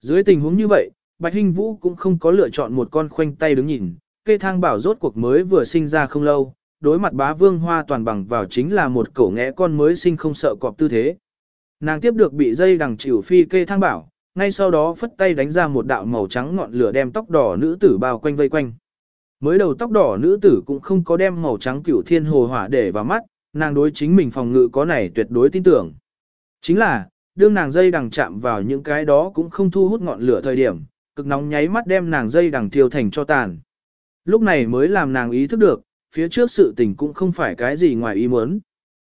Dưới tình huống như vậy, Bạch Hinh Vũ cũng không có lựa chọn một con khoanh tay đứng nhìn, kê thang bảo rốt cuộc mới vừa sinh ra không lâu, đối mặt bá vương hoa toàn bằng vào chính là một cổ ngẽ con mới sinh không sợ cọp tư thế. Nàng tiếp được bị dây đằng chịu phi kê thang bảo, ngay sau đó phất tay đánh ra một đạo màu trắng ngọn lửa đem tóc đỏ nữ tử bao quanh vây quanh. Mới đầu tóc đỏ nữ tử cũng không có đem màu trắng cửu thiên hồ hỏa để vào mắt, nàng đối chính mình phòng ngự có này tuyệt đối tin tưởng. Chính là, đương nàng dây đằng chạm vào những cái đó cũng không thu hút ngọn lửa thời điểm, cực nóng nháy mắt đem nàng dây đằng thiêu thành cho tàn. Lúc này mới làm nàng ý thức được, phía trước sự tình cũng không phải cái gì ngoài ý muốn.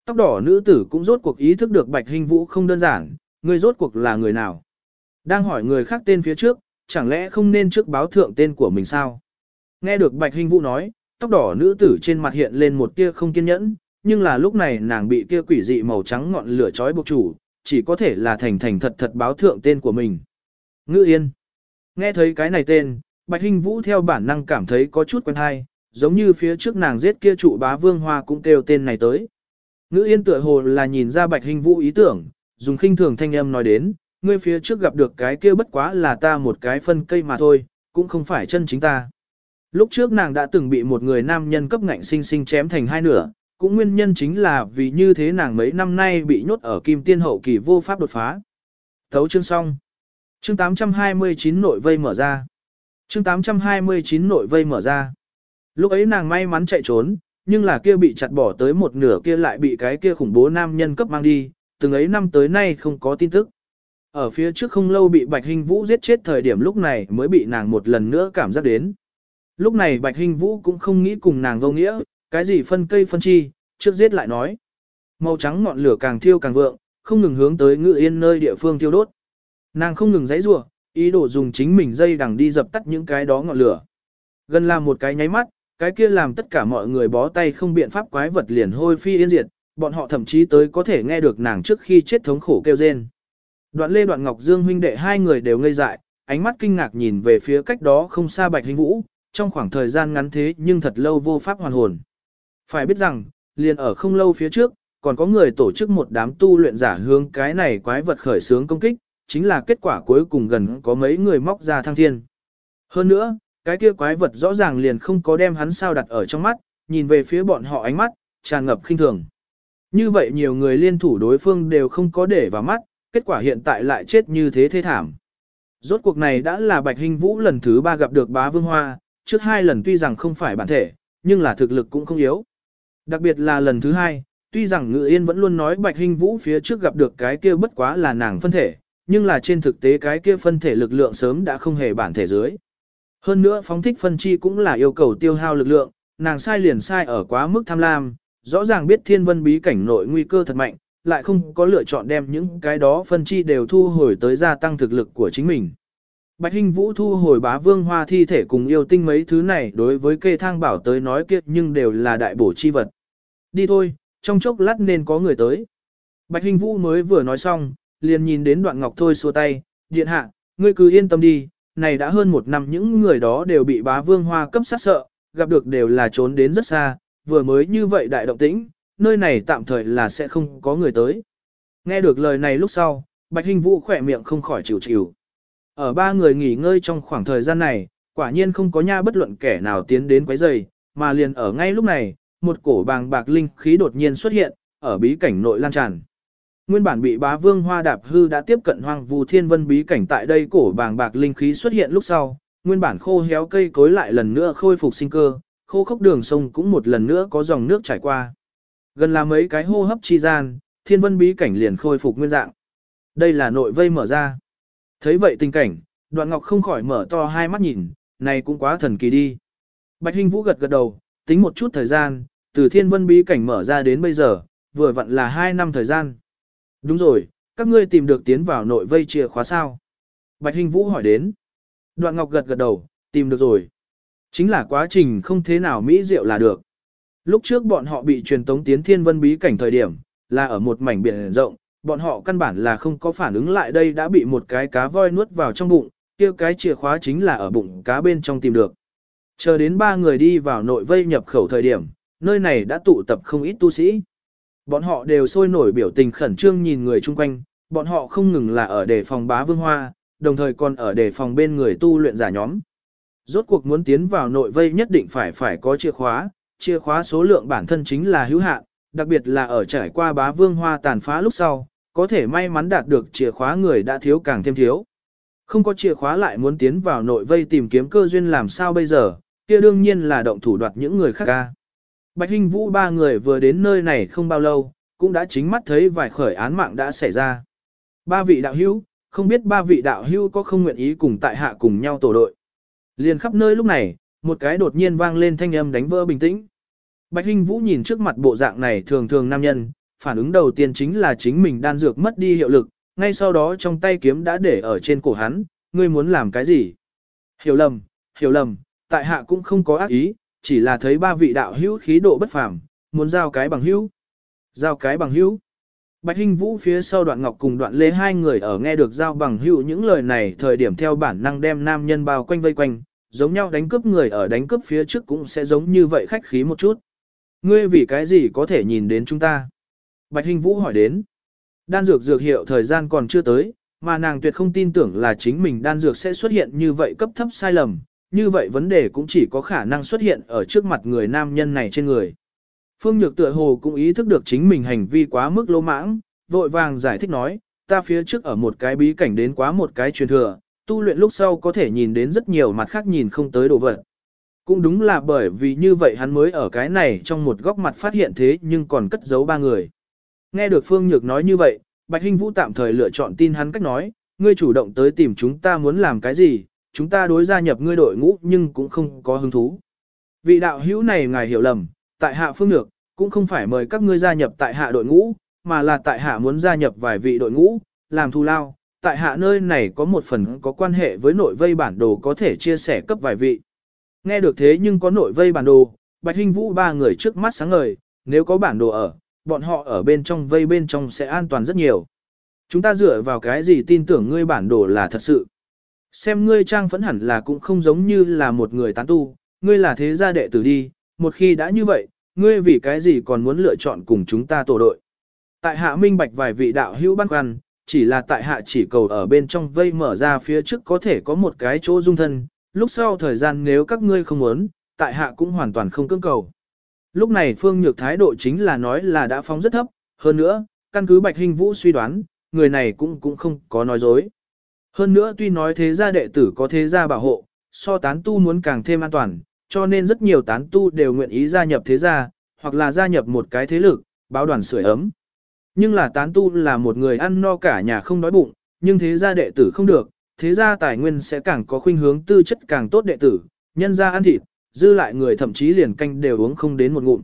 Tóc đỏ nữ tử cũng rốt cuộc ý thức được Bạch Hình Vũ không đơn giản, người rốt cuộc là người nào. Đang hỏi người khác tên phía trước, chẳng lẽ không nên trước báo thượng tên của mình sao? Nghe được Bạch Hình Vũ nói, tóc đỏ nữ tử trên mặt hiện lên một tia không kiên nhẫn, nhưng là lúc này nàng bị kia quỷ dị màu trắng ngọn lửa chói buộc chủ, chỉ có thể là thành thành thật thật báo thượng tên của mình. Ngữ Yên. Nghe thấy cái này tên, Bạch Hinh Vũ theo bản năng cảm thấy có chút quen hay, giống như phía trước nàng giết kia trụ bá vương hoa cũng kêu tên này tới. Ngữ Yên tựa hồ là nhìn ra Bạch Hinh Vũ ý tưởng, dùng khinh thường thanh âm nói đến, ngươi phía trước gặp được cái kia bất quá là ta một cái phân cây mà thôi, cũng không phải chân chính ta. Lúc trước nàng đã từng bị một người nam nhân cấp ngạnh sinh sinh chém thành hai nửa, cũng nguyên nhân chính là vì như thế nàng mấy năm nay bị nhốt ở kim tiên hậu kỳ vô pháp đột phá. Thấu chương xong. Chương 829 nội vây mở ra. Chương 829 nội vây mở ra. Lúc ấy nàng may mắn chạy trốn, nhưng là kia bị chặt bỏ tới một nửa kia lại bị cái kia khủng bố nam nhân cấp mang đi, từng ấy năm tới nay không có tin tức. Ở phía trước không lâu bị Bạch Hình Vũ giết chết thời điểm lúc này mới bị nàng một lần nữa cảm giác đến. Lúc này Bạch Hình Vũ cũng không nghĩ cùng nàng vô nghĩa, cái gì phân cây phân chi, trước giết lại nói. Màu trắng ngọn lửa càng thiêu càng vượng, không ngừng hướng tới ngự yên nơi địa phương thiêu đốt. Nàng không ngừng giãy rủa, ý đồ dùng chính mình dây đằng đi dập tắt những cái đó ngọn lửa. Gần làm một cái nháy mắt, cái kia làm tất cả mọi người bó tay không biện pháp quái vật liền hôi phi yên diệt, bọn họ thậm chí tới có thể nghe được nàng trước khi chết thống khổ kêu rên. Đoạn Lê Đoạn Ngọc Dương huynh đệ hai người đều ngây dại, ánh mắt kinh ngạc nhìn về phía cách đó không xa Bạch Hình Vũ, trong khoảng thời gian ngắn thế nhưng thật lâu vô pháp hoàn hồn. Phải biết rằng, liền ở không lâu phía trước, còn có người tổ chức một đám tu luyện giả hướng cái này quái vật khởi sướng công kích, chính là kết quả cuối cùng gần có mấy người móc ra thăng thiên. Hơn nữa, cái kia quái vật rõ ràng liền không có đem hắn sao đặt ở trong mắt, nhìn về phía bọn họ ánh mắt, tràn ngập khinh thường. Như vậy nhiều người liên thủ đối phương đều không có để vào mắt, kết quả hiện tại lại chết như thế thế thảm. Rốt cuộc này đã là Bạch Hình Vũ lần thứ ba gặp được bá vương hoa, trước hai lần tuy rằng không phải bản thể, nhưng là thực lực cũng không yếu. Đặc biệt là lần thứ hai, tuy rằng Ngự Yên vẫn luôn nói Bạch Hình Vũ phía trước gặp được cái kia bất quá là nàng phân thể, nhưng là trên thực tế cái kia phân thể lực lượng sớm đã không hề bản thể dưới. Hơn nữa phóng thích phân chi cũng là yêu cầu tiêu hao lực lượng, nàng sai liền sai ở quá mức tham lam, rõ ràng biết thiên vân bí cảnh nội nguy cơ thật mạnh, lại không có lựa chọn đem những cái đó phân chi đều thu hồi tới gia tăng thực lực của chính mình. Bạch Hinh Vũ thu hồi bá vương hoa thi thể cùng yêu tinh mấy thứ này đối với kê thang bảo tới nói kiệt nhưng đều là đại bổ chi vật. Đi thôi, trong chốc lát nên có người tới. Bạch Hinh Vũ mới vừa nói xong, liền nhìn đến đoạn ngọc thôi xua tay, điện hạ, ngươi cứ yên tâm đi, này đã hơn một năm những người đó đều bị bá vương hoa cấp sát sợ, gặp được đều là trốn đến rất xa, vừa mới như vậy đại động tĩnh, nơi này tạm thời là sẽ không có người tới. Nghe được lời này lúc sau, Bạch Hinh Vũ khỏe miệng không khỏi chịu chịu. Ở ba người nghỉ ngơi trong khoảng thời gian này, quả nhiên không có nha bất luận kẻ nào tiến đến quấy rầy, mà liền ở ngay lúc này, một cổ bàng bạc linh khí đột nhiên xuất hiện, ở bí cảnh nội lan tràn. Nguyên bản bị bá vương hoa đạp hư đã tiếp cận hoang vu thiên vân bí cảnh tại đây cổ bàng bạc linh khí xuất hiện lúc sau, nguyên bản khô héo cây cối lại lần nữa khôi phục sinh cơ, khô khốc đường sông cũng một lần nữa có dòng nước chảy qua. Gần là mấy cái hô hấp chi gian, thiên vân bí cảnh liền khôi phục nguyên dạng. Đây là nội vây mở ra. Thấy vậy tình cảnh, đoạn ngọc không khỏi mở to hai mắt nhìn, này cũng quá thần kỳ đi. Bạch Hinh Vũ gật gật đầu, tính một chút thời gian, từ thiên vân bí cảnh mở ra đến bây giờ, vừa vặn là hai năm thời gian. Đúng rồi, các ngươi tìm được tiến vào nội vây chìa khóa sao? Bạch Hinh Vũ hỏi đến. Đoạn Ngọc gật gật đầu, tìm được rồi. Chính là quá trình không thế nào mỹ diệu là được. Lúc trước bọn họ bị truyền tống tiến thiên vân bí cảnh thời điểm, là ở một mảnh biển rộng, bọn họ căn bản là không có phản ứng lại đây đã bị một cái cá voi nuốt vào trong bụng, kia cái chìa khóa chính là ở bụng cá bên trong tìm được. Chờ đến ba người đi vào nội vây nhập khẩu thời điểm, nơi này đã tụ tập không ít tu sĩ. Bọn họ đều sôi nổi biểu tình khẩn trương nhìn người chung quanh, bọn họ không ngừng là ở đề phòng bá vương hoa, đồng thời còn ở đề phòng bên người tu luyện giả nhóm. Rốt cuộc muốn tiến vào nội vây nhất định phải phải có chìa khóa, chìa khóa số lượng bản thân chính là hữu hạn, đặc biệt là ở trải qua bá vương hoa tàn phá lúc sau, có thể may mắn đạt được chìa khóa người đã thiếu càng thêm thiếu. Không có chìa khóa lại muốn tiến vào nội vây tìm kiếm cơ duyên làm sao bây giờ, kia đương nhiên là động thủ đoạt những người khác ca. Bạch Hinh Vũ ba người vừa đến nơi này không bao lâu, cũng đã chính mắt thấy vài khởi án mạng đã xảy ra. Ba vị đạo hữu, không biết ba vị đạo hữu có không nguyện ý cùng tại hạ cùng nhau tổ đội. Liền khắp nơi lúc này, một cái đột nhiên vang lên thanh âm đánh vỡ bình tĩnh. Bạch Hinh Vũ nhìn trước mặt bộ dạng này thường thường nam nhân, phản ứng đầu tiên chính là chính mình đan dược mất đi hiệu lực, ngay sau đó trong tay kiếm đã để ở trên cổ hắn, ngươi muốn làm cái gì? Hiểu lầm, hiểu lầm, tại hạ cũng không có ác ý, chỉ là thấy ba vị đạo hữu khí độ bất phàm, muốn giao cái bằng hữu. Giao cái bằng hữu. Bạch Hinh Vũ phía sau đoạn ngọc cùng đoạn lê hai người ở nghe được giao bằng hữu những lời này thời điểm theo bản năng đem nam nhân bao quanh vây quanh, giống nhau đánh cướp người ở đánh cướp phía trước cũng sẽ giống như vậy khách khí một chút. Ngươi vì cái gì có thể nhìn đến chúng ta? Bạch Hinh Vũ hỏi đến. Đan dược dược hiệu thời gian còn chưa tới, mà nàng tuyệt không tin tưởng là chính mình đan dược sẽ xuất hiện như vậy cấp thấp sai lầm, như vậy vấn đề cũng chỉ có khả năng xuất hiện ở trước mặt người nam nhân này trên người. Phương Nhược tựa hồ cũng ý thức được chính mình hành vi quá mức lỗ mãng, vội vàng giải thích nói, ta phía trước ở một cái bí cảnh đến quá một cái truyền thừa, tu luyện lúc sau có thể nhìn đến rất nhiều mặt khác nhìn không tới đồ vật. Cũng đúng là bởi vì như vậy hắn mới ở cái này trong một góc mặt phát hiện thế nhưng còn cất giấu ba người. Nghe được Phương Nhược nói như vậy, Bạch Hinh Vũ tạm thời lựa chọn tin hắn cách nói, ngươi chủ động tới tìm chúng ta muốn làm cái gì, chúng ta đối gia nhập ngươi đội ngũ nhưng cũng không có hứng thú. Vị đạo hữu này ngài hiểu lầm, tại hạ Phương lược cũng không phải mời các ngươi gia nhập tại hạ đội ngũ, mà là tại hạ muốn gia nhập vài vị đội ngũ, làm thù lao, tại hạ nơi này có một phần có quan hệ với nội vây bản đồ có thể chia sẻ cấp vài vị. Nghe được thế nhưng có nội vây bản đồ, Bạch Hinh Vũ ba người trước mắt sáng ngời, nếu có bản đồ ở, bọn họ ở bên trong vây bên trong sẽ an toàn rất nhiều. Chúng ta dựa vào cái gì tin tưởng ngươi bản đồ là thật sự. Xem ngươi trang phẫn hẳn là cũng không giống như là một người tán tu, ngươi là thế gia đệ tử đi, một khi đã như vậy, ngươi vì cái gì còn muốn lựa chọn cùng chúng ta tổ đội. Tại hạ minh bạch vài vị đạo hữu băn khoăn, chỉ là tại hạ chỉ cầu ở bên trong vây mở ra phía trước có thể có một cái chỗ dung thân, lúc sau thời gian nếu các ngươi không muốn, tại hạ cũng hoàn toàn không cưỡng cầu. Lúc này Phương Nhược thái độ chính là nói là đã phóng rất thấp, hơn nữa, căn cứ Bạch Hình Vũ suy đoán, người này cũng cũng không có nói dối. Hơn nữa tuy nói thế gia đệ tử có thế gia bảo hộ, so tán tu muốn càng thêm an toàn, cho nên rất nhiều tán tu đều nguyện ý gia nhập thế gia, hoặc là gia nhập một cái thế lực, báo đoàn sưởi ấm. Nhưng là tán tu là một người ăn no cả nhà không đói bụng, nhưng thế gia đệ tử không được, thế gia tài nguyên sẽ càng có khuynh hướng tư chất càng tốt đệ tử, nhân gia ăn thịt, dư lại người thậm chí liền canh đều uống không đến một ngụm.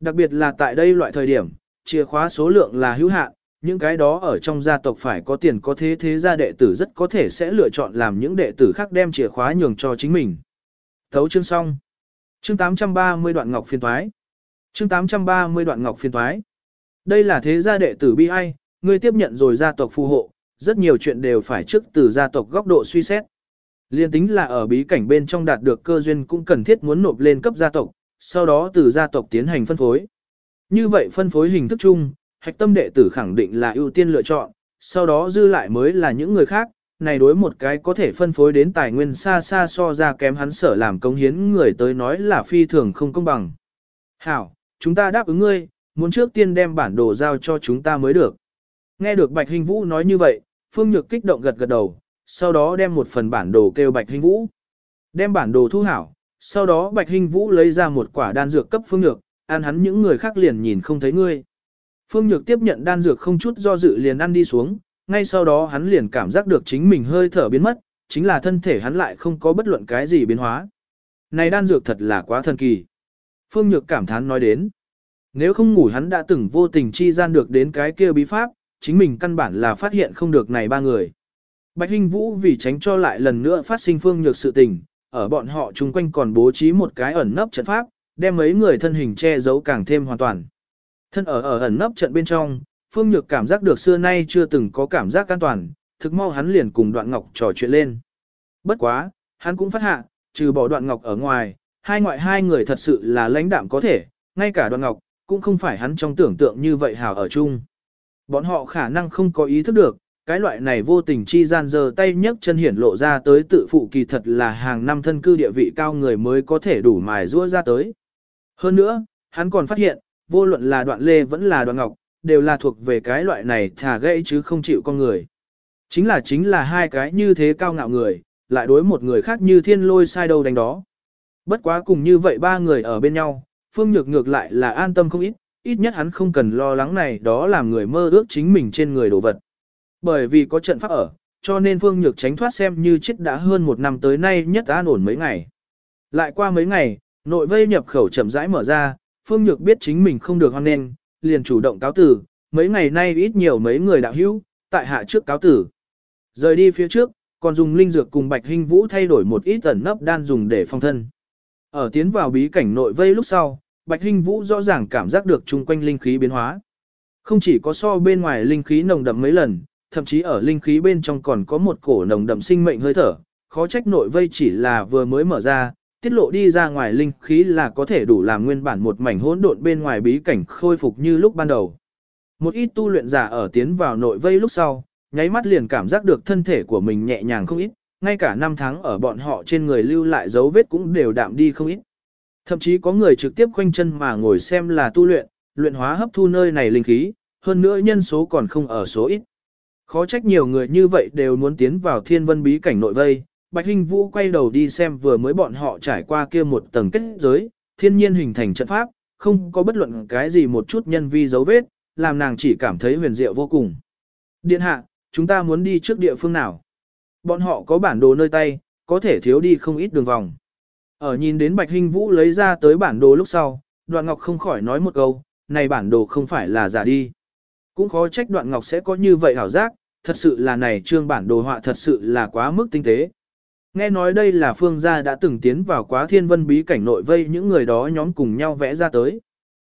Đặc biệt là tại đây loại thời điểm, chìa khóa số lượng là hữu hạn, những cái đó ở trong gia tộc phải có tiền có thế thế gia đệ tử rất có thể sẽ lựa chọn làm những đệ tử khác đem chìa khóa nhường cho chính mình. Thấu chương xong. Chương 830 đoạn ngọc phiên thoái. Chương 830 đoạn ngọc phiên thoái. Đây là thế gia đệ tử bi ai, người tiếp nhận rồi gia tộc phù hộ, rất nhiều chuyện đều phải trước từ gia tộc góc độ suy xét. Liên tính là ở bí cảnh bên trong đạt được cơ duyên cũng cần thiết muốn nộp lên cấp gia tộc, sau đó từ gia tộc tiến hành phân phối. Như vậy phân phối hình thức chung, hạch tâm đệ tử khẳng định là ưu tiên lựa chọn, sau đó dư lại mới là những người khác, này đối một cái có thể phân phối đến tài nguyên xa xa so ra kém hắn sở làm công hiến người tới nói là phi thường không công bằng. Hảo, chúng ta đáp ứng ngươi, muốn trước tiên đem bản đồ giao cho chúng ta mới được. Nghe được Bạch Hình Vũ nói như vậy, Phương Nhược kích động gật gật đầu, sau đó đem một phần bản đồ kêu Bạch Hình Vũ. Đem bản đồ thu hảo, sau đó Bạch Hình Vũ lấy ra một quả đan dược cấp Phương Nhược, ăn hắn những người khác liền nhìn không thấy ngươi. Phương Nhược tiếp nhận đan dược không chút do dự liền ăn đi xuống, ngay sau đó hắn liền cảm giác được chính mình hơi thở biến mất, chính là thân thể hắn lại không có bất luận cái gì biến hóa. Này đan dược thật là quá thần kỳ. Phương Nhược cảm thán nói đến. Nếu không ngủ hắn đã từng vô tình chi gian được đến cái kia bí pháp, chính mình căn bản là phát hiện không được này ba người. Bạch Hinh Vũ vì tránh cho lại lần nữa phát sinh Phương Nhược sự tình, ở bọn họ chung quanh còn bố trí một cái ẩn nấp trận pháp, đem mấy người thân hình che giấu càng thêm hoàn toàn. Thân ở ở ẩn nấp trận bên trong, Phương Nhược cảm giác được xưa nay chưa từng có cảm giác an toàn, thực mau hắn liền cùng Đoạn Ngọc trò chuyện lên. Bất quá, hắn cũng phát hạ, trừ bỏ Đoạn Ngọc ở ngoài, hai ngoại hai người thật sự là lãnh đạm có thể, ngay cả Đoạn Ngọc, cũng không phải hắn trong tưởng tượng như vậy hào ở chung. Bọn họ khả năng không có ý thức được, Cái loại này vô tình chi gian giờ tay nhấc chân hiển lộ ra tới tự phụ kỳ thật là hàng năm thân cư địa vị cao người mới có thể đủ mài rũa ra tới. Hơn nữa, hắn còn phát hiện, vô luận là đoạn lê vẫn là đoạn ngọc, đều là thuộc về cái loại này thả gãy chứ không chịu con người. Chính là chính là hai cái như thế cao ngạo người, lại đối một người khác như thiên lôi sai đâu đánh đó. Bất quá cùng như vậy ba người ở bên nhau, Phương Nhược ngược lại là an tâm không ít, ít nhất hắn không cần lo lắng này đó làm người mơ ước chính mình trên người đồ vật. Bởi vì có trận pháp ở, cho nên Phương Nhược tránh thoát xem như chết đã hơn một năm tới nay nhất an ổn mấy ngày. Lại qua mấy ngày, nội vây nhập khẩu chậm rãi mở ra, Phương Nhược biết chính mình không được hoan nên, liền chủ động cáo tử, mấy ngày nay ít nhiều mấy người đạo hữu, tại hạ trước cáo tử. Rời đi phía trước, còn dùng linh dược cùng Bạch Hinh Vũ thay đổi một ít ẩn nấp đan dùng để phong thân. Ở tiến vào bí cảnh nội vây lúc sau, Bạch Hinh Vũ rõ ràng cảm giác được chung quanh linh khí biến hóa. Không chỉ có so bên ngoài linh khí nồng đậm mấy lần, thậm chí ở linh khí bên trong còn có một cổ nồng đậm sinh mệnh hơi thở, khó trách nội vây chỉ là vừa mới mở ra, tiết lộ đi ra ngoài linh khí là có thể đủ làm nguyên bản một mảnh hỗn độn bên ngoài bí cảnh khôi phục như lúc ban đầu. Một ít tu luyện giả ở tiến vào nội vây lúc sau, nháy mắt liền cảm giác được thân thể của mình nhẹ nhàng không ít, ngay cả năm tháng ở bọn họ trên người lưu lại dấu vết cũng đều đạm đi không ít. Thậm chí có người trực tiếp khoanh chân mà ngồi xem là tu luyện, luyện hóa hấp thu nơi này linh khí, hơn nữa nhân số còn không ở số ít. Khó trách nhiều người như vậy đều muốn tiến vào thiên vân bí cảnh nội vây. Bạch Hinh Vũ quay đầu đi xem vừa mới bọn họ trải qua kia một tầng kết giới, thiên nhiên hình thành trận pháp, không có bất luận cái gì một chút nhân vi dấu vết, làm nàng chỉ cảm thấy huyền diệu vô cùng. Điện hạ, chúng ta muốn đi trước địa phương nào? Bọn họ có bản đồ nơi tay, có thể thiếu đi không ít đường vòng. Ở nhìn đến Bạch Hinh Vũ lấy ra tới bản đồ lúc sau, Đoạn Ngọc không khỏi nói một câu, này bản đồ không phải là giả đi. Cũng khó trách Đoạn Ngọc sẽ có như vậy hảo giác, thật sự là này trương bản đồ họa thật sự là quá mức tinh tế. Nghe nói đây là phương gia đã từng tiến vào quá thiên vân bí cảnh nội vây những người đó nhóm cùng nhau vẽ ra tới.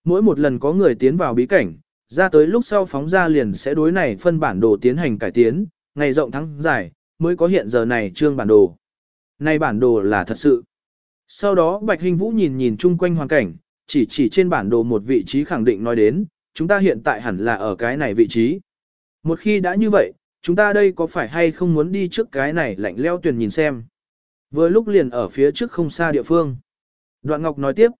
Mỗi một lần có người tiến vào bí cảnh, ra tới lúc sau phóng ra liền sẽ đối này phân bản đồ tiến hành cải tiến, ngày rộng tháng dài, mới có hiện giờ này trương bản đồ. Này bản đồ là thật sự. Sau đó Bạch Hình Vũ nhìn nhìn chung quanh hoàn cảnh, chỉ chỉ trên bản đồ một vị trí khẳng định nói đến, chúng ta hiện tại hẳn là ở cái này vị trí. Một khi đã như vậy, chúng ta đây có phải hay không muốn đi trước cái này lạnh leo tuyển nhìn xem. Vừa lúc liền ở phía trước không xa địa phương. Đoạn Ngọc nói tiếp.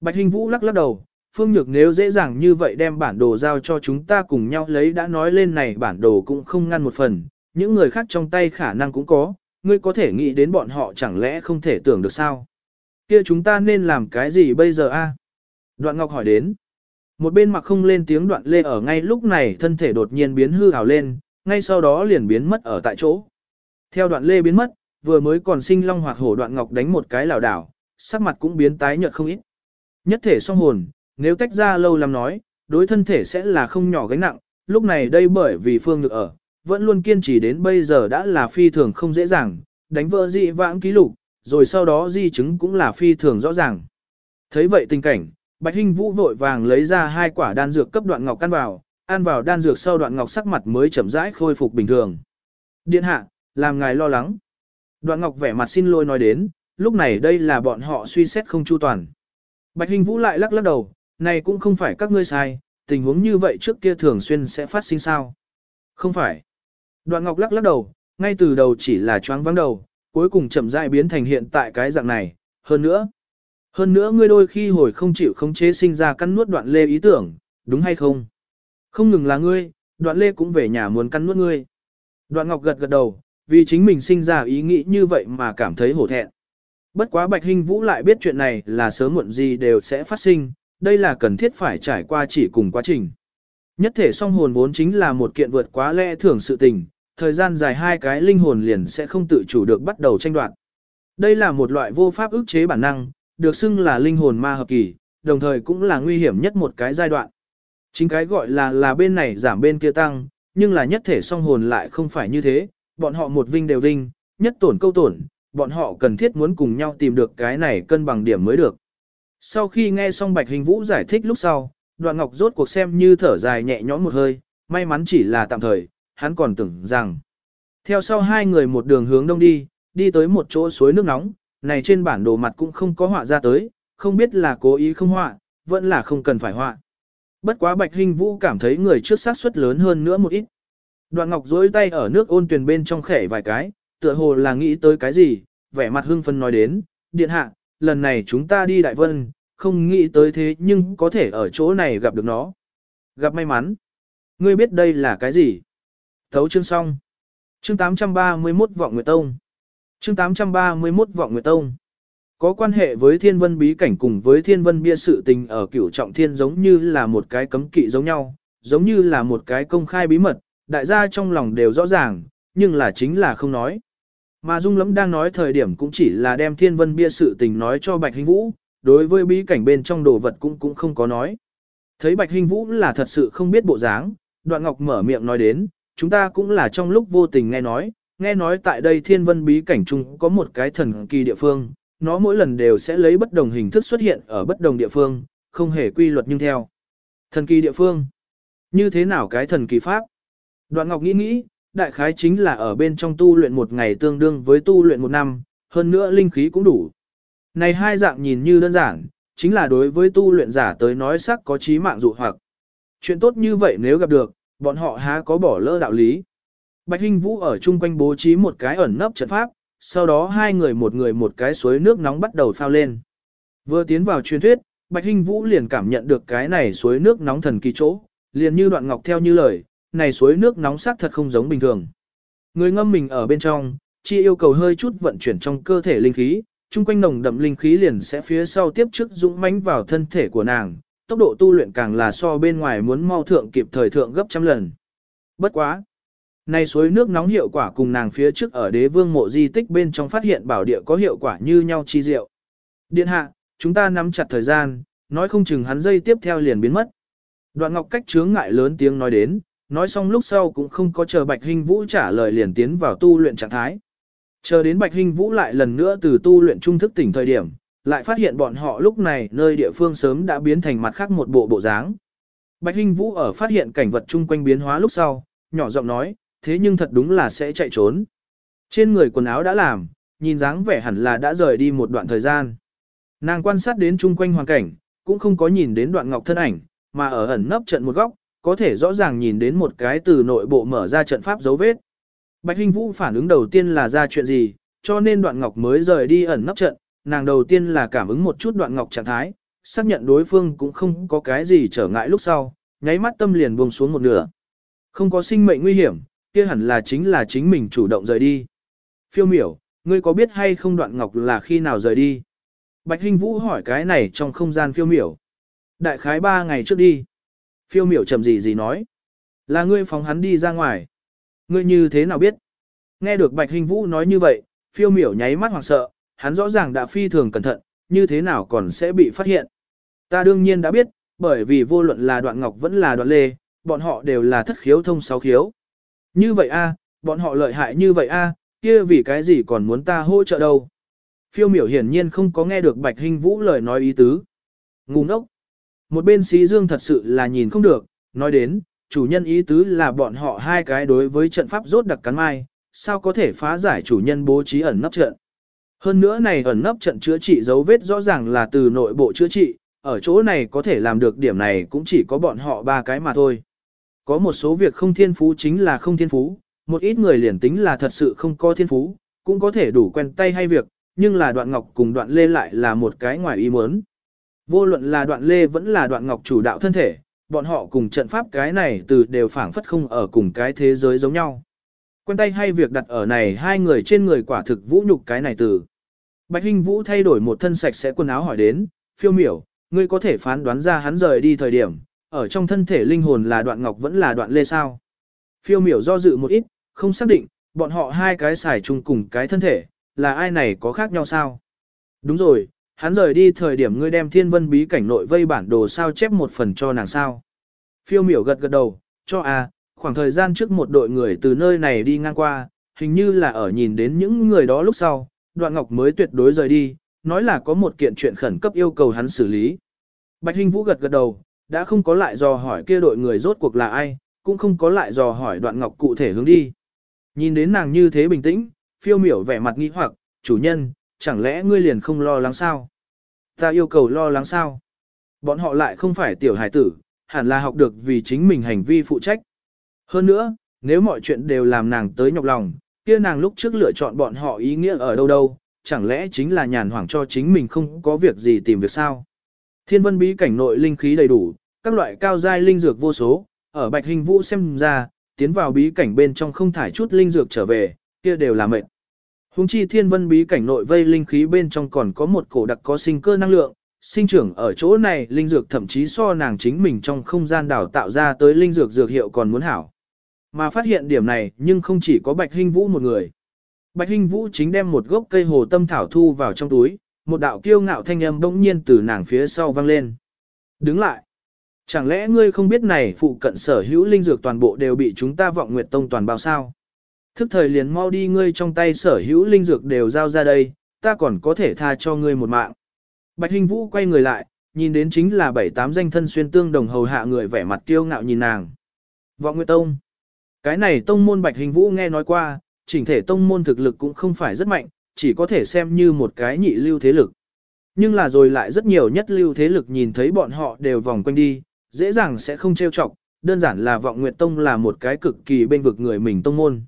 Bạch Hình Vũ lắc lắc đầu, Phương Nhược nếu dễ dàng như vậy đem bản đồ giao cho chúng ta cùng nhau lấy đã nói lên này bản đồ cũng không ngăn một phần, những người khác trong tay khả năng cũng có, ngươi có thể nghĩ đến bọn họ chẳng lẽ không thể tưởng được sao. Kia chúng ta nên làm cái gì bây giờ a? Đoạn Ngọc hỏi đến. Một bên mặc không lên tiếng đoạn lê ở ngay lúc này thân thể đột nhiên biến hư ảo lên, ngay sau đó liền biến mất ở tại chỗ. Theo đoạn lê biến mất, vừa mới còn sinh long hoặc hổ đoạn ngọc đánh một cái lảo đảo, sắc mặt cũng biến tái nhợt không ít. Nhất thể song hồn, nếu tách ra lâu làm nói, đối thân thể sẽ là không nhỏ gánh nặng, lúc này đây bởi vì phương được ở, vẫn luôn kiên trì đến bây giờ đã là phi thường không dễ dàng, đánh vỡ dị vãng ký lục, rồi sau đó di chứng cũng là phi thường rõ ràng. Thấy vậy tình cảnh, Bạch Hinh Vũ vội vàng lấy ra hai quả đan dược cấp đoạn ngọc căn vào, ăn vào đan dược sau đoạn ngọc sắc mặt mới chậm rãi khôi phục bình thường. Điện hạ, làm ngài lo lắng. Đoạn ngọc vẻ mặt xin lỗi nói đến, lúc này đây là bọn họ suy xét không chu toàn. Bạch Hinh Vũ lại lắc lắc đầu, này cũng không phải các ngươi sai, tình huống như vậy trước kia thường xuyên sẽ phát sinh sao. Không phải. Đoạn ngọc lắc lắc đầu, ngay từ đầu chỉ là choáng vắng đầu, cuối cùng chậm rãi biến thành hiện tại cái dạng này, hơn nữa. Hơn nữa ngươi đôi khi hồi không chịu không chế sinh ra cắn nuốt đoạn lê ý tưởng, đúng hay không? Không ngừng là ngươi, đoạn lê cũng về nhà muốn cắn nuốt ngươi. Đoạn ngọc gật gật đầu, vì chính mình sinh ra ý nghĩ như vậy mà cảm thấy hổ thẹn. Bất quá Bạch Hinh Vũ lại biết chuyện này là sớm muộn gì đều sẽ phát sinh, đây là cần thiết phải trải qua chỉ cùng quá trình. Nhất thể song hồn vốn chính là một kiện vượt quá lẽ thường sự tình, thời gian dài hai cái linh hồn liền sẽ không tự chủ được bắt đầu tranh đoạt. Đây là một loại vô pháp ức chế bản năng, được xưng là linh hồn ma hợp kỳ, đồng thời cũng là nguy hiểm nhất một cái giai đoạn. Chính cái gọi là là bên này giảm bên kia tăng, nhưng là nhất thể song hồn lại không phải như thế, bọn họ một vinh đều vinh, nhất tổn câu tổn, bọn họ cần thiết muốn cùng nhau tìm được cái này cân bằng điểm mới được. Sau khi nghe xong Bạch Hình Vũ giải thích lúc sau, đoạn ngọc rốt cuộc xem như thở dài nhẹ nhõm một hơi, may mắn chỉ là tạm thời, hắn còn tưởng rằng. Theo sau hai người một đường hướng đông đi, đi tới một chỗ suối nước nóng, này trên bản đồ mặt cũng không có họa ra tới, không biết là cố ý không họa, vẫn là không cần phải họa. Bất quá Bạch Hinh Vũ cảm thấy người trước sát suất lớn hơn nữa một ít. Đoạn Ngọc duỗi tay ở nước ôn tuyền bên trong khẽ vài cái, tựa hồ là nghĩ tới cái gì, vẻ mặt hưng phấn nói đến, điện hạ, lần này chúng ta đi Đại Vân, không nghĩ tới thế nhưng có thể ở chỗ này gặp được nó. Gặp may mắn. Ngươi biết đây là cái gì? Thấu chương xong. Chương 831 Vọng Nguyệt Tông. Chương 831 Vọng Nguyệt Tông. Có quan hệ với thiên vân bí cảnh cùng với thiên vân bia sự tình ở cửu trọng thiên giống như là một cái cấm kỵ giống nhau, giống như là một cái công khai bí mật, đại gia trong lòng đều rõ ràng, nhưng là chính là không nói. Mà Dung Lẫm đang nói thời điểm cũng chỉ là đem thiên vân bia sự tình nói cho Bạch Hình Vũ, đối với bí cảnh bên trong đồ vật cũng cũng không có nói. Thấy Bạch Hình Vũ là thật sự không biết bộ dáng, Đoạn Ngọc mở miệng nói đến, chúng ta cũng là trong lúc vô tình nghe nói, nghe nói tại đây thiên vân bí cảnh chung có một cái thần kỳ địa phương, nó mỗi lần đều sẽ lấy bất đồng hình thức xuất hiện ở bất đồng địa phương, không hề quy luật nhưng theo. Thần kỳ địa phương. Như thế nào cái thần kỳ pháp? Đoạn Ngọc nghĩ nghĩ, đại khái chính là ở bên trong tu luyện một ngày tương đương với tu luyện một năm, hơn nữa linh khí cũng đủ. Này hai dạng nhìn như đơn giản, chính là đối với tu luyện giả tới nói sắc có trí mạng dụ hoặc. Chuyện tốt như vậy nếu gặp được, bọn họ há có bỏ lỡ đạo lý. Bạch Hinh Vũ ở chung quanh bố trí một cái ẩn nấp trận pháp, sau đó hai người một người một cái suối nước nóng bắt đầu phao lên. Vừa tiến vào truyền thuyết, Bạch Hinh Vũ liền cảm nhận được cái này suối nước nóng thần kỳ chỗ, liền như đoạn ngọc theo như lời, này suối nước nóng sắc thật không giống bình thường. Người ngâm mình ở bên trong, chỉ yêu cầu hơi chút vận chuyển trong cơ thể linh khí, chung quanh nồng đậm linh khí liền sẽ phía sau tiếp trước dũng mãnh vào thân thể của nàng, tốc độ tu luyện càng là so bên ngoài muốn mau thượng kịp thời thượng gấp trăm lần. Bất quá. Này suối nước nóng hiệu quả cùng nàng phía trước ở đế vương mộ di tích bên trong phát hiện bảo địa có hiệu quả như nhau chi diệu. Điện hạ, chúng ta nắm chặt thời gian, nói không chừng hắn dây tiếp theo liền biến mất. Đoạn ngọc cách chướng ngại lớn tiếng nói đến, nói xong lúc sau cũng không có chờ Bạch Hinh Vũ trả lời liền tiến vào tu luyện trạng thái. Chờ đến Bạch Hinh Vũ lại lần nữa từ tu luyện trung thức tỉnh thời điểm, lại phát hiện bọn họ lúc này nơi địa phương sớm đã biến thành mặt khác một bộ bộ dáng. Bạch Hinh Vũ ở phát hiện cảnh vật chung quanh biến hóa lúc sau, nhỏ giọng nói, thế nhưng thật đúng là sẽ chạy trốn. Trên người quần áo đã làm, nhìn dáng vẻ hẳn là đã rời đi một đoạn thời gian. Nàng quan sát đến chung quanh hoàn cảnh, cũng không có nhìn đến đoạn ngọc thân ảnh, mà ở ẩn nấp trận một góc, có thể rõ ràng nhìn đến một cái từ nội bộ mở ra trận pháp dấu vết. Bạch Hinh Vũ phản ứng đầu tiên là ra chuyện gì, cho nên đoạn ngọc mới rời đi ẩn nấp trận, nàng đầu tiên là cảm ứng một chút đoạn ngọc trạng thái, xác nhận đối phương cũng không có cái gì trở ngại lúc sau, nháy mắt tâm liền buông xuống một nửa. Không có sinh mệnh nguy hiểm, kia hẳn là chính là chính mình chủ động rời đi. Phiêu miểu, ngươi có biết hay không đoạn ngọc là khi nào rời đi? Bạch Hinh Vũ hỏi cái này trong không gian phiêu miểu. Đại khái ba ngày trước đi. Phiêu miểu trầm gì gì nói. Là ngươi phóng hắn đi ra ngoài. Ngươi như thế nào biết? Nghe được Bạch Hinh Vũ nói như vậy, phiêu miểu nháy mắt hoảng sợ, hắn rõ ràng đã phi thường cẩn thận, như thế nào còn sẽ bị phát hiện. Ta đương nhiên đã biết, bởi vì vô luận là đoạn ngọc vẫn là đoạn lê, bọn họ đều là thất khiếu thông sáu khiếu. Như vậy a, bọn họ lợi hại như vậy a, kia vì cái gì còn muốn ta hỗ trợ đâu. Phiêu miểu hiển nhiên không có nghe được Bạch Hinh Vũ lời nói ý tứ. Ngu ngốc. Một bên xí dương thật sự là nhìn không được, nói đến, chủ nhân ý tứ là bọn họ hai cái đối với trận pháp rốt đặc cắn mai, sao có thể phá giải chủ nhân bố trí ẩn nấp trận. Hơn nữa này ẩn nấp trận chữa trị dấu vết rõ ràng là từ nội bộ chữa trị, ở chỗ này có thể làm được điểm này cũng chỉ có bọn họ ba cái mà thôi. Có một số việc không thiên phú chính là không thiên phú, một ít người liền tính là thật sự không có thiên phú, cũng có thể đủ quen tay hay việc, nhưng là đoạn ngọc cùng đoạn lê lại là một cái ngoài ý muốn. Vô luận là đoạn lê vẫn là đoạn ngọc chủ đạo thân thể, bọn họ cùng trận pháp cái này từ đều phản phất không ở cùng cái thế giới giống nhau. Quen tay hay việc đặt ở này hai người trên người quả thực vũ nhục cái này từ. Bạch Hinh Vũ thay đổi một thân sạch sẽ quần áo hỏi đến, phiêu miểu, ngươi có thể phán đoán ra hắn rời đi thời điểm, ở trong thân thể linh hồn là đoạn ngọc vẫn là đoạn lê sao. Phiêu miểu do dự một ít, không xác định, bọn họ hai cái xài chung cùng cái thân thể, là ai này có khác nhau sao? Đúng rồi, hắn rời đi thời điểm ngươi đem thiên vân bí cảnh nội vây bản đồ sao chép một phần cho nàng sao. Phiêu miểu gật gật đầu, cho à, khoảng thời gian trước một đội người từ nơi này đi ngang qua, hình như là ở nhìn đến những người đó lúc sau, đoạn ngọc mới tuyệt đối rời đi, nói là có một kiện chuyện khẩn cấp yêu cầu hắn xử lý. Bạch Hinh Vũ gật gật đầu, đã không có lại dò hỏi kia đội người rốt cuộc là ai, cũng không có lại dò hỏi đoạn ngọc cụ thể hướng đi. Nhìn đến nàng như thế bình tĩnh, phiêu miểu vẻ mặt nghi hoặc, chủ nhân, chẳng lẽ ngươi liền không lo lắng sao? Ta yêu cầu lo lắng sao? Bọn họ lại không phải tiểu hải tử, hẳn là học được vì chính mình hành vi phụ trách. Hơn nữa, nếu mọi chuyện đều làm nàng tới nhọc lòng, kia nàng lúc trước lựa chọn bọn họ ý nghĩa ở đâu đâu, chẳng lẽ chính là nhàn hoảng cho chính mình không có việc gì tìm việc sao. Thiên vân bí cảnh nội linh khí đầy đủ, các loại cao giai linh dược vô số, ở Bạch Hình Vũ xem ra, tiến vào bí cảnh bên trong không thải chút linh dược trở về, kia đều là mệt. Hùng chi thiên vân bí cảnh nội vây linh khí bên trong còn có một cổ đặc có sinh cơ năng lượng, sinh trưởng ở chỗ này linh dược thậm chí so nàng chính mình trong không gian đào tạo ra tới linh dược dược hiệu còn muốn hảo. Mà phát hiện điểm này nhưng không chỉ có Bạch Hinh Vũ một người. Bạch Hinh Vũ chính đem một gốc cây hồ tâm thảo thu vào trong túi, một đạo kiêu ngạo thanh âm bỗng nhiên từ nàng phía sau vang lên. Đứng lại. Chẳng lẽ ngươi không biết này phụ cận sở hữu linh dược toàn bộ đều bị chúng ta vọng nguyệt tông toàn bao sao? Thức thời liền mau đi ngươi trong tay sở hữu linh dược đều giao ra đây, ta còn có thể tha cho ngươi một mạng. Bạch Hình Vũ quay người lại, nhìn đến chính là bảy tám danh thân xuyên tương đồng hầu hạ người vẻ mặt kiêu ngạo nhìn nàng. Vọng Nguyệt Tông. Cái này tông môn Bạch Hình Vũ nghe nói qua, chỉnh thể tông môn thực lực cũng không phải rất mạnh, chỉ có thể xem như một cái nhị lưu thế lực. Nhưng là rồi lại rất nhiều nhất lưu thế lực nhìn thấy bọn họ đều vòng quanh đi, dễ dàng sẽ không trêu chọc, đơn giản là vọng nguyệt tông là một cái cực kỳ bên vực người mình tông môn.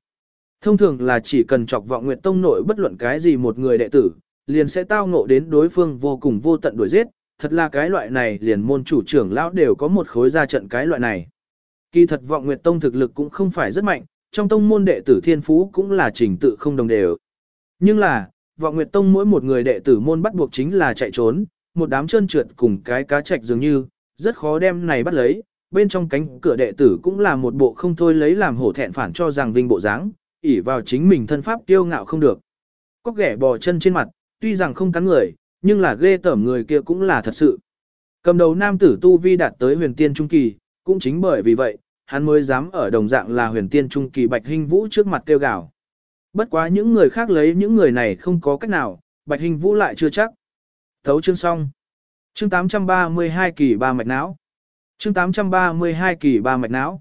Thông thường là chỉ cần chọc vọng nguyệt tông nội bất luận cái gì một người đệ tử, liền sẽ tao ngộ đến đối phương vô cùng vô tận đuổi giết, thật là cái loại này liền môn chủ trưởng lão đều có một khối ra trận cái loại này. Kỳ thật vọng nguyệt tông thực lực cũng không phải rất mạnh, trong tông môn đệ tử thiên phú cũng là trình tự không đồng đều. Nhưng là, vọng nguyệt tông mỗi một người đệ tử môn bắt buộc chính là chạy trốn, một đám trơn trượt cùng cái cá trạch dường như, rất khó đem này bắt lấy, bên trong cánh cửa đệ tử cũng là một bộ không thôi lấy làm hổ thẹn phản cho rằng vinh bộ dáng, ỉ vào chính mình thân pháp tiêu ngạo không được. Có ghẻ bò chân trên mặt, tuy rằng không cắn người, nhưng là ghê tởm người kia cũng là thật sự. Cầm đầu nam tử tu vi đạt tới huyền tiên trung kỳ, cũng chính bởi vì vậy, hắn mới dám ở đồng dạng là huyền tiên trung kỳ Bạch hình Vũ trước mặt kêu gào. Bất quá những người khác lấy những người này không có cách nào, Bạch hình Vũ lại chưa chắc. Thấu chương xong. Chương 832 kỳ ba mạch não. Chương 832 kỳ ba mạch não.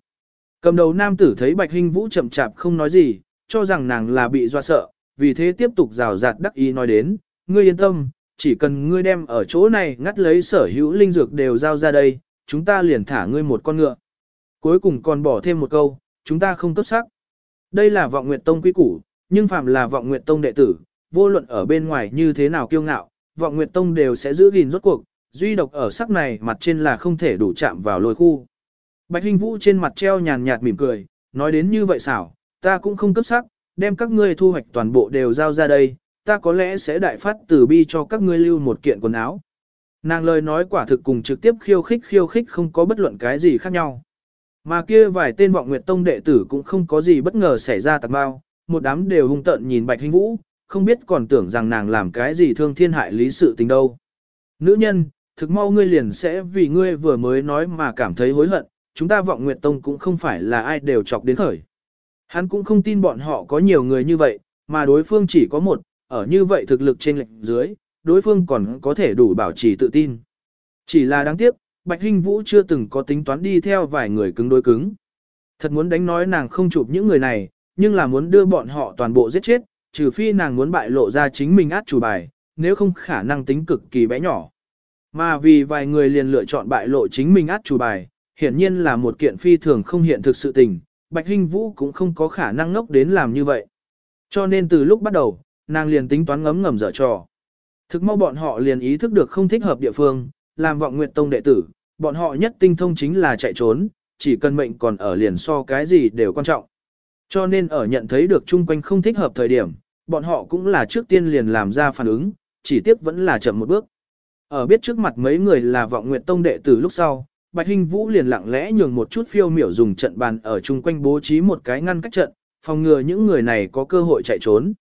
Cầm đầu nam tử thấy Bạch hình Vũ chậm chạp không nói gì, cho rằng nàng là bị doa sợ, vì thế tiếp tục rào rạt đắc ý nói đến, ngươi yên tâm, chỉ cần ngươi đem ở chỗ này ngắt lấy sở hữu linh dược đều giao ra đây, chúng ta liền thả ngươi một con ngựa. Cuối cùng còn bỏ thêm một câu, chúng ta không cấp sắc. Đây là vọng nguyệt tông quy củ, nhưng phạm là vọng nguyệt tông đệ tử, vô luận ở bên ngoài như thế nào kiêu ngạo, vọng nguyệt tông đều sẽ giữ gìn rốt cuộc, duy độc ở sắc này mặt trên là không thể đủ chạm vào lôi khu. Bạch hinh Vũ trên mặt treo nhàn nhạt mỉm cười, nói đến như vậy xảo, ta cũng không cấp sắc, đem các ngươi thu hoạch toàn bộ đều giao ra đây, ta có lẽ sẽ đại phát từ bi cho các ngươi lưu một kiện quần áo. Nàng lời nói quả thực cùng trực tiếp khiêu khích khiêu khích không có bất luận cái gì khác nhau. Mà kia vài tên vọng nguyệt tông đệ tử cũng không có gì bất ngờ xảy ra tạc bao, một đám đều hung tợn nhìn bạch hinh vũ, không biết còn tưởng rằng nàng làm cái gì thương thiên hại lý sự tình đâu. Nữ nhân, thực mau ngươi liền sẽ vì ngươi vừa mới nói mà cảm thấy hối hận, chúng ta vọng nguyệt tông cũng không phải là ai đều chọc đến khởi. Hắn cũng không tin bọn họ có nhiều người như vậy, mà đối phương chỉ có một, ở như vậy thực lực trên lệnh dưới, đối phương còn có thể đủ bảo trì tự tin. Chỉ là đáng tiếc, Bạch Hinh Vũ chưa từng có tính toán đi theo vài người cứng đối cứng. Thật muốn đánh nói nàng không chụp những người này, nhưng là muốn đưa bọn họ toàn bộ giết chết, trừ phi nàng muốn bại lộ ra chính mình át chủ bài, nếu không khả năng tính cực kỳ bé nhỏ. Mà vì vài người liền lựa chọn bại lộ chính mình át chủ bài, hiển nhiên là một kiện phi thường không hiện thực sự tình, Bạch Hinh Vũ cũng không có khả năng ngốc đến làm như vậy. Cho nên từ lúc bắt đầu, nàng liền tính toán ngấm ngầm dở trò. Thực mau bọn họ liền ý thức được không thích hợp địa phương, làm vọng nguyệt tông đệ tử, bọn họ nhất tinh thông chính là chạy trốn, chỉ cần mệnh còn ở liền so cái gì đều quan trọng. Cho nên ở nhận thấy được chung quanh không thích hợp thời điểm, bọn họ cũng là trước tiên liền làm ra phản ứng, chỉ tiếc vẫn là chậm một bước. Ở biết trước mặt mấy người là vọng nguyện tông đệ tử lúc sau, Bạch Hinh Vũ liền lặng lẽ nhường một chút phiêu miểu dùng trận bàn ở chung quanh bố trí một cái ngăn cách trận, phòng ngừa những người này có cơ hội chạy trốn.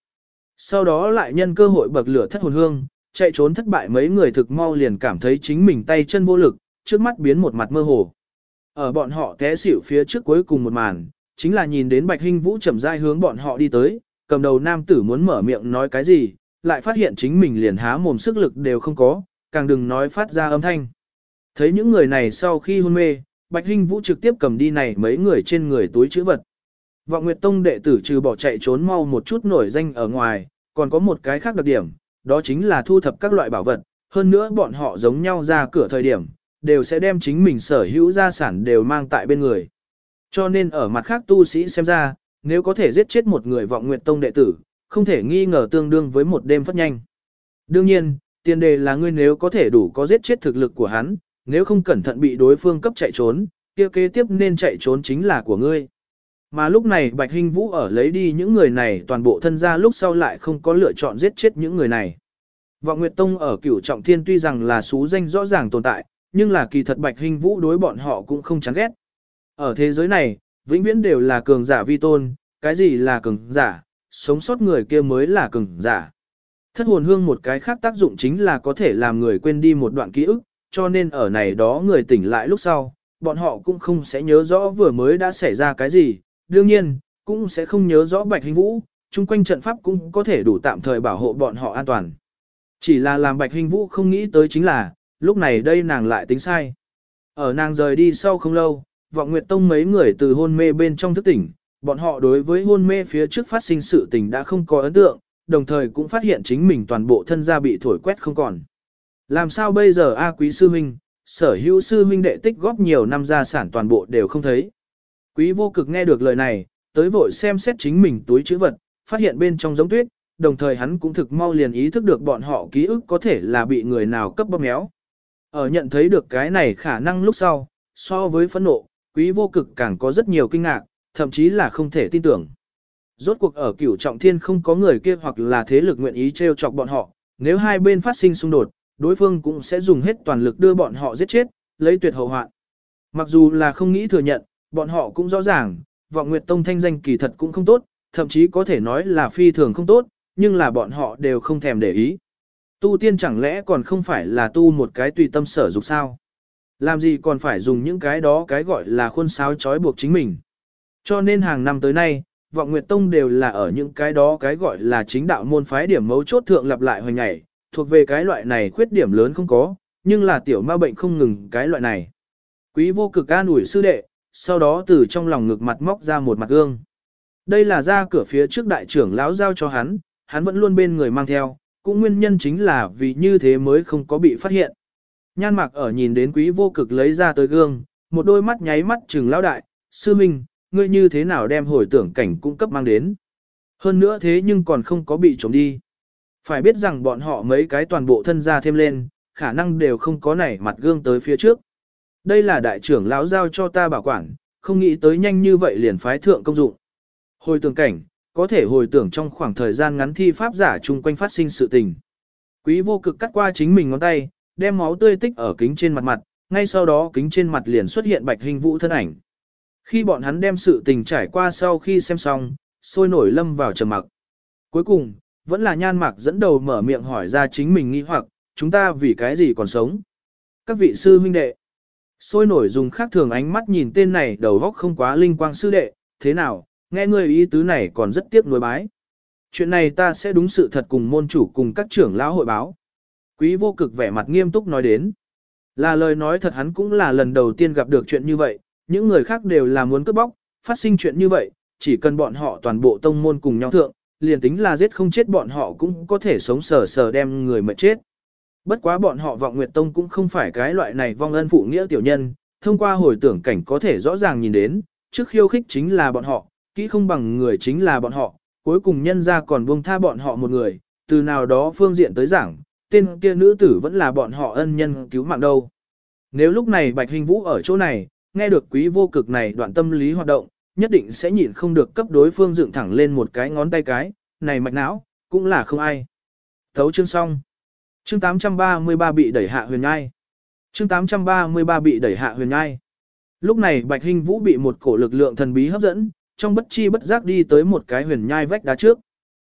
Sau đó lại nhân cơ hội bậc lửa thất hồn hương, chạy trốn thất bại mấy người thực mau liền cảm thấy chính mình tay chân vô lực, trước mắt biến một mặt mơ hồ. Ở bọn họ té xỉu phía trước cuối cùng một màn, chính là nhìn đến Bạch Hinh Vũ chậm rãi hướng bọn họ đi tới, cầm đầu nam tử muốn mở miệng nói cái gì, lại phát hiện chính mình liền há mồm sức lực đều không có, càng đừng nói phát ra âm thanh. Thấy những người này sau khi hôn mê, Bạch Hinh Vũ trực tiếp cầm đi này mấy người trên người túi chữ vật. Vọng Nguyệt Tông đệ tử trừ bỏ chạy trốn mau một chút nổi danh ở ngoài, còn có một cái khác đặc điểm, đó chính là thu thập các loại bảo vật, hơn nữa bọn họ giống nhau ra cửa thời điểm, đều sẽ đem chính mình sở hữu gia sản đều mang tại bên người. Cho nên ở mặt khác tu sĩ xem ra, nếu có thể giết chết một người vọng nguyệt tông đệ tử, không thể nghi ngờ tương đương với một đêm phất nhanh. Đương nhiên, tiền đề là ngươi nếu có thể đủ có giết chết thực lực của hắn, nếu không cẩn thận bị đối phương cấp chạy trốn, kia kế tiếp nên chạy trốn chính là của ngươi. Mà lúc này Bạch Hinh Vũ ở lấy đi những người này toàn bộ thân gia lúc sau lại không có lựa chọn giết chết những người này. Vọng Nguyệt Tông ở cửu trọng thiên tuy rằng là xú danh rõ ràng tồn tại, nhưng là kỳ thật Bạch Hinh Vũ đối bọn họ cũng không chán ghét. Ở thế giới này, vĩnh viễn đều là cường giả vi tôn, cái gì là cường giả, sống sót người kia mới là cường giả. Thất hồn hương một cái khác tác dụng chính là có thể làm người quên đi một đoạn ký ức, cho nên ở này đó người tỉnh lại lúc sau, bọn họ cũng không sẽ nhớ rõ vừa mới đã xảy ra cái gì, đương nhiên, cũng sẽ không nhớ rõ Bạch Hình Vũ, chung quanh trận pháp cũng có thể đủ tạm thời bảo hộ bọn họ an toàn. Chỉ là làm Bạch Hình Vũ không nghĩ tới chính là, lúc này đây nàng lại tính sai. Ở nàng rời đi sau không lâu, vọng Nguyệt Tông mấy người từ hôn mê bên trong thức tỉnh, bọn họ đối với hôn mê phía trước phát sinh sự tình đã không có ấn tượng, đồng thời cũng phát hiện chính mình toàn bộ thân gia bị thổi quét không còn. Làm sao bây giờ A quý sư huynh, sở hữu sư huynh đệ tích góp nhiều năm gia sản toàn bộ đều không thấy. Quý vô cực nghe được lời này, tới vội xem xét chính mình túi chữ vật, phát hiện bên trong giống tuyết, đồng thời hắn cũng thực mau liền ý thức được bọn họ ký ức có thể là bị người nào cấp bóp méo. Ở nhận thấy được cái này khả năng lúc sau, so với phẫn nộ, quý vô cực càng có rất nhiều kinh ngạc, thậm chí là không thể tin tưởng. Rốt cuộc ở cửu trọng thiên không có người kia hoặc là thế lực nguyện ý treo chọc bọn họ, nếu hai bên phát sinh xung đột, đối phương cũng sẽ dùng hết toàn lực đưa bọn họ giết chết, lấy tuyệt hậu hoạn. Mặc dù là không nghĩ thừa nhận, bọn họ cũng rõ ràng, vọng nguyệt tông thanh danh kỳ thật cũng không tốt, thậm chí có thể nói là phi thường không tốt, nhưng là bọn họ đều không thèm để ý. Tu tiên chẳng lẽ còn không phải là tu một cái tùy tâm sở dục sao? Làm gì còn phải dùng những cái đó cái gọi là khuôn sáo trói buộc chính mình. Cho nên hàng năm tới nay, vọng nguyệt tông đều là ở những cái đó cái gọi là chính đạo môn phái điểm mấu chốt thượng lặp lại hoành nhảy, thuộc về cái loại này khuyết điểm lớn không có, nhưng là tiểu ma bệnh không ngừng cái loại này. Quý vô cực an ủi sư đệ, sau đó từ trong lòng ngực mặt móc ra một mặt gương. Đây là ra cửa phía trước đại trưởng lão giao cho hắn, hắn vẫn luôn bên người mang theo, cũng nguyên nhân chính là vì như thế mới không có bị phát hiện. Nhan mạc ở nhìn đến quý vô cực lấy ra tới gương, một đôi mắt nháy mắt trừng lão đại, sư minh, ngươi như thế nào đem hồi tưởng cảnh cung cấp mang đến. Hơn nữa thế nhưng còn không có bị trộm đi. Phải biết rằng bọn họ mấy cái toàn bộ thân ra thêm lên, khả năng đều không có nảy mặt gương tới phía trước. Đây là đại trưởng lão giao cho ta bảo quản, không nghĩ tới nhanh như vậy liền phái thượng công dụng. Hồi tưởng cảnh, có thể hồi tưởng trong khoảng thời gian ngắn thi pháp giả chung quanh phát sinh sự tình. Quý vô cực cắt qua chính mình ngón tay, đem máu tươi tích ở kính trên mặt mặt, ngay sau đó kính trên mặt liền xuất hiện bạch hình vũ thân ảnh. Khi bọn hắn đem sự tình trải qua sau khi xem xong, sôi nổi lâm vào trầm mặc. Cuối cùng, vẫn là nhan mạc dẫn đầu mở miệng hỏi ra chính mình nghi hoặc, chúng ta vì cái gì còn sống. Các vị sư huynh đệ, sôi nổi dùng khác thường ánh mắt nhìn tên này đầu góc không quá linh quang sư đệ, thế nào, nghe người ý tứ này còn rất tiếc nuối bái. Chuyện này ta sẽ đúng sự thật cùng môn chủ cùng các trưởng lão hội báo. Quý vô cực vẻ mặt nghiêm túc nói đến. Là lời nói thật hắn cũng là lần đầu tiên gặp được chuyện như vậy, những người khác đều là muốn cướp bóc, phát sinh chuyện như vậy, chỉ cần bọn họ toàn bộ tông môn cùng nhau thượng, liền tính là giết không chết bọn họ cũng có thể sống sờ sờ đem người mệt chết. Bất quá bọn họ vọng nguyệt tông cũng không phải cái loại này vong ân phụ nghĩa tiểu nhân, thông qua hồi tưởng cảnh có thể rõ ràng nhìn đến, trước khiêu khích chính là bọn họ, kỹ không bằng người chính là bọn họ, cuối cùng nhân ra còn buông tha bọn họ một người, từ nào đó phương diện tới giảng, tên kia nữ tử vẫn là bọn họ ân nhân cứu mạng đâu. Nếu lúc này Bạch Hình Vũ ở chỗ này, nghe được quý vô cực này đoạn tâm lý hoạt động, nhất định sẽ nhịn không được cấp đối phương dựng thẳng lên một cái ngón tay cái, này mạch não, cũng là không ai. Thấu chương xong. Chương 833 bị đẩy hạ huyền ngai. Chương 833 bị đẩy hạ huyền ngai. Lúc này Bạch Hinh Vũ bị một cổ lực lượng thần bí hấp dẫn, trong bất chi bất giác đi tới một cái huyền nhai vách đá trước.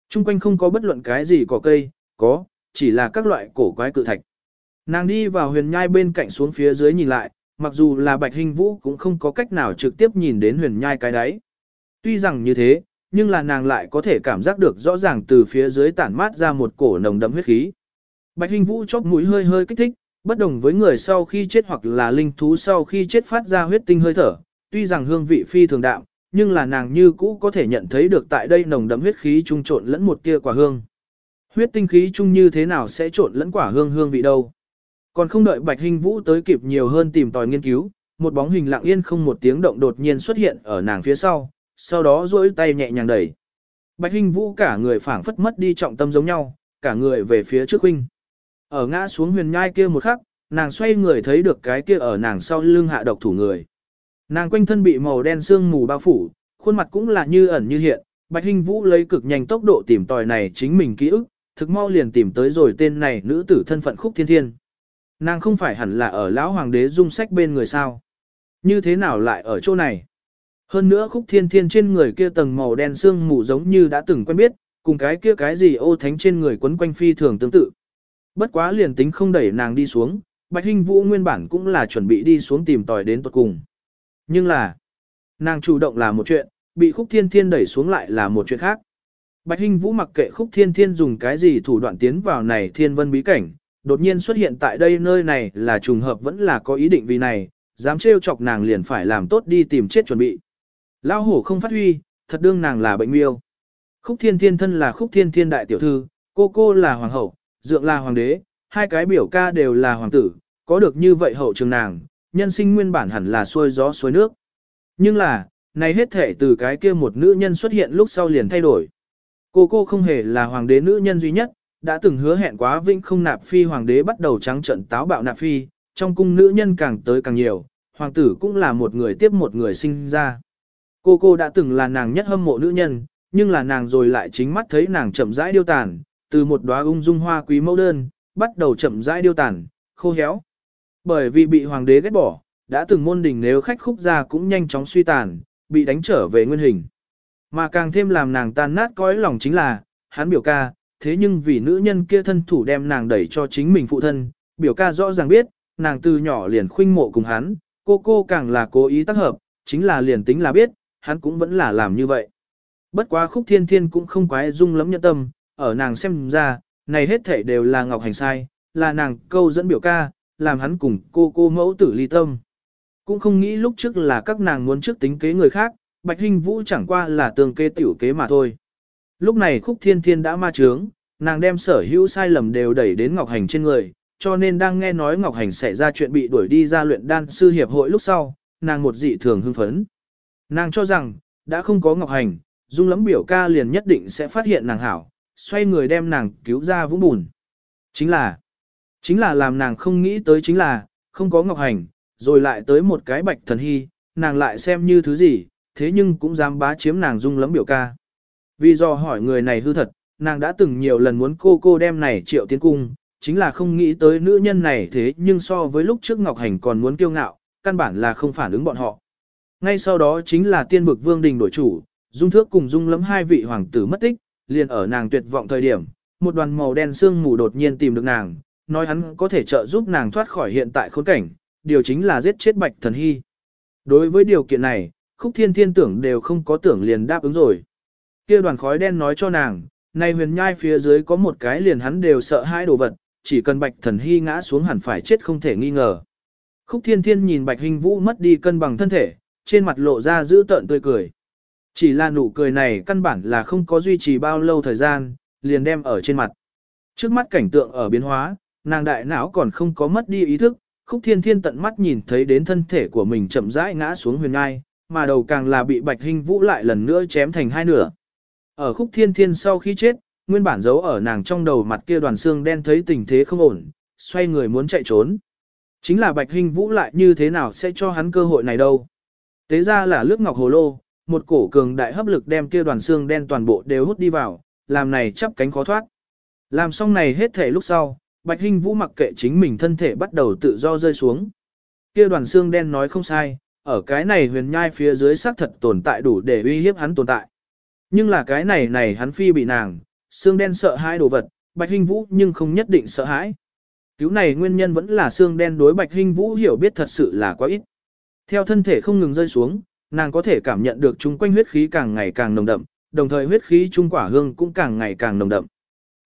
Trung quanh không có bất luận cái gì cỏ cây, có, chỉ là các loại cổ quái cự thạch. Nàng đi vào huyền nhai bên cạnh xuống phía dưới nhìn lại, mặc dù là bạch hình vũ cũng không có cách nào trực tiếp nhìn đến huyền nhai cái đáy. Tuy rằng như thế, nhưng là nàng lại có thể cảm giác được rõ ràng từ phía dưới tản mát ra một cổ nồng đậm huyết khí. Bạch hình vũ chóp mũi hơi hơi kích thích, bất đồng với người sau khi chết hoặc là linh thú sau khi chết phát ra huyết tinh hơi thở, tuy rằng hương vị phi thường đạm, nhưng là nàng như cũ có thể nhận thấy được tại đây nồng đậm huyết khí trung trộn lẫn một tia quả hương. Huyết tinh khí chung như thế nào sẽ trộn lẫn quả hương hương vị đâu? Còn không đợi Bạch Hình Vũ tới kịp nhiều hơn tìm tòi nghiên cứu, một bóng hình lặng yên không một tiếng động đột nhiên xuất hiện ở nàng phía sau, sau đó duỗi tay nhẹ nhàng đẩy. Bạch Hinh Vũ cả người phảng phất mất đi trọng tâm giống nhau, cả người về phía trước huynh. Ở ngã xuống huyền nhai kia một khắc, nàng xoay người thấy được cái kia ở nàng sau lưng hạ độc thủ người. Nàng quanh thân bị màu đen sương mù bao phủ, khuôn mặt cũng là như ẩn như hiện, Bạch Hinh Vũ lấy cực nhanh tốc độ tìm tòi này chính mình ký ức, thực mau liền tìm tới rồi tên này nữ tử thân phận Khúc Thiên Thiên. Nàng không phải hẳn là ở lão hoàng đế dung sách bên người sao? Như thế nào lại ở chỗ này? Hơn nữa Khúc Thiên Thiên trên người kia tầng màu đen sương mù giống như đã từng quen biết, cùng cái kia cái gì ô thánh trên người quấn quanh phi thường tương tự. Bất quá liền tính không đẩy nàng đi xuống, Bạch Hinh Vũ nguyên bản cũng là chuẩn bị đi xuống tìm tòi đến tuật cùng. Nhưng là, nàng chủ động là một chuyện, bị khúc thiên thiên đẩy xuống lại là một chuyện khác. Bạch Hinh Vũ mặc kệ khúc thiên thiên dùng cái gì thủ đoạn tiến vào này thiên vân bí cảnh, đột nhiên xuất hiện tại đây nơi này là trùng hợp vẫn là có ý định vì này, dám trêu chọc nàng liền phải làm tốt đi tìm chết chuẩn bị. Lao hổ không phát huy, thật đương nàng là bệnh miêu. Khúc thiên thiên thân là khúc thiên thiên đại tiểu thư, cô cô là hoàng hậu, dượng là hoàng đế, hai cái biểu ca đều là hoàng tử, có được như vậy hậu trường nàng, nhân sinh nguyên bản hẳn là xuôi gió xuôi nước. Nhưng là, này hết thể từ cái kia một nữ nhân xuất hiện lúc sau liền thay đổi. Cô cô không hề là hoàng đế nữ nhân duy nhất, đã từng hứa hẹn quá vĩnh không nạp phi hoàng đế bắt đầu trắng trận táo bạo nạp phi, trong cung nữ nhân càng tới càng nhiều, hoàng tử cũng là một người tiếp một người sinh ra. Cô cô đã từng là nàng nhất hâm mộ nữ nhân, nhưng là nàng rồi lại chính mắt thấy nàng chậm rãi điêu tàn, từ một đóa ung dung hoa quý mẫu đơn, bắt đầu chậm rãi điêu tàn, khô héo. Bởi vì bị hoàng đế ghét bỏ, đã từng môn đình nếu khách khúc ra cũng nhanh chóng suy tàn, bị đánh trở về nguyên hình. Mà càng thêm làm nàng tan nát cõi lòng chính là, hắn biểu ca, thế nhưng vì nữ nhân kia thân thủ đem nàng đẩy cho chính mình phụ thân, biểu ca rõ ràng biết, nàng từ nhỏ liền khuynh mộ cùng hắn, cô cô càng là cố ý tác hợp, chính là liền tính là biết, hắn cũng vẫn là làm như vậy. Bất quá khúc thiên thiên cũng không quái dung lắm nhân tâm, ở nàng xem ra, này hết thể đều là ngọc hành sai, là nàng câu dẫn biểu ca, làm hắn cùng cô cô mẫu tử ly tâm. Cũng không nghĩ lúc trước là các nàng muốn trước tính kế người khác, Bạch Hinh Vũ chẳng qua là tương kê tiểu kế mà thôi. Lúc này Khúc Thiên Thiên đã ma trướng, nàng đem sở hữu sai lầm đều đẩy đến Ngọc Hành trên người, cho nên đang nghe nói Ngọc Hành xảy ra chuyện bị đuổi đi ra luyện đan sư hiệp hội lúc sau, nàng một dị thường hưng phấn. Nàng cho rằng, đã không có Ngọc Hành, Dung lắm biểu ca liền nhất định sẽ phát hiện nàng hảo, xoay người đem nàng cứu ra vũng bùn. Chính là, chính là làm nàng không nghĩ tới chính là, không có Ngọc Hành, rồi lại tới một cái bạch thần hy, nàng lại xem như thứ gì, thế nhưng cũng dám bá chiếm nàng dung lắm biểu ca. Vì do hỏi người này hư thật, nàng đã từng nhiều lần muốn cô cô đem này triệu tiến cung, chính là không nghĩ tới nữ nhân này thế nhưng so với lúc trước Ngọc Hành còn muốn kiêu ngạo, căn bản là không phản ứng bọn họ. Ngay sau đó chính là tiên vực vương đình đổi chủ, dung thước cùng dung lắm hai vị hoàng tử mất tích, liền ở nàng tuyệt vọng thời điểm, một đoàn màu đen sương mù đột nhiên tìm được nàng, nói hắn có thể trợ giúp nàng thoát khỏi hiện tại khốn cảnh, điều chính là giết chết bạch thần hy. Đối với điều kiện này, khúc thiên thiên tưởng đều không có tưởng liền đáp ứng rồi. kia đoàn khói đen nói cho nàng, nay huyền nhai phía dưới có một cái liền hắn đều sợ hãi đồ vật, chỉ cần bạch thần hy ngã xuống hẳn phải chết không thể nghi ngờ. Khúc thiên thiên nhìn bạch hình vũ mất đi cân bằng thân thể, trên mặt lộ ra giữ tợn tươi cười. Chỉ là nụ cười này căn bản là không có duy trì bao lâu thời gian, liền đem ở trên mặt. Trước mắt cảnh tượng ở biến hóa, nàng đại não còn không có mất đi ý thức, khúc thiên thiên tận mắt nhìn thấy đến thân thể của mình chậm rãi ngã xuống huyền ngai, mà đầu càng là bị bạch hình vũ lại lần nữa chém thành hai nửa. Ở khúc thiên thiên sau khi chết, nguyên bản giấu ở nàng trong đầu mặt kia đoàn xương đen thấy tình thế không ổn, xoay người muốn chạy trốn. Chính là bạch hình vũ lại như thế nào sẽ cho hắn cơ hội này đâu. Tế ra là lướt ngọc hồ lô, một cổ cường đại hấp lực đem kia đoàn xương đen toàn bộ đều hút đi vào, làm này chắp cánh khó thoát. Làm xong này hết thể lúc sau, Bạch Hinh Vũ mặc kệ chính mình thân thể bắt đầu tự do rơi xuống. Kia đoàn xương đen nói không sai, ở cái này huyền nhai phía dưới xác thật tồn tại đủ để uy hiếp hắn tồn tại. Nhưng là cái này này hắn phi bị nàng, xương đen sợ hãi đồ vật, Bạch Hinh Vũ nhưng không nhất định sợ hãi. Cứu này nguyên nhân vẫn là xương đen đối Bạch Hinh Vũ hiểu biết thật sự là quá ít. Theo thân thể không ngừng rơi xuống, nàng có thể cảm nhận được chung quanh huyết khí càng ngày càng nồng đậm, đồng thời huyết khí trung quả hương cũng càng ngày càng nồng đậm.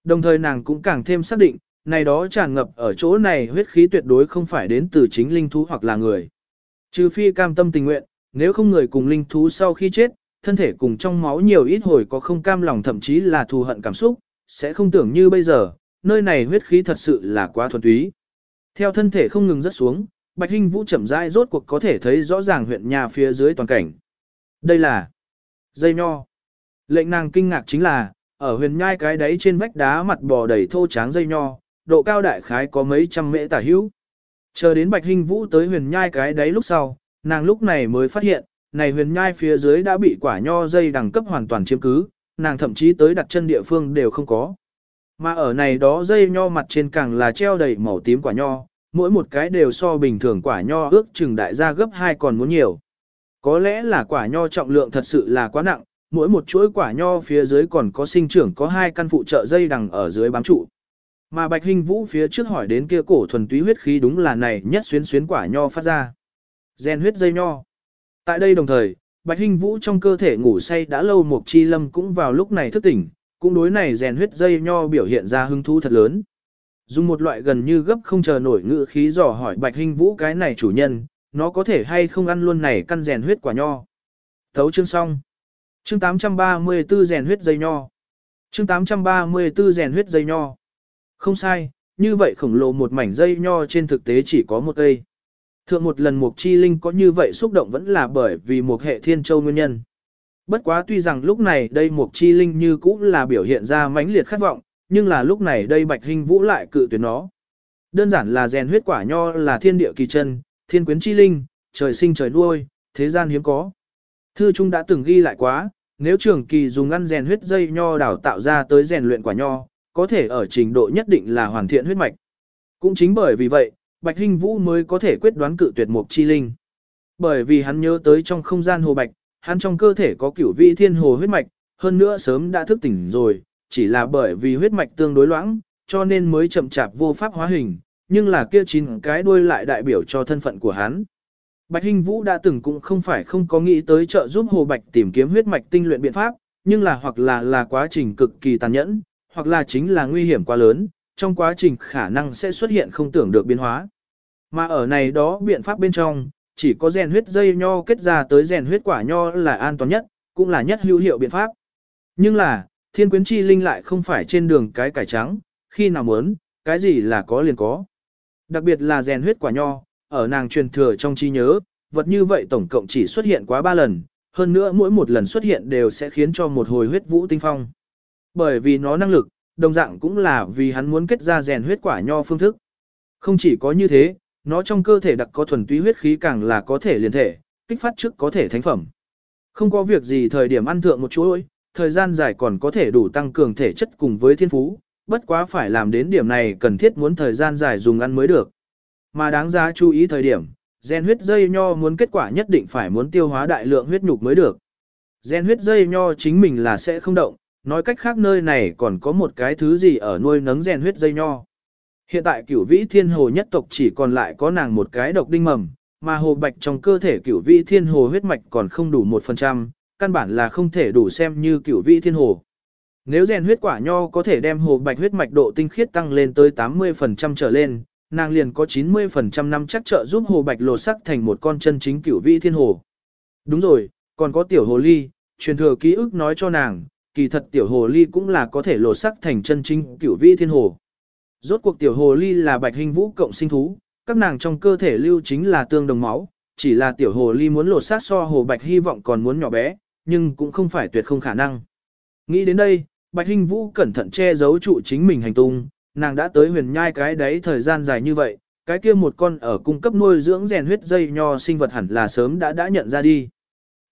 Đồng thời nàng cũng càng thêm xác định, này đó tràn ngập ở chỗ này huyết khí tuyệt đối không phải đến từ chính linh thú hoặc là người. Trừ phi cam tâm tình nguyện, nếu không người cùng linh thú sau khi chết, thân thể cùng trong máu nhiều ít hồi có không cam lòng thậm chí là thù hận cảm xúc, sẽ không tưởng như bây giờ, nơi này huyết khí thật sự là quá thuần túy. Theo thân thể không ngừng rớt xuống, Bạch Hinh Vũ chậm rãi rốt cuộc có thể thấy rõ ràng huyện nhà phía dưới toàn cảnh. Đây là dây nho. Lệnh nàng kinh ngạc chính là, ở huyền nhai cái đấy trên vách đá mặt bò đầy thô tráng dây nho, độ cao đại khái có mấy trăm mễ tả hữu. Chờ đến Bạch Hinh Vũ tới huyền nhai cái đấy lúc sau, nàng lúc này mới phát hiện, này huyền nhai phía dưới đã bị quả nho dây đẳng cấp hoàn toàn chiếm cứ, nàng thậm chí tới đặt chân địa phương đều không có. Mà ở này đó dây nho mặt trên càng là treo đầy màu tím quả nho, mỗi một cái đều so bình thường quả nho ước chừng đại gia gấp hai còn muốn nhiều. Có lẽ là quả nho trọng lượng thật sự là quá nặng, mỗi một chuỗi quả nho phía dưới còn có sinh trưởng có hai căn phụ trợ dây đằng ở dưới bám trụ. Mà Bạch Hình Vũ phía trước hỏi đến kia cổ thuần túy huyết khí đúng là này nhất xuyến xuyến quả nho phát ra. Gen huyết dây nho. Tại đây đồng thời, Bạch Hình Vũ trong cơ thể ngủ say đã lâu một chi lâm cũng vào lúc này thức tỉnh, cũng đối này rèn huyết dây nho biểu hiện ra hứng thú thật lớn. Dùng một loại gần như gấp không chờ nổi ngữ khí dò hỏi Bạch Hình Vũ cái này chủ nhân, nó có thể hay không ăn luôn này căn rèn huyết quả nho. Thấu chương xong. Chương 834 rèn huyết dây nho. Chương 834 rèn huyết dây nho. Không sai, như vậy khổng lồ một mảnh dây nho trên thực tế chỉ có một cây. Thượng một lần Mục Chi Linh có như vậy xúc động vẫn là bởi vì một hệ thiên châu nguyên nhân. Bất quá tuy rằng lúc này đây Mục Chi Linh như cũng là biểu hiện ra mãnh liệt khát vọng, nhưng là lúc này đây Bạch Hình Vũ lại cự tuyệt nó. Đơn giản là rèn huyết quả nho là thiên địa kỳ chân, thiên quyến chi linh, trời sinh trời nuôi, thế gian hiếm có. Thư Trung đã từng ghi lại quá, nếu trường kỳ dùng ăn rèn huyết dây nho đào tạo ra tới rèn luyện quả nho, có thể ở trình độ nhất định là hoàn thiện huyết mạch. Cũng chính bởi vì vậy, Bạch Hinh Vũ mới có thể quyết đoán cự tuyệt mục chi linh. Bởi vì hắn nhớ tới trong không gian hồ bạch, hắn trong cơ thể có cửu vị thiên hồ huyết mạch, hơn nữa sớm đã thức tỉnh rồi, chỉ là bởi vì huyết mạch tương đối loãng, cho nên mới chậm chạp vô pháp hóa hình, nhưng là kia chín cái đuôi lại đại biểu cho thân phận của hắn. Bạch Hinh Vũ đã từng cũng không phải không có nghĩ tới trợ giúp Hồ Bạch tìm kiếm huyết mạch tinh luyện biện pháp, nhưng là hoặc là là quá trình cực kỳ tàn nhẫn, hoặc là chính là nguy hiểm quá lớn, trong quá trình khả năng sẽ xuất hiện không tưởng được biến hóa. Mà ở này đó biện pháp bên trong, chỉ có rèn huyết dây nho kết ra tới rèn huyết quả nho là an toàn nhất, cũng là nhất hữu hiệu biện pháp. Nhưng là, thiên quyến chi linh lại không phải trên đường cái cải trắng, khi nào muốn, cái gì là có liền có. Đặc biệt là rèn huyết quả nho, ở nàng truyền thừa trong trí nhớ, vật như vậy tổng cộng chỉ xuất hiện quá 3 lần, hơn nữa mỗi một lần xuất hiện đều sẽ khiến cho một hồi huyết vũ tinh phong. Bởi vì nó năng lực, đồng dạng cũng là vì hắn muốn kết ra rèn huyết quả nho phương thức. Không chỉ có như thế, nó trong cơ thể đặc có thuần túy huyết khí càng là có thể liền thể, kích phát trước có thể thánh phẩm. Không có việc gì thời điểm ăn thượng một chuỗi, thời gian dài còn có thể đủ tăng cường thể chất cùng với thiên phú, bất quá phải làm đến điểm này cần thiết muốn thời gian dài dùng ăn mới được. Mà đáng giá chú ý thời điểm, gen huyết dây nho muốn kết quả nhất định phải muốn tiêu hóa đại lượng huyết nhục mới được. Gen huyết dây nho chính mình là sẽ không động, nói cách khác nơi này còn có một cái thứ gì ở nuôi nấng gen huyết dây nho. Hiện tại cửu vĩ thiên hồ nhất tộc chỉ còn lại có nàng một cái độc đinh mầm, mà hồ bạch trong cơ thể cửu vĩ thiên hồ huyết mạch còn không đủ 1%, căn bản là không thể đủ xem như cửu vĩ thiên hồ. Nếu rèn huyết quả nho có thể đem hồ bạch huyết mạch độ tinh khiết tăng lên tới 80% trở lên, nàng liền có 90% năm chắc trợ giúp hồ bạch lột sắc thành một con chân chính cửu vĩ thiên hồ. Đúng rồi, còn có tiểu hồ ly, truyền thừa ký ức nói cho nàng, kỳ thật tiểu hồ ly cũng là có thể lột sắc thành chân chính cửu vĩ thiên hồ. Rốt cuộc tiểu hồ ly là bạch hình vũ cộng sinh thú, các nàng trong cơ thể lưu chính là tương đồng máu, chỉ là tiểu hồ ly muốn lột xác so hồ bạch hy vọng còn muốn nhỏ bé, nhưng cũng không phải tuyệt không khả năng. Nghĩ đến đây, bạch hình vũ cẩn thận che giấu trụ chính mình hành tung, nàng đã tới huyền nhai cái đấy thời gian dài như vậy, cái kia một con ở cung cấp nuôi dưỡng rèn huyết dây nho sinh vật hẳn là sớm đã đã nhận ra đi.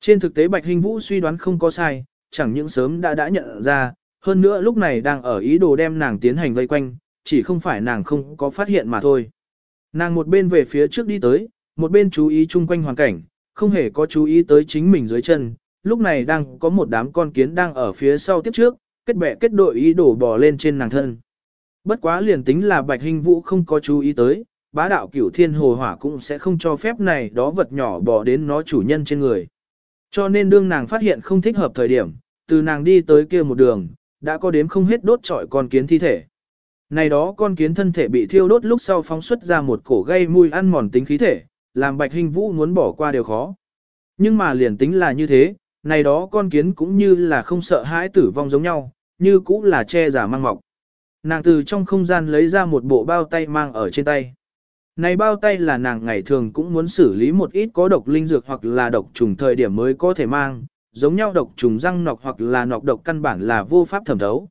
Trên thực tế Bạch Hình Vũ suy đoán không có sai, chẳng những sớm đã đã nhận ra, hơn nữa lúc này đang ở ý đồ đem nàng tiến hành vây quanh, chỉ không phải nàng không có phát hiện mà thôi. Nàng một bên về phía trước đi tới, một bên chú ý chung quanh hoàn cảnh, không hề có chú ý tới chính mình dưới chân, lúc này đang có một đám con kiến đang ở phía sau tiếp trước, kết bè kết đội ý đồ bò lên trên nàng thân. Bất quá liền tính là Bạch Hình Vũ không có chú ý tới, bá đạo cửu thiên hồ hỏa cũng sẽ không cho phép này đó vật nhỏ bò đến nó chủ nhân trên người. Cho nên đương nàng phát hiện không thích hợp thời điểm, từ nàng đi tới kia một đường, đã có đếm không hết đốt trọi con kiến thi thể. Này đó con kiến thân thể bị thiêu đốt lúc sau phóng xuất ra một cổ gây mùi ăn mòn tính khí thể, làm bạch hình vũ muốn bỏ qua đều khó. Nhưng mà liền tính là như thế, này đó con kiến cũng như là không sợ hãi tử vong giống nhau, như cũng là che giả mang mọc. Nàng từ trong không gian lấy ra một bộ bao tay mang ở trên tay. Này bao tay là nàng ngày thường cũng muốn xử lý một ít có độc linh dược hoặc là độc trùng thời điểm mới có thể mang, giống nhau độc trùng răng nọc hoặc là nọc độc căn bản là vô pháp thẩm thấu.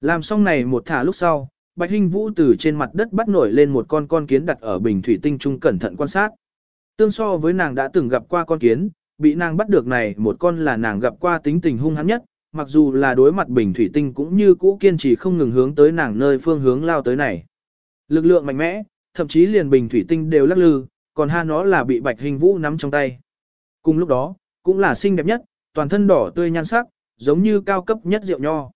Làm xong này một thả lúc sau, Bạch Hinh Vũ từ trên mặt đất bắt nổi lên một con con kiến đặt ở bình thủy tinh trung cẩn thận quan sát. Tương so với nàng đã từng gặp qua con kiến, bị nàng bắt được này một con là nàng gặp qua tính tình hung hãn nhất, mặc dù là đối mặt bình thủy tinh cũng như cũ kiên trì không ngừng hướng tới nàng nơi phương hướng lao tới này. Lực lượng mạnh mẽ, thậm chí liền bình thủy tinh đều lắc lư, còn ha nó là bị Bạch Hình Vũ nắm trong tay. Cùng lúc đó, cũng là xinh đẹp nhất, toàn thân đỏ tươi nhan sắc, giống như cao cấp nhất rượu nho.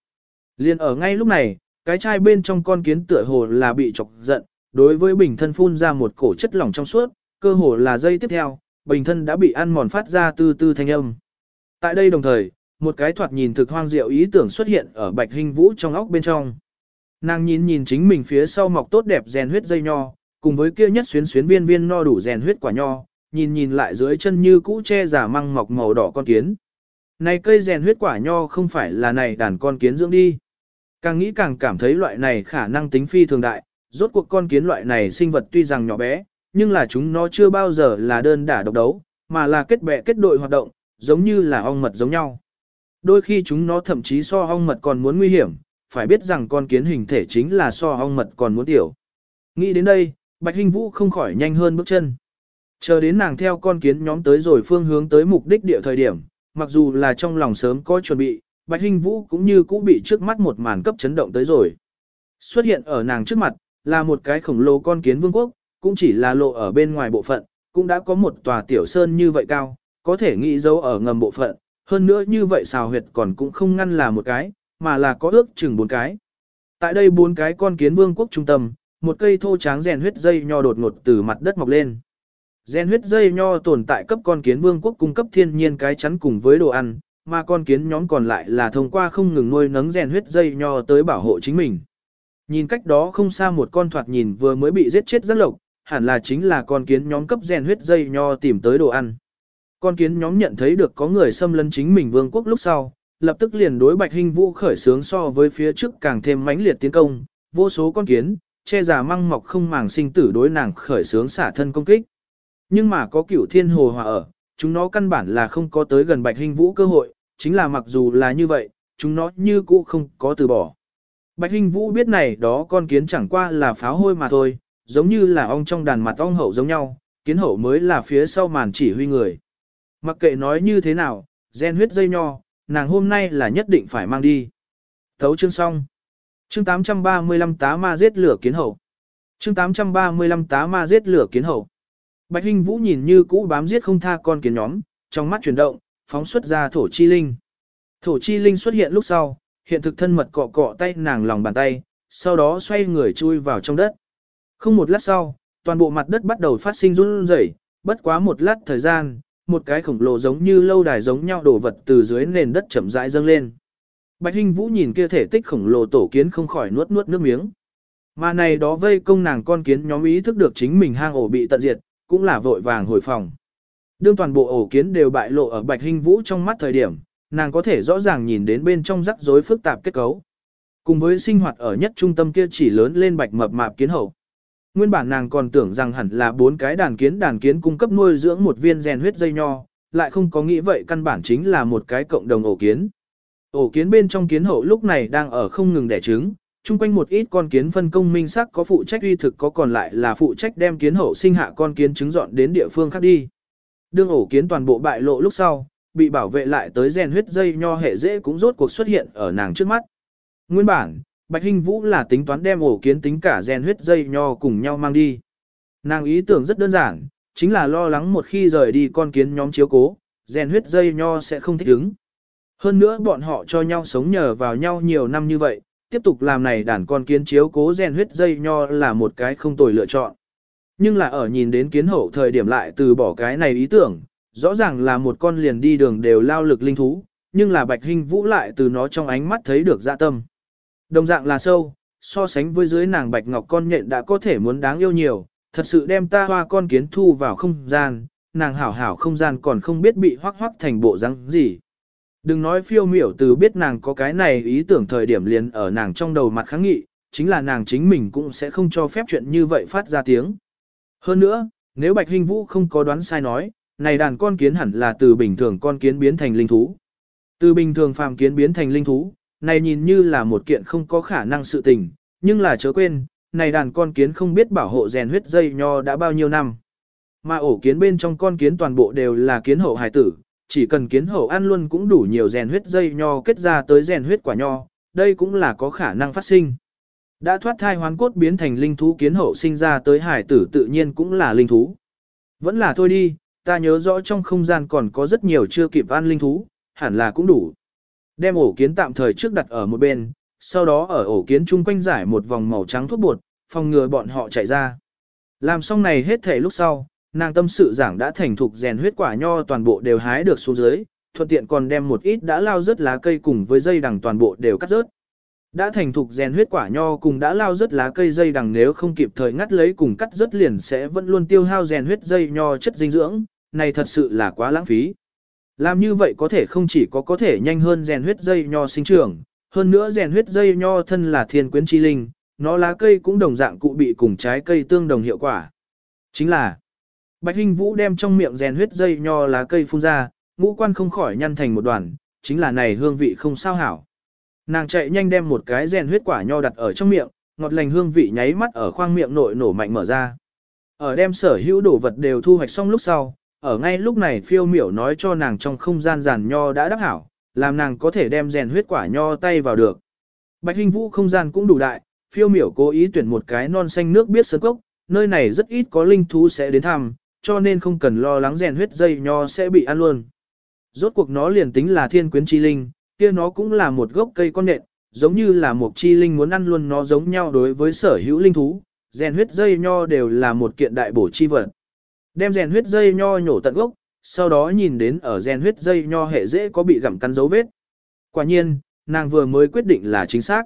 Liên ở ngay lúc này, cái chai bên trong con kiến tựa hồ là bị chọc giận, đối với bình thân phun ra một cổ chất lỏng trong suốt, cơ hồ là dây tiếp theo, bình thân đã bị ăn mòn phát ra từ từ thanh âm. Tại đây đồng thời, một cái thoạt nhìn thực hoang diệu ý tưởng xuất hiện ở bạch hình vũ trong óc bên trong. Nàng nhìn nhìn chính mình phía sau mọc tốt đẹp rèn huyết dây nho, cùng với kia nhất xuyến xuyến viên viên no đủ rèn huyết quả nho, nhìn nhìn lại dưới chân như cũ che giả măng mọc màu đỏ con kiến. Này cây rèn huyết quả nho không phải là này đàn con kiến dưỡng đi. Càng nghĩ càng cảm thấy loại này khả năng tính phi thường đại, rốt cuộc con kiến loại này sinh vật tuy rằng nhỏ bé, nhưng là chúng nó chưa bao giờ là đơn đả độc đấu, mà là kết bè kết đội hoạt động, giống như là ong mật giống nhau. Đôi khi chúng nó thậm chí so ong mật còn muốn nguy hiểm, phải biết rằng con kiến hình thể chính là so ong mật còn muốn tiểu. Nghĩ đến đây, Bạch Hinh Vũ không khỏi nhanh hơn bước chân. Chờ đến nàng theo con kiến nhóm tới rồi phương hướng tới mục đích địa thời điểm, mặc dù là trong lòng sớm có chuẩn bị, Bạch Hinh Vũ cũng như cũ bị trước mắt một màn cấp chấn động tới rồi. Xuất hiện ở nàng trước mặt, là một cái khổng lồ con kiến vương quốc, cũng chỉ là lộ ở bên ngoài bộ phận, cũng đã có một tòa tiểu sơn như vậy cao, có thể nghĩ dấu ở ngầm bộ phận, hơn nữa như vậy xào huyệt còn cũng không ngăn là một cái, mà là có ước chừng bốn cái. Tại đây bốn cái con kiến vương quốc trung tâm, một cây thô tráng rèn huyết dây nho đột ngột từ mặt đất mọc lên. Gen huyết dây nho tồn tại cấp con kiến vương quốc cung cấp thiên nhiên cái chắn cùng với đồ ăn, mà con kiến nhóm còn lại là thông qua không ngừng nuôi nấng rèn huyết dây nho tới bảo hộ chính mình. Nhìn cách đó không xa một con thoạt nhìn vừa mới bị giết chết rất lộc, hẳn là chính là con kiến nhóm cấp rèn huyết dây nho tìm tới đồ ăn. Con kiến nhóm nhận thấy được có người xâm lấn chính mình vương quốc lúc sau, lập tức liền đối Bạch Hinh Vũ khởi sướng so với phía trước càng thêm mãnh liệt tiến công, vô số con kiến, che giả măng mọc không màng sinh tử đối nàng khởi sướng xả thân công kích. Nhưng mà có cửu thiên hồ hòa ở, chúng nó căn bản là không có tới gần Bạch hình Vũ cơ hội, chính là mặc dù là như vậy, chúng nó như cũ không có từ bỏ. Bạch hình Vũ biết này đó con kiến chẳng qua là pháo hôi mà thôi, giống như là ong trong đàn mặt ong hậu giống nhau, kiến hậu mới là phía sau màn chỉ huy người. Mặc kệ nói như thế nào, gen huyết dây nho, nàng hôm nay là nhất định phải mang đi. Thấu chương xong. Chương 835 tá ma giết lửa kiến hậu. Chương 835 tá ma giết lửa kiến hậu. Bạch Hinh Vũ nhìn như cũ bám giết không tha con kiến nhóm, trong mắt chuyển động, phóng xuất ra thổ chi linh. Thổ chi linh xuất hiện lúc sau, hiện thực thân mật cọ cọ tay nàng lòng bàn tay, sau đó xoay người chui vào trong đất. Không một lát sau, toàn bộ mặt đất bắt đầu phát sinh run rẩy, bất quá một lát thời gian, một cái khổng lồ giống như lâu đài giống nhau đổ vật từ dưới nền đất chậm rãi dâng lên. Bạch Hinh Vũ nhìn kia thể tích khổng lồ tổ kiến không khỏi nuốt nuốt nước miếng. Mà này đó vây công nàng con kiến nhóm ý thức được chính mình hang ổ bị tận diệt, cũng là vội vàng hồi phòng. Đương toàn bộ ổ kiến đều bại lộ ở Bạch Hinh Vũ trong mắt thời điểm, nàng có thể rõ ràng nhìn đến bên trong rắc rối phức tạp kết cấu. Cùng với sinh hoạt ở nhất trung tâm kia chỉ lớn lên bạch mập mạp kiến hậu. Nguyên bản nàng còn tưởng rằng hẳn là bốn cái đàn kiến đàn kiến cung cấp nuôi dưỡng một viên rèn huyết dây nho, lại không có nghĩ vậy căn bản chính là một cái cộng đồng ổ kiến. Ổ kiến bên trong kiến hậu lúc này đang ở không ngừng đẻ trứng, chung quanh một ít con kiến phân công minh sắc có phụ trách uy thực có còn lại là phụ trách đem kiến hậu sinh hạ con kiến trứng dọn đến địa phương khác đi. Đương ổ kiến toàn bộ bại lộ lúc sau, bị bảo vệ lại tới rèn huyết dây nho hệ dễ cũng rốt cuộc xuất hiện ở nàng trước mắt. Nguyên bản, Bạch Hinh Vũ là tính toán đem ổ kiến tính cả rèn huyết dây nho cùng nhau mang đi. Nàng ý tưởng rất đơn giản, chính là lo lắng một khi rời đi con kiến nhóm chiếu cố, rèn huyết dây nho sẽ không thích ứng. Hơn nữa bọn họ cho nhau sống nhờ vào nhau nhiều năm như vậy, tiếp tục làm này đàn con kiến chiếu cố rèn huyết dây nho là một cái không tồi lựa chọn. Nhưng là ở nhìn đến kiến hậu thời điểm lại từ bỏ cái này ý tưởng, rõ ràng là một con liền đi đường đều lao lực linh thú, nhưng là bạch hình vũ lại từ nó trong ánh mắt thấy được dạ tâm. Đồng dạng là sâu, so sánh với dưới nàng bạch ngọc con nhện đã có thể muốn đáng yêu nhiều, thật sự đem ta hoa con kiến thu vào không gian, nàng hảo hảo không gian còn không biết bị hoác hoác thành bộ răng gì. Đừng nói phiêu miểu từ biết nàng có cái này ý tưởng thời điểm liền ở nàng trong đầu mặt kháng nghị, chính là nàng chính mình cũng sẽ không cho phép chuyện như vậy phát ra tiếng. Hơn nữa, nếu Bạch Hinh Vũ không có đoán sai nói, này đàn con kiến hẳn là từ bình thường con kiến biến thành linh thú. Từ bình thường phàm kiến biến thành linh thú, này nhìn như là một kiện không có khả năng sự tình, nhưng là chớ quên, này đàn con kiến không biết bảo hộ rèn huyết dây nho đã bao nhiêu năm. Mà ổ kiến bên trong con kiến toàn bộ đều là kiến hậu hài tử, chỉ cần kiến hậu ăn luôn cũng đủ nhiều rèn huyết dây nho kết ra tới rèn huyết quả nho, đây cũng là có khả năng phát sinh. Đã thoát thai hoán cốt biến thành linh thú kiến hậu sinh ra tới hải tử tự nhiên cũng là linh thú. Vẫn là thôi đi, ta nhớ rõ trong không gian còn có rất nhiều chưa kịp ăn linh thú, hẳn là cũng đủ. Đem ổ kiến tạm thời trước đặt ở một bên, sau đó ở ổ kiến chung quanh giải một vòng màu trắng thuốc bột, phòng ngừa bọn họ chạy ra. Làm xong này hết thể lúc sau, nàng tâm sự giảng đã thành thục rèn huyết quả nho toàn bộ đều hái được xuống dưới, thuận tiện còn đem một ít đã lao rớt lá cây cùng với dây đằng toàn bộ đều cắt rớt. Đã thành thục rèn huyết quả nho cùng đã lao rớt lá cây dây đằng nếu không kịp thời ngắt lấy cùng cắt rớt liền sẽ vẫn luôn tiêu hao rèn huyết dây nho chất dinh dưỡng, này thật sự là quá lãng phí. Làm như vậy có thể không chỉ có có thể nhanh hơn rèn huyết dây nho sinh trưởng, hơn nữa rèn huyết dây nho thân là thiên quyến chi linh, nó lá cây cũng đồng dạng cụ bị cùng trái cây tương đồng hiệu quả. Chính là, Bạch Hinh Vũ đem trong miệng rèn huyết dây nho lá cây phun ra, ngũ quan không khỏi nhăn thành một đoàn, chính là này hương vị không sao hảo. Nàng chạy nhanh đem một cái rèn huyết quả nho đặt ở trong miệng, ngọt lành hương vị nháy mắt ở khoang miệng nội nổ mạnh mở ra. Ở đem sở hữu đồ vật đều thu hoạch xong lúc sau, ở ngay lúc này phiêu miểu nói cho nàng trong không gian giàn nho đã đắc hảo, làm nàng có thể đem rèn huyết quả nho tay vào được. Bạch Hinh Vũ không gian cũng đủ đại, phiêu miểu cố ý tuyển một cái non xanh nước biết sơn cốc, nơi này rất ít có linh thú sẽ đến thăm, cho nên không cần lo lắng rèn huyết dây nho sẽ bị ăn luôn. Rốt cuộc nó liền tính là thiên quyến chi linh, kia nó cũng là một gốc cây con nện, giống như là một chi linh muốn ăn luôn nó giống nhau đối với sở hữu linh thú, rèn huyết dây nho đều là một kiện đại bổ chi vật. Đem rèn huyết dây nho nhổ tận gốc, sau đó nhìn đến ở rèn huyết dây nho hệ dễ có bị gặm cắn dấu vết. Quả nhiên, nàng vừa mới quyết định là chính xác.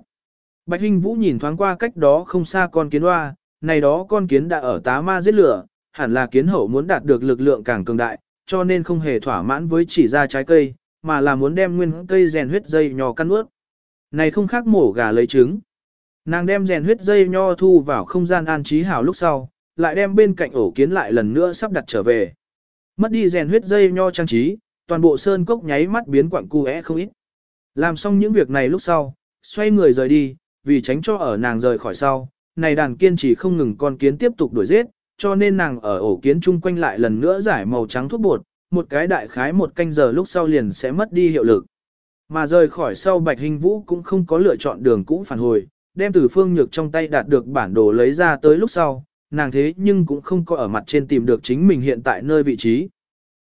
Bạch Hinh Vũ nhìn thoáng qua cách đó không xa con kiến hoa, này đó con kiến đã ở tá ma giết lửa, hẳn là kiến hậu muốn đạt được lực lượng càng cường đại, cho nên không hề thỏa mãn với chỉ ra trái cây, mà là muốn đem nguyên cây rèn huyết dây nho căn ướt. Này không khác mổ gà lấy trứng. Nàng đem rèn huyết dây nho thu vào không gian an trí hảo lúc sau, lại đem bên cạnh ổ kiến lại lần nữa sắp đặt trở về. Mất đi rèn huyết dây nho trang trí, toàn bộ sơn cốc nháy mắt biến quặng cu é không ít. Làm xong những việc này lúc sau, xoay người rời đi, vì tránh cho ở nàng rời khỏi sau, này đàn kiên trì không ngừng con kiến tiếp tục đuổi giết, cho nên nàng ở ổ kiến chung quanh lại lần nữa giải màu trắng thuốc bột, một cái đại khái một canh giờ lúc sau liền sẽ mất đi hiệu lực. Mà rời khỏi sau Bạch Hình Vũ cũng không có lựa chọn đường cũ phản hồi, đem từ phương nhược trong tay đạt được bản đồ lấy ra tới lúc sau, nàng thế nhưng cũng không có ở mặt trên tìm được chính mình hiện tại nơi vị trí.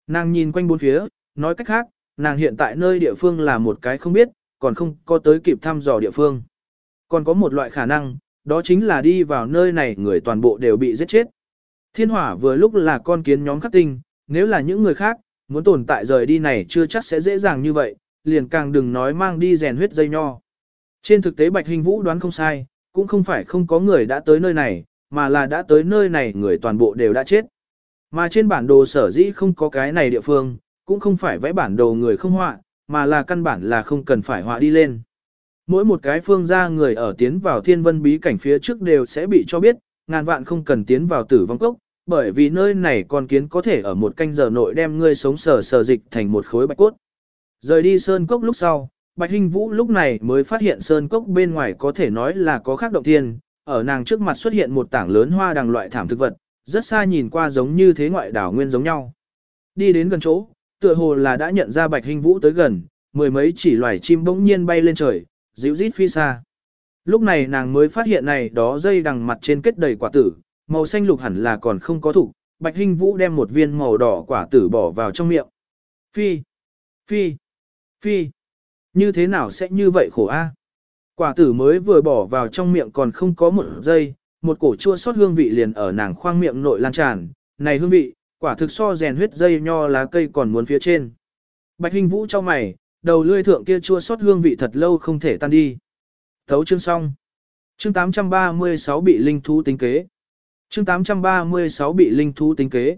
Nàng nhìn quanh bốn phía, nói cách khác, nàng hiện tại nơi địa phương là một cái không biết, còn không có tới kịp thăm dò địa phương. Còn có một loại khả năng, đó chính là đi vào nơi này người toàn bộ đều bị giết chết. Thiên hỏa vừa lúc là con kiến nhóm khắc tinh, nếu là những người khác, muốn tồn tại rời đi này chưa chắc sẽ dễ dàng như vậy, liền càng đừng nói mang đi rèn huyết dây nho. Trên thực tế Bạch Hình Vũ đoán không sai, cũng không phải không có người đã tới nơi này, mà là đã tới nơi này người toàn bộ đều đã chết. Mà trên bản đồ sở dĩ không có cái này địa phương, cũng không phải vẽ bản đồ người không họa, mà là căn bản là không cần phải họa đi lên. Mỗi một cái phương gia người ở tiến vào thiên vân bí cảnh phía trước đều sẽ bị cho biết, ngàn vạn không cần tiến vào tử vong cốc, bởi vì nơi này con kiến có thể ở một canh giờ nội đem ngươi sống sờ sờ dịch thành một khối bạch cốt. Rời đi sơn cốc lúc sau, Bạch Hinh Vũ lúc này mới phát hiện sơn cốc bên ngoài có thể nói là có khác động thiên, ở nàng trước mặt xuất hiện một tảng lớn hoa đằng loại thảm thực vật, rất xa nhìn qua giống như thế ngoại đảo nguyên giống nhau. Đi đến gần chỗ, tựa hồ là đã nhận ra Bạch Hinh Vũ tới gần, mười mấy chỉ loài chim bỗng nhiên bay lên trời, dịu rít phi xa. Lúc này nàng mới phát hiện này đó dây đằng mặt trên kết đầy quả tử, màu xanh lục hẳn là còn không có thủ, Bạch Hinh Vũ đem một viên màu đỏ quả tử bỏ vào trong miệng. Phi, phi, phi, như thế nào sẽ như vậy khổ a? Quả tử mới vừa bỏ vào trong miệng còn không có một giây, một cổ chua sót hương vị liền ở nàng khoang miệng nội lan tràn, này hương vị, quả thực so rèn huyết dây nho lá cây còn muốn phía trên. Bạch Hinh Vũ cho mày, đầu lươi thượng kia chua sót hương vị thật lâu không thể tan đi. Thấu chương xong. Chương 836 bị linh thú tính kế. Chương 836 bị linh thú tính kế.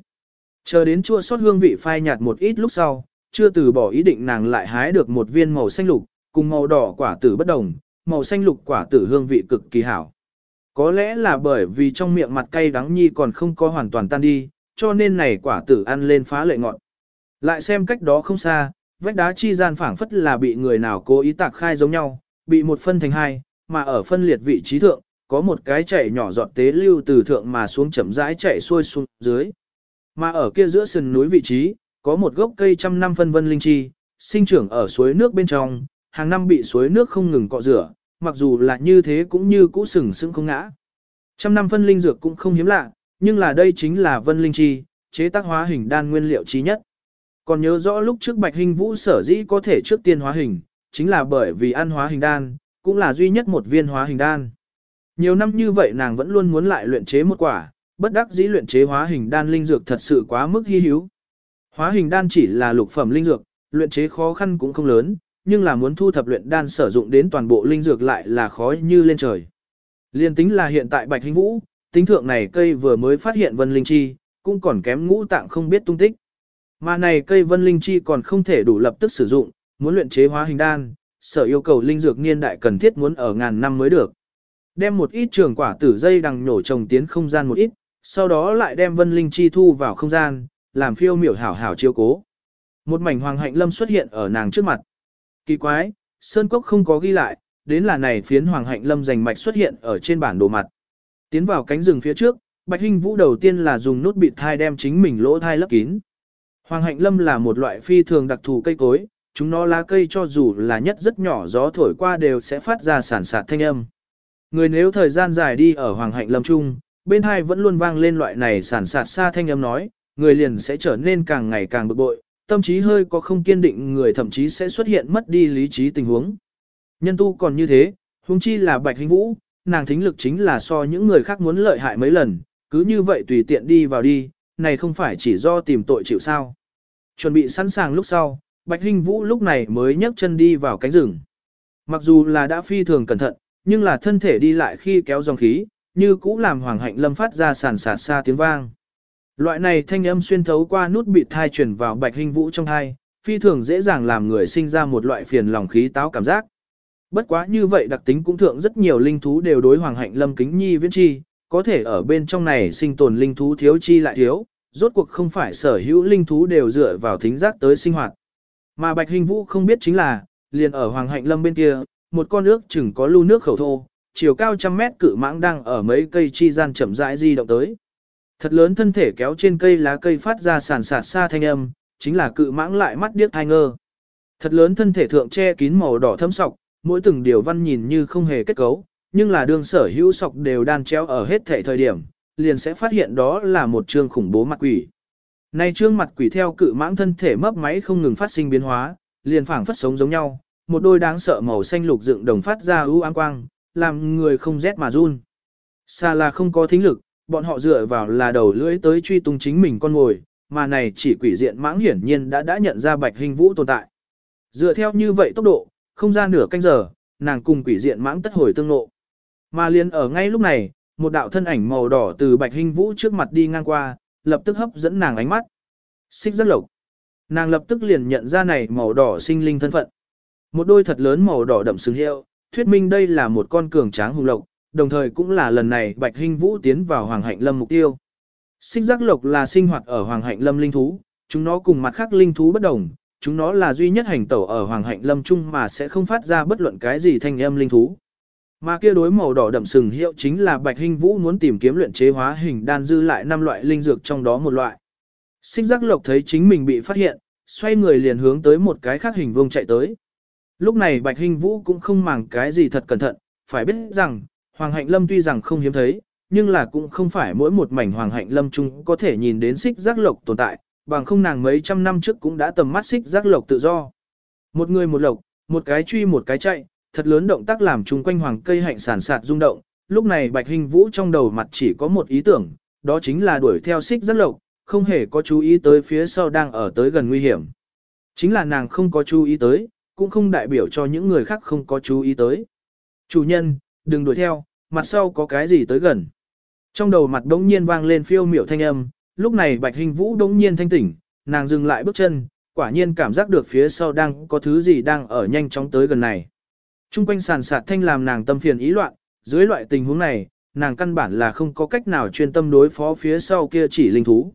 Chờ đến chua sót hương vị phai nhạt một ít lúc sau, chưa từ bỏ ý định nàng lại hái được một viên màu xanh lục, cùng màu đỏ quả tử bất đồng, màu xanh lục quả tử hương vị cực kỳ hảo. Có lẽ là bởi vì trong miệng mặt cay đắng nhi còn không có hoàn toàn tan đi, cho nên này quả tử ăn lên phá lệ ngọn. Lại xem cách đó không xa, vách đá chi gian phảng phất là bị người nào cố ý tạc khai giống nhau, bị một phân thành hai, mà ở phân liệt vị trí thượng, có một cái chảy nhỏ giọt tế lưu từ thượng mà xuống chậm rãi chảy xuôi xuống dưới. Mà ở kia giữa sườn núi vị trí, có một gốc cây trăm năm phân vân linh chi, sinh trưởng ở suối nước bên trong, hàng năm bị suối nước không ngừng cọ rửa, mặc dù là như thế cũng như cũ sừng sững không ngã. Trăm năm phân linh dược cũng không hiếm lạ, nhưng là đây chính là vân linh chi, chế tác hóa hình đan nguyên liệu chí nhất. Còn nhớ rõ lúc trước Bạch Hình Vũ sở dĩ có thể trước tiên hóa hình, chính là bởi vì ăn hóa hình đan, cũng là duy nhất một viên hóa hình đan. Nhiều năm như vậy nàng vẫn luôn muốn lại luyện chế một quả, bất đắc dĩ luyện chế hóa hình đan linh dược thật sự quá mức hy hữu. Hóa hình đan chỉ là lục phẩm linh dược, luyện chế khó khăn cũng không lớn, nhưng là muốn thu thập luyện đan sử dụng đến toàn bộ linh dược lại là khó như lên trời. Liên tính là hiện tại Bạch Hình Vũ, tính thượng này cây vừa mới phát hiện vân linh chi, cũng còn kém ngũ tạng không biết tung tích. Mà này cây vân linh chi còn không thể đủ lập tức sử dụng, muốn luyện chế hóa hình đan, sở yêu cầu linh dược niên đại cần thiết muốn ở ngàn năm mới được. Đem một ít trường quả tử dây đằng nhổ trồng tiến không gian một ít, sau đó lại đem vân linh chi thu vào không gian, làm phiêu miểu hảo hảo chiếu cố. Một mảnh hoàng hạnh lâm xuất hiện ở nàng trước mặt. Kỳ quái, Sơn Cốc không có ghi lại, đến là này phiến hoàng hạnh lâm giành mạch xuất hiện ở trên bản đồ mặt. Tiến vào cánh rừng phía trước, Bạch Hinh Vũ đầu tiên là dùng nút bịt thai đem chính mình lỗ thai lấp kín. Hoàng hạnh lâm là một loại phi thường đặc thù cây cối, chúng nó lá cây cho dù là nhất rất nhỏ gió thổi qua đều sẽ phát ra sản sạt thanh âm. Người nếu thời gian dài đi ở hoàng hạnh lâm trung, bên hai vẫn luôn vang lên loại này sản sạt xa thanh âm nói, người liền sẽ trở nên càng ngày càng bực bội, tâm trí hơi có không kiên định người thậm chí sẽ xuất hiện mất đi lý trí tình huống. Nhân tu còn như thế, huống chi là bạch hình vũ, nàng thính lực chính là so những người khác muốn lợi hại mấy lần, cứ như vậy tùy tiện đi vào đi, này không phải chỉ do tìm tội chịu sao. Chuẩn bị sẵn sàng lúc sau, Bạch Hinh Vũ lúc này mới nhấc chân đi vào cánh rừng. Mặc dù là đã phi thường cẩn thận, nhưng là thân thể đi lại khi kéo dòng khí, như cũ làm Hoàng Hạnh Lâm phát ra sàn sạt xa tiếng vang. Loại này thanh âm xuyên thấu qua nút bị thai truyền vào Bạch Hinh Vũ trong thai, phi thường dễ dàng làm người sinh ra một loại phiền lòng khí táo cảm giác. Bất quá như vậy đặc tính cũng thượng rất nhiều linh thú đều đối Hoàng Hạnh Lâm kính nhi viễn chi, có thể ở bên trong này sinh tồn linh thú thiếu chi lại thiếu, rốt cuộc không phải sở hữu linh thú đều dựa vào thính giác tới sinh hoạt. Mà Bạch Hình Vũ không biết chính là, liền ở Hoàng Hạnh Lâm bên kia, một con nước chừng có lưu nước khẩu thô, chiều cao trăm mét cự mãng đang ở mấy cây chi gian chậm rãi di động tới. Thật lớn thân thể kéo trên cây lá cây phát ra sàn sạt xa thanh âm, chính là cự mãng lại mắt điếc thai ngơ. Thật lớn thân thể thượng che kín màu đỏ thâm sọc, mỗi từng điều văn nhìn như không hề kết cấu, nhưng là đường sở hữu sọc đều đan treo ở hết thể thời điểm, liền sẽ phát hiện đó là một trương khủng bố mặt quỷ nay trương mặt quỷ theo cự mãng thân thể mấp máy không ngừng phát sinh biến hóa, liền phảng phất sống giống nhau, một đôi đáng sợ màu xanh lục dựng đồng phát ra ưu ám quang, làm người không rét mà run. Xa là không có thính lực, bọn họ dựa vào là đầu lưỡi tới truy tung chính mình con ngồi, mà này chỉ quỷ diện mãng hiển nhiên đã đã nhận ra bạch hình vũ tồn tại. Dựa theo như vậy tốc độ, không ra nửa canh giờ, nàng cùng quỷ diện mãng tất hồi tương nộ. Mà liền ở ngay lúc này, một đạo thân ảnh màu đỏ từ bạch hình vũ trước mặt đi ngang qua, lập tức hấp dẫn nàng ánh mắt. Xích rất lộc. Nàng lập tức liền nhận ra này màu đỏ sinh linh thân phận. Một đôi thật lớn màu đỏ đậm sừng hiệu, thuyết minh đây là một con cường tráng hùng lộc, đồng thời cũng là lần này bạch hình vũ tiến vào hoàng hạnh lâm mục tiêu. Xích giác lộc là sinh hoạt ở hoàng hạnh lâm linh thú, chúng nó cùng mặt khác linh thú bất đồng, chúng nó là duy nhất hành tẩu ở hoàng hạnh lâm chung mà sẽ không phát ra bất luận cái gì thanh âm linh thú. Mà kia đối màu đỏ đậm sừng hiệu chính là Bạch Hinh Vũ muốn tìm kiếm luyện chế hóa hình đan dư lại năm loại linh dược trong đó một loại. Xích giác lộc thấy chính mình bị phát hiện, xoay người liền hướng tới một cái khác hình vuông chạy tới. Lúc này Bạch Hinh Vũ cũng không màng cái gì thật cẩn thận, phải biết rằng, Hoàng Hạnh Lâm tuy rằng không hiếm thấy, nhưng là cũng không phải mỗi một mảnh Hoàng Hạnh Lâm chung có thể nhìn đến xích giác lộc tồn tại, bằng không nàng mấy trăm năm trước cũng đã tầm mắt xích giác lộc tự do. Một người một lộc, một cái truy một cái chạy, thật lớn động tác làm chung quanh hoàng cây hạnh sản sạt rung động, lúc này Bạch Hình Vũ trong đầu mặt chỉ có một ý tưởng, đó chính là đuổi theo xích rất lộc, không hề có chú ý tới phía sau đang ở tới gần nguy hiểm. Chính là nàng không có chú ý tới, cũng không đại biểu cho những người khác không có chú ý tới. Chủ nhân, đừng đuổi theo, mặt sau có cái gì tới gần. Trong đầu mặt đống nhiên vang lên phiêu miểu thanh âm, lúc này Bạch Hình Vũ đống nhiên thanh tỉnh, nàng dừng lại bước chân, quả nhiên cảm giác được phía sau đang có thứ gì đang ở nhanh chóng tới gần này. Trung quanh sàn sạt thanh làm nàng tâm phiền ý loạn, dưới loại tình huống này, nàng căn bản là không có cách nào chuyên tâm đối phó phía sau kia chỉ linh thú.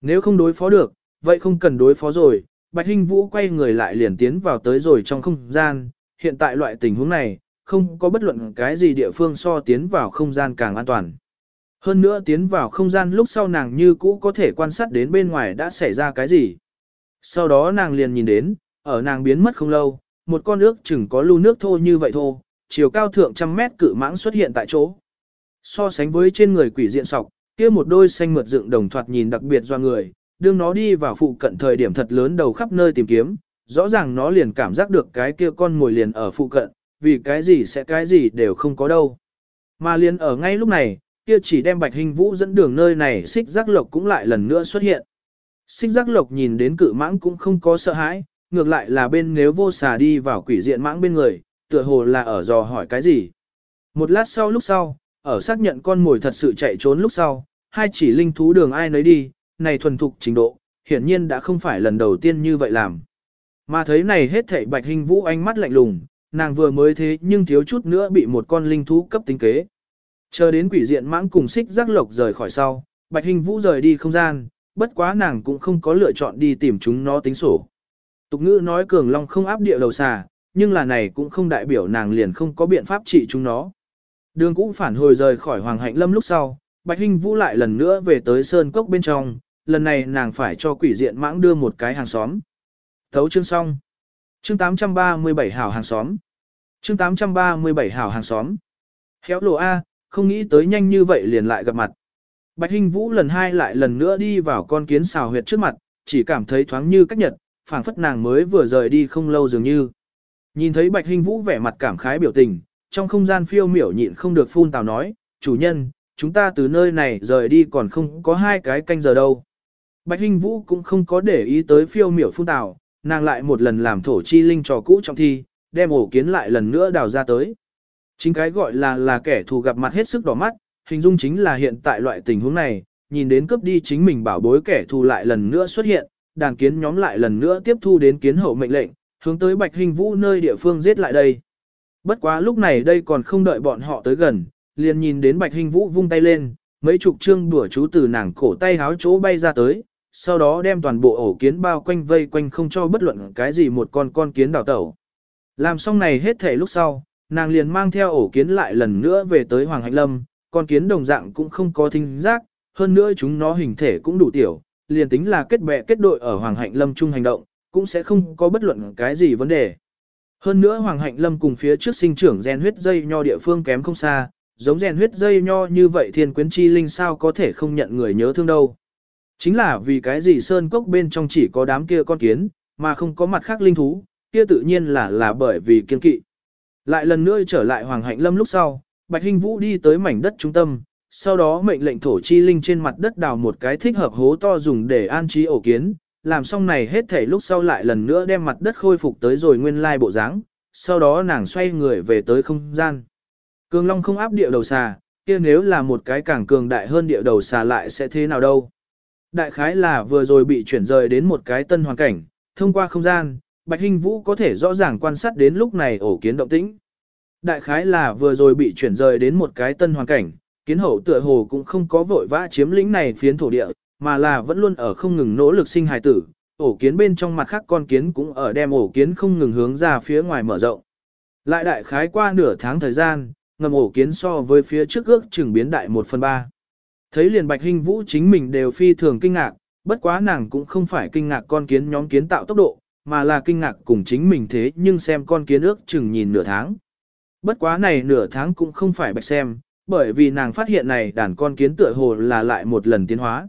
Nếu không đối phó được, vậy không cần đối phó rồi, Bạch Hinh Vũ quay người lại liền tiến vào tới rồi trong không gian, hiện tại loại tình huống này, không có bất luận cái gì địa phương so tiến vào không gian càng an toàn. Hơn nữa tiến vào không gian lúc sau nàng như cũ có thể quan sát đến bên ngoài đã xảy ra cái gì. Sau đó nàng liền nhìn đến, ở nàng biến mất không lâu, một con nước chừng có lưu nước thô như vậy thô, chiều cao thượng trăm mét cự mãng xuất hiện tại chỗ. So sánh với trên người quỷ diện sọc, kia một đôi xanh mượt dựng đồng thoạt nhìn đặc biệt do người, đương nó đi vào phụ cận thời điểm thật lớn đầu khắp nơi tìm kiếm, rõ ràng nó liền cảm giác được cái kia con ngồi liền ở phụ cận, vì cái gì sẽ cái gì đều không có đâu. Mà liền ở ngay lúc này, kia chỉ đem bạch hình vũ dẫn đường nơi này xích giác lộc cũng lại lần nữa xuất hiện. Xích giác lộc nhìn đến cự mãng cũng không có sợ hãi, ngược lại là bên nếu vô xà đi vào quỷ diện mãng bên người, tựa hồ là ở dò hỏi cái gì. Một lát sau lúc sau, ở xác nhận con mồi thật sự chạy trốn lúc sau, hai chỉ linh thú đường ai nấy đi, này thuần thục trình độ, hiển nhiên đã không phải lần đầu tiên như vậy làm. Mà thấy này hết thảy bạch hình vũ ánh mắt lạnh lùng, nàng vừa mới thế nhưng thiếu chút nữa bị một con linh thú cấp tính kế. Chờ đến quỷ diện mãng cùng xích giác lộc rời khỏi sau, bạch hình vũ rời đi không gian, bất quá nàng cũng không có lựa chọn đi tìm chúng nó tính sổ. Tục ngữ nói cường long không áp địa đầu xà, nhưng là này cũng không đại biểu nàng liền không có biện pháp trị chúng nó. Đường cũng phản hồi rời khỏi Hoàng Hạnh Lâm lúc sau, Bạch Hinh Vũ lại lần nữa về tới sơn cốc bên trong, lần này nàng phải cho quỷ diện mãng đưa một cái hàng xóm. Thấu chương xong. Chương 837 hảo hàng xóm. Chương 837 hảo hàng xóm. Khéo lộ A, không nghĩ tới nhanh như vậy liền lại gặp mặt. Bạch Hinh Vũ lần hai lại lần nữa đi vào con kiến xào huyệt trước mặt, chỉ cảm thấy thoáng như cách nhật, phảng phất nàng mới vừa rời đi không lâu dường như. Nhìn thấy Bạch Hinh Vũ vẻ mặt cảm khái biểu tình, trong không gian phiêu miểu nhịn không được phun tào nói, chủ nhân, chúng ta từ nơi này rời đi còn không có hai cái canh giờ đâu. Bạch Hinh Vũ cũng không có để ý tới phiêu miểu phun tào, nàng lại một lần làm thổ chi linh trò cũ trong thi, đem ổ kiến lại lần nữa đào ra tới. Chính cái gọi là là kẻ thù gặp mặt hết sức đỏ mắt, hình dung chính là hiện tại loại tình huống này, nhìn đến cướp đi chính mình bảo bối kẻ thù lại lần nữa xuất hiện, đàn kiến nhóm lại lần nữa tiếp thu đến kiến hậu mệnh lệnh, hướng tới Bạch Hình Vũ nơi địa phương giết lại đây. Bất quá lúc này đây còn không đợi bọn họ tới gần, liền nhìn đến Bạch Hình Vũ vung tay lên, mấy chục trương đùa chú từ nàng cổ tay háo chỗ bay ra tới, sau đó đem toàn bộ ổ kiến bao quanh vây quanh không cho bất luận cái gì một con con kiến đào tẩu. Làm xong này hết thể lúc sau, nàng liền mang theo ổ kiến lại lần nữa về tới Hoàng Hạnh Lâm, con kiến đồng dạng cũng không có thính giác, hơn nữa chúng nó hình thể cũng đủ tiểu, liền tính là kết bè kết đội ở Hoàng Hạnh Lâm chung hành động, cũng sẽ không có bất luận cái gì vấn đề. Hơn nữa Hoàng Hạnh Lâm cùng phía trước sinh trưởng gen huyết dây nho địa phương kém không xa, giống gen huyết dây nho như vậy thiên quyến chi linh sao có thể không nhận người nhớ thương đâu. Chính là vì cái gì sơn cốc bên trong chỉ có đám kia con kiến, mà không có mặt khác linh thú, kia tự nhiên là là bởi vì kiên kỵ. Lại lần nữa trở lại Hoàng Hạnh Lâm lúc sau, Bạch Hinh Vũ đi tới mảnh đất trung tâm, sau đó mệnh lệnh thổ chi linh trên mặt đất đào một cái thích hợp hố to dùng để an trí ổ kiến, làm xong này hết thảy lúc sau lại lần nữa đem mặt đất khôi phục tới rồi nguyên lai bộ dáng, sau đó nàng xoay người về tới không gian. Cường Long không áp địa đầu xà, kia nếu là một cái càng cường đại hơn địa đầu xà lại sẽ thế nào đâu. Đại khái là vừa rồi bị chuyển rời đến một cái tân hoàn cảnh, thông qua không gian, Bạch Hinh Vũ có thể rõ ràng quan sát đến lúc này ổ kiến động tĩnh. Đại khái là vừa rồi bị chuyển rời đến một cái tân hoàn cảnh, kiến hậu tựa hồ cũng không có vội vã chiếm lĩnh này phiến thổ địa, mà là vẫn luôn ở không ngừng nỗ lực sinh hài tử. Ổ kiến bên trong mặt khác con kiến cũng ở đem ổ kiến không ngừng hướng ra phía ngoài mở rộng. Lại đại khái qua nửa tháng thời gian, ngầm ổ kiến so với phía trước ước chừng biến đại 1 phần 3. Thấy liền bạch hình vũ chính mình đều phi thường kinh ngạc, bất quá nàng cũng không phải kinh ngạc con kiến nhóm kiến tạo tốc độ, mà là kinh ngạc cùng chính mình thế nhưng xem con kiến ước chừng nhìn nửa tháng. Bất quá này nửa tháng cũng không phải bạch xem, bởi vì nàng phát hiện này đàn con kiến tựa hồ là lại một lần tiến hóa.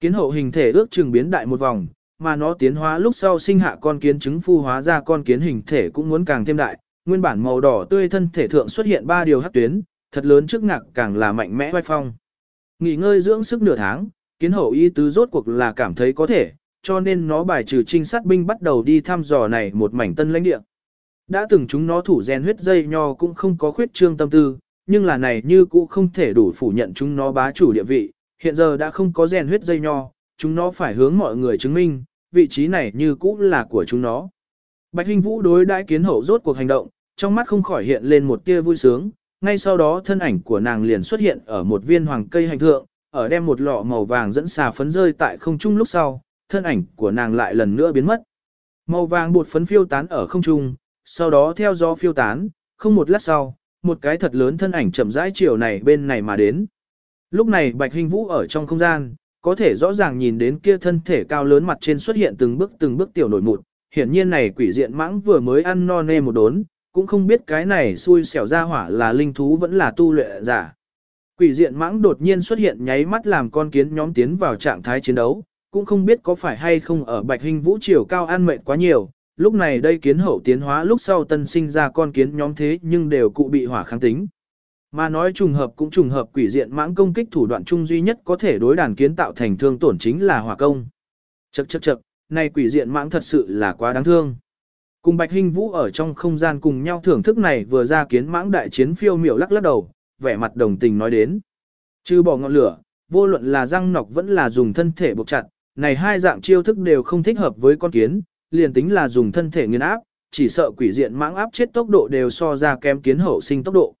Kiến hậu hình thể ước chừng biến đại một vòng, mà nó tiến hóa lúc sau sinh hạ con kiến trứng phu hóa ra con kiến hình thể cũng muốn càng thêm đại, nguyên bản màu đỏ tươi thân thể thượng xuất hiện ba điều hắc tuyến, thật lớn trước ngạc càng là mạnh mẽ vai phong. Nghỉ ngơi dưỡng sức nửa tháng, kiến hậu y tứ rốt cuộc là cảm thấy có thể, cho nên nó bài trừ trinh sát binh bắt đầu đi thăm dò này một mảnh tân lãnh địa. Đã từng chúng nó thủ rèn huyết dây nho cũng không có khuyết trương tâm tư, nhưng là này như cũ không thể đủ phủ nhận chúng nó bá chủ địa vị, hiện giờ đã không có rèn huyết dây nho, chúng nó phải hướng mọi người chứng minh, vị trí này như cũ là của chúng nó. Bạch Hinh Vũ đối đãi kiến hậu rốt cuộc hành động, trong mắt không khỏi hiện lên một tia vui sướng, ngay sau đó thân ảnh của nàng liền xuất hiện ở một viên hoàng cây hành thượng, ở đem một lọ màu vàng dẫn xà phấn rơi tại không trung lúc sau, thân ảnh của nàng lại lần nữa biến mất. Màu vàng bột phấn phiêu tán ở không trung, sau đó theo gió phiêu tán, không một lát sau, một cái thật lớn thân ảnh chậm rãi chiều này bên này mà đến. Lúc này Bạch Hình Vũ ở trong không gian, có thể rõ ràng nhìn đến kia thân thể cao lớn mặt trên xuất hiện từng bước từng bước tiểu nổi mụn, hiển nhiên này quỷ diện mãng vừa mới ăn no nê một đốn, cũng không biết cái này xui xẻo ra hỏa là linh thú vẫn là tu luyện giả. Quỷ diện mãng đột nhiên xuất hiện nháy mắt làm con kiến nhóm tiến vào trạng thái chiến đấu, cũng không biết có phải hay không ở bạch hình vũ chiều cao ăn mệt quá nhiều, lúc này đây kiến hậu tiến hóa lúc sau tân sinh ra con kiến nhóm thế nhưng đều cụ bị hỏa kháng tính. Mà nói trùng hợp cũng trùng hợp quỷ diện mãng công kích thủ đoạn chung duy nhất có thể đối đàn kiến tạo thành thương tổn chính là hỏa công. Chậc chậc chậc, này quỷ diện mãng thật sự là quá đáng thương. Cùng Bạch Hinh Vũ ở trong không gian cùng nhau thưởng thức này vừa ra kiến mãng đại chiến phiêu miểu lắc lắc đầu, vẻ mặt đồng tình nói đến. Chứ bỏ ngọn lửa, vô luận là răng nọc vẫn là dùng thân thể buộc chặt, này hai dạng chiêu thức đều không thích hợp với con kiến, liền tính là dùng thân thể nghiền áp, chỉ sợ quỷ diện mãng áp chết tốc độ đều so ra kém kiến hậu sinh tốc độ.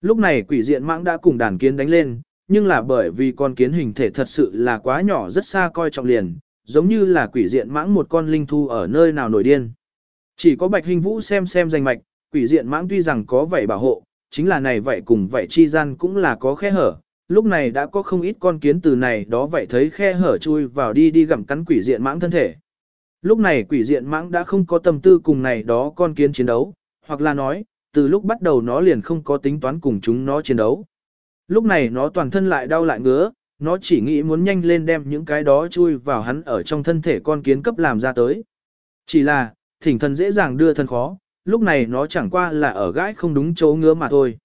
Lúc này quỷ diện mãng đã cùng đàn kiến đánh lên, nhưng là bởi vì con kiến hình thể thật sự là quá nhỏ rất xa coi trọng liền, giống như là quỷ diện mãng một con linh thu ở nơi nào nổi điên. Chỉ có bạch hình vũ xem xem danh mạch, quỷ diện mãng tuy rằng có vậy bảo hộ, chính là này vậy cùng vậy chi gian cũng là có khe hở. Lúc này đã có không ít con kiến từ này đó vậy thấy khe hở chui vào đi đi gặm cắn quỷ diện mãng thân thể. Lúc này quỷ diện mãng đã không có tâm tư cùng này đó con kiến chiến đấu, hoặc là nói, từ lúc bắt đầu nó liền không có tính toán cùng chúng nó chiến đấu. Lúc này nó toàn thân lại đau lại ngứa, nó chỉ nghĩ muốn nhanh lên đem những cái đó chui vào hắn ở trong thân thể con kiến cấp làm ra tới. Chỉ là, thỉnh thần dễ dàng đưa thân khó, lúc này nó chẳng qua là ở gãi không đúng chỗ ngứa mà thôi.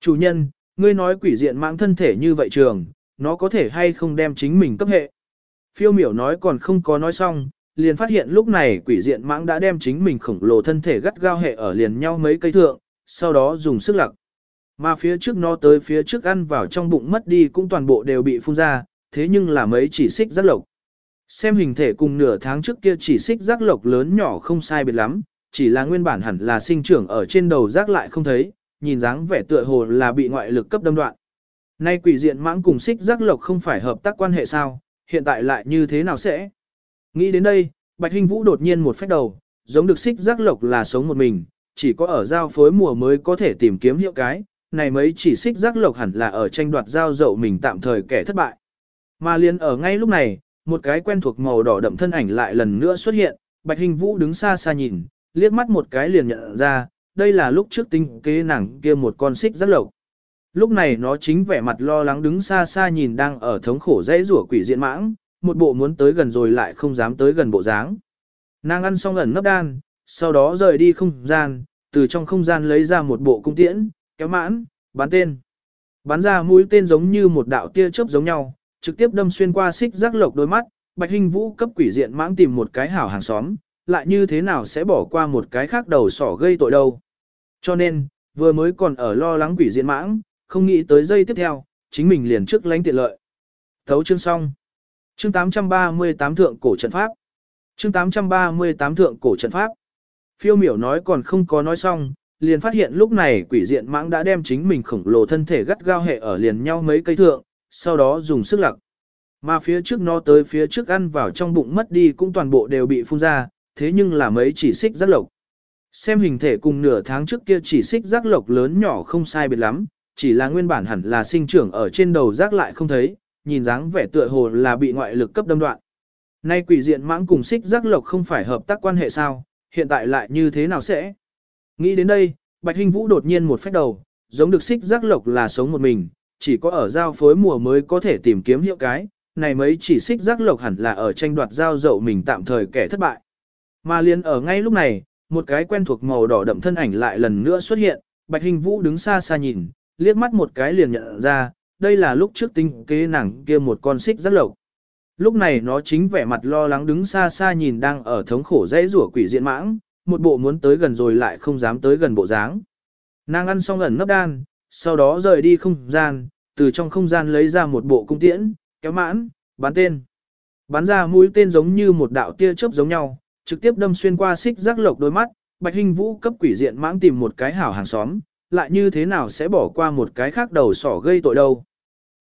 Chủ nhân, ngươi nói quỷ diện mạng thân thể như vậy trường, nó có thể hay không đem chính mình cấp hệ. Phiêu miểu nói còn không có nói xong, liền phát hiện lúc này quỷ diện mãng đã đem chính mình khổng lồ thân thể gắt gao hệ ở liền nhau mấy cây thượng, sau đó dùng sức lặc. Mà phía trước nó tới phía trước ăn vào trong bụng mất đi cũng toàn bộ đều bị phun ra, thế nhưng là mấy chỉ xích rắc lộc. Xem hình thể cùng nửa tháng trước kia chỉ xích rác lộc lớn nhỏ không sai biệt lắm, chỉ là nguyên bản hẳn là sinh trưởng ở trên đầu rác lại không thấy, nhìn dáng vẻ tựa hồ là bị ngoại lực cấp đâm đoạn. Nay quỷ diện mãng cùng xích rác lộc không phải hợp tác quan hệ sao, hiện tại lại như thế nào sẽ? Nghĩ đến đây, Bạch Hinh Vũ đột nhiên một phách đầu, giống được xích giác lộc là sống một mình, chỉ có ở giao phối mùa mới có thể tìm kiếm hiệu cái, này mấy chỉ xích giác lộc hẳn là ở tranh đoạt giao dậu mình tạm thời kẻ thất bại. Mà liền ở ngay lúc này, một cái quen thuộc màu đỏ đậm thân ảnh lại lần nữa xuất hiện, Bạch Hình Vũ đứng xa xa nhìn, liếc mắt một cái liền nhận ra, đây là lúc trước tinh kế nàng kia một con xích giác lộc. Lúc này nó chính vẻ mặt lo lắng đứng xa xa nhìn đang ở thống khổ dãy rủa quỷ diện mãng, một bộ muốn tới gần rồi lại không dám tới gần bộ dáng. Nàng ăn xong ẩn nấp đan, sau đó rời đi không gian, từ trong không gian lấy ra một bộ cung tiễn, kéo mãn, bắn tên. Bắn ra mũi tên giống như một đạo tia chớp giống nhau, trực tiếp đâm xuyên qua xích giác lộc đôi mắt, Bạch Hinh Vũ cấp quỷ diện mãng tìm một cái hảo hàng xóm, lại như thế nào sẽ bỏ qua một cái khác đầu sỏ gây tội đâu. Cho nên, vừa mới còn ở lo lắng quỷ diện mãng, không nghĩ tới giây tiếp theo, chính mình liền trước lánh tiện lợi. Thấu chương xong. Chương 838 thượng cổ trận pháp. Chương 838 thượng cổ trận pháp. Phiêu miểu nói còn không có nói xong, liền phát hiện lúc này quỷ diện mãng đã đem chính mình khổng lồ thân thể gắt gao hệ ở liền nhau mấy cây thượng, sau đó dùng sức lặc. Mà phía trước nó tới phía trước ăn vào trong bụng mất đi cũng toàn bộ đều bị phun ra, thế nhưng là mấy chỉ xích rác lộc. Xem hình thể cùng nửa tháng trước kia chỉ xích rác lộc lớn nhỏ không sai biệt lắm, chỉ là nguyên bản hẳn là sinh trưởng ở trên đầu rác lại không thấy, nhìn dáng vẻ tựa hồ là bị ngoại lực cấp đâm đoạn. Nay quỷ diện mãng cùng xích giác lộc không phải hợp tác quan hệ sao, hiện tại lại như thế nào sẽ? Nghĩ đến đây, Bạch Hinh Vũ đột nhiên một phép đầu, giống được xích giác lộc là sống một mình, chỉ có ở giao phối mùa mới có thể tìm kiếm hiệu cái, này mấy chỉ xích giác lộc hẳn là ở tranh đoạt giao dậu mình tạm thời kẻ thất bại. Mà liền ở ngay lúc này, một cái quen thuộc màu đỏ đậm thân ảnh lại lần nữa xuất hiện, Bạch Hình Vũ đứng xa xa nhìn, liếc mắt một cái liền nhận ra, đây là lúc trước tinh kế nàng kia một con xích rất lộc. Lúc này nó chính vẻ mặt lo lắng đứng xa xa nhìn đang ở thống khổ dãy rủa quỷ diện mãng, một bộ muốn tới gần rồi lại không dám tới gần bộ dáng. Nàng ăn xong ẩn nấp đan, sau đó rời đi không gian, từ trong không gian lấy ra một bộ cung tiễn, kéo mãn, bắn tên. Bắn ra mũi tên giống như một đạo tia chớp giống nhau, trực tiếp đâm xuyên qua xích rác lộc đôi mắt, Bạch Hình Vũ cấp quỷ diện mãng tìm một cái hảo hàng xóm, lại như thế nào sẽ bỏ qua một cái khác đầu sỏ gây tội đâu.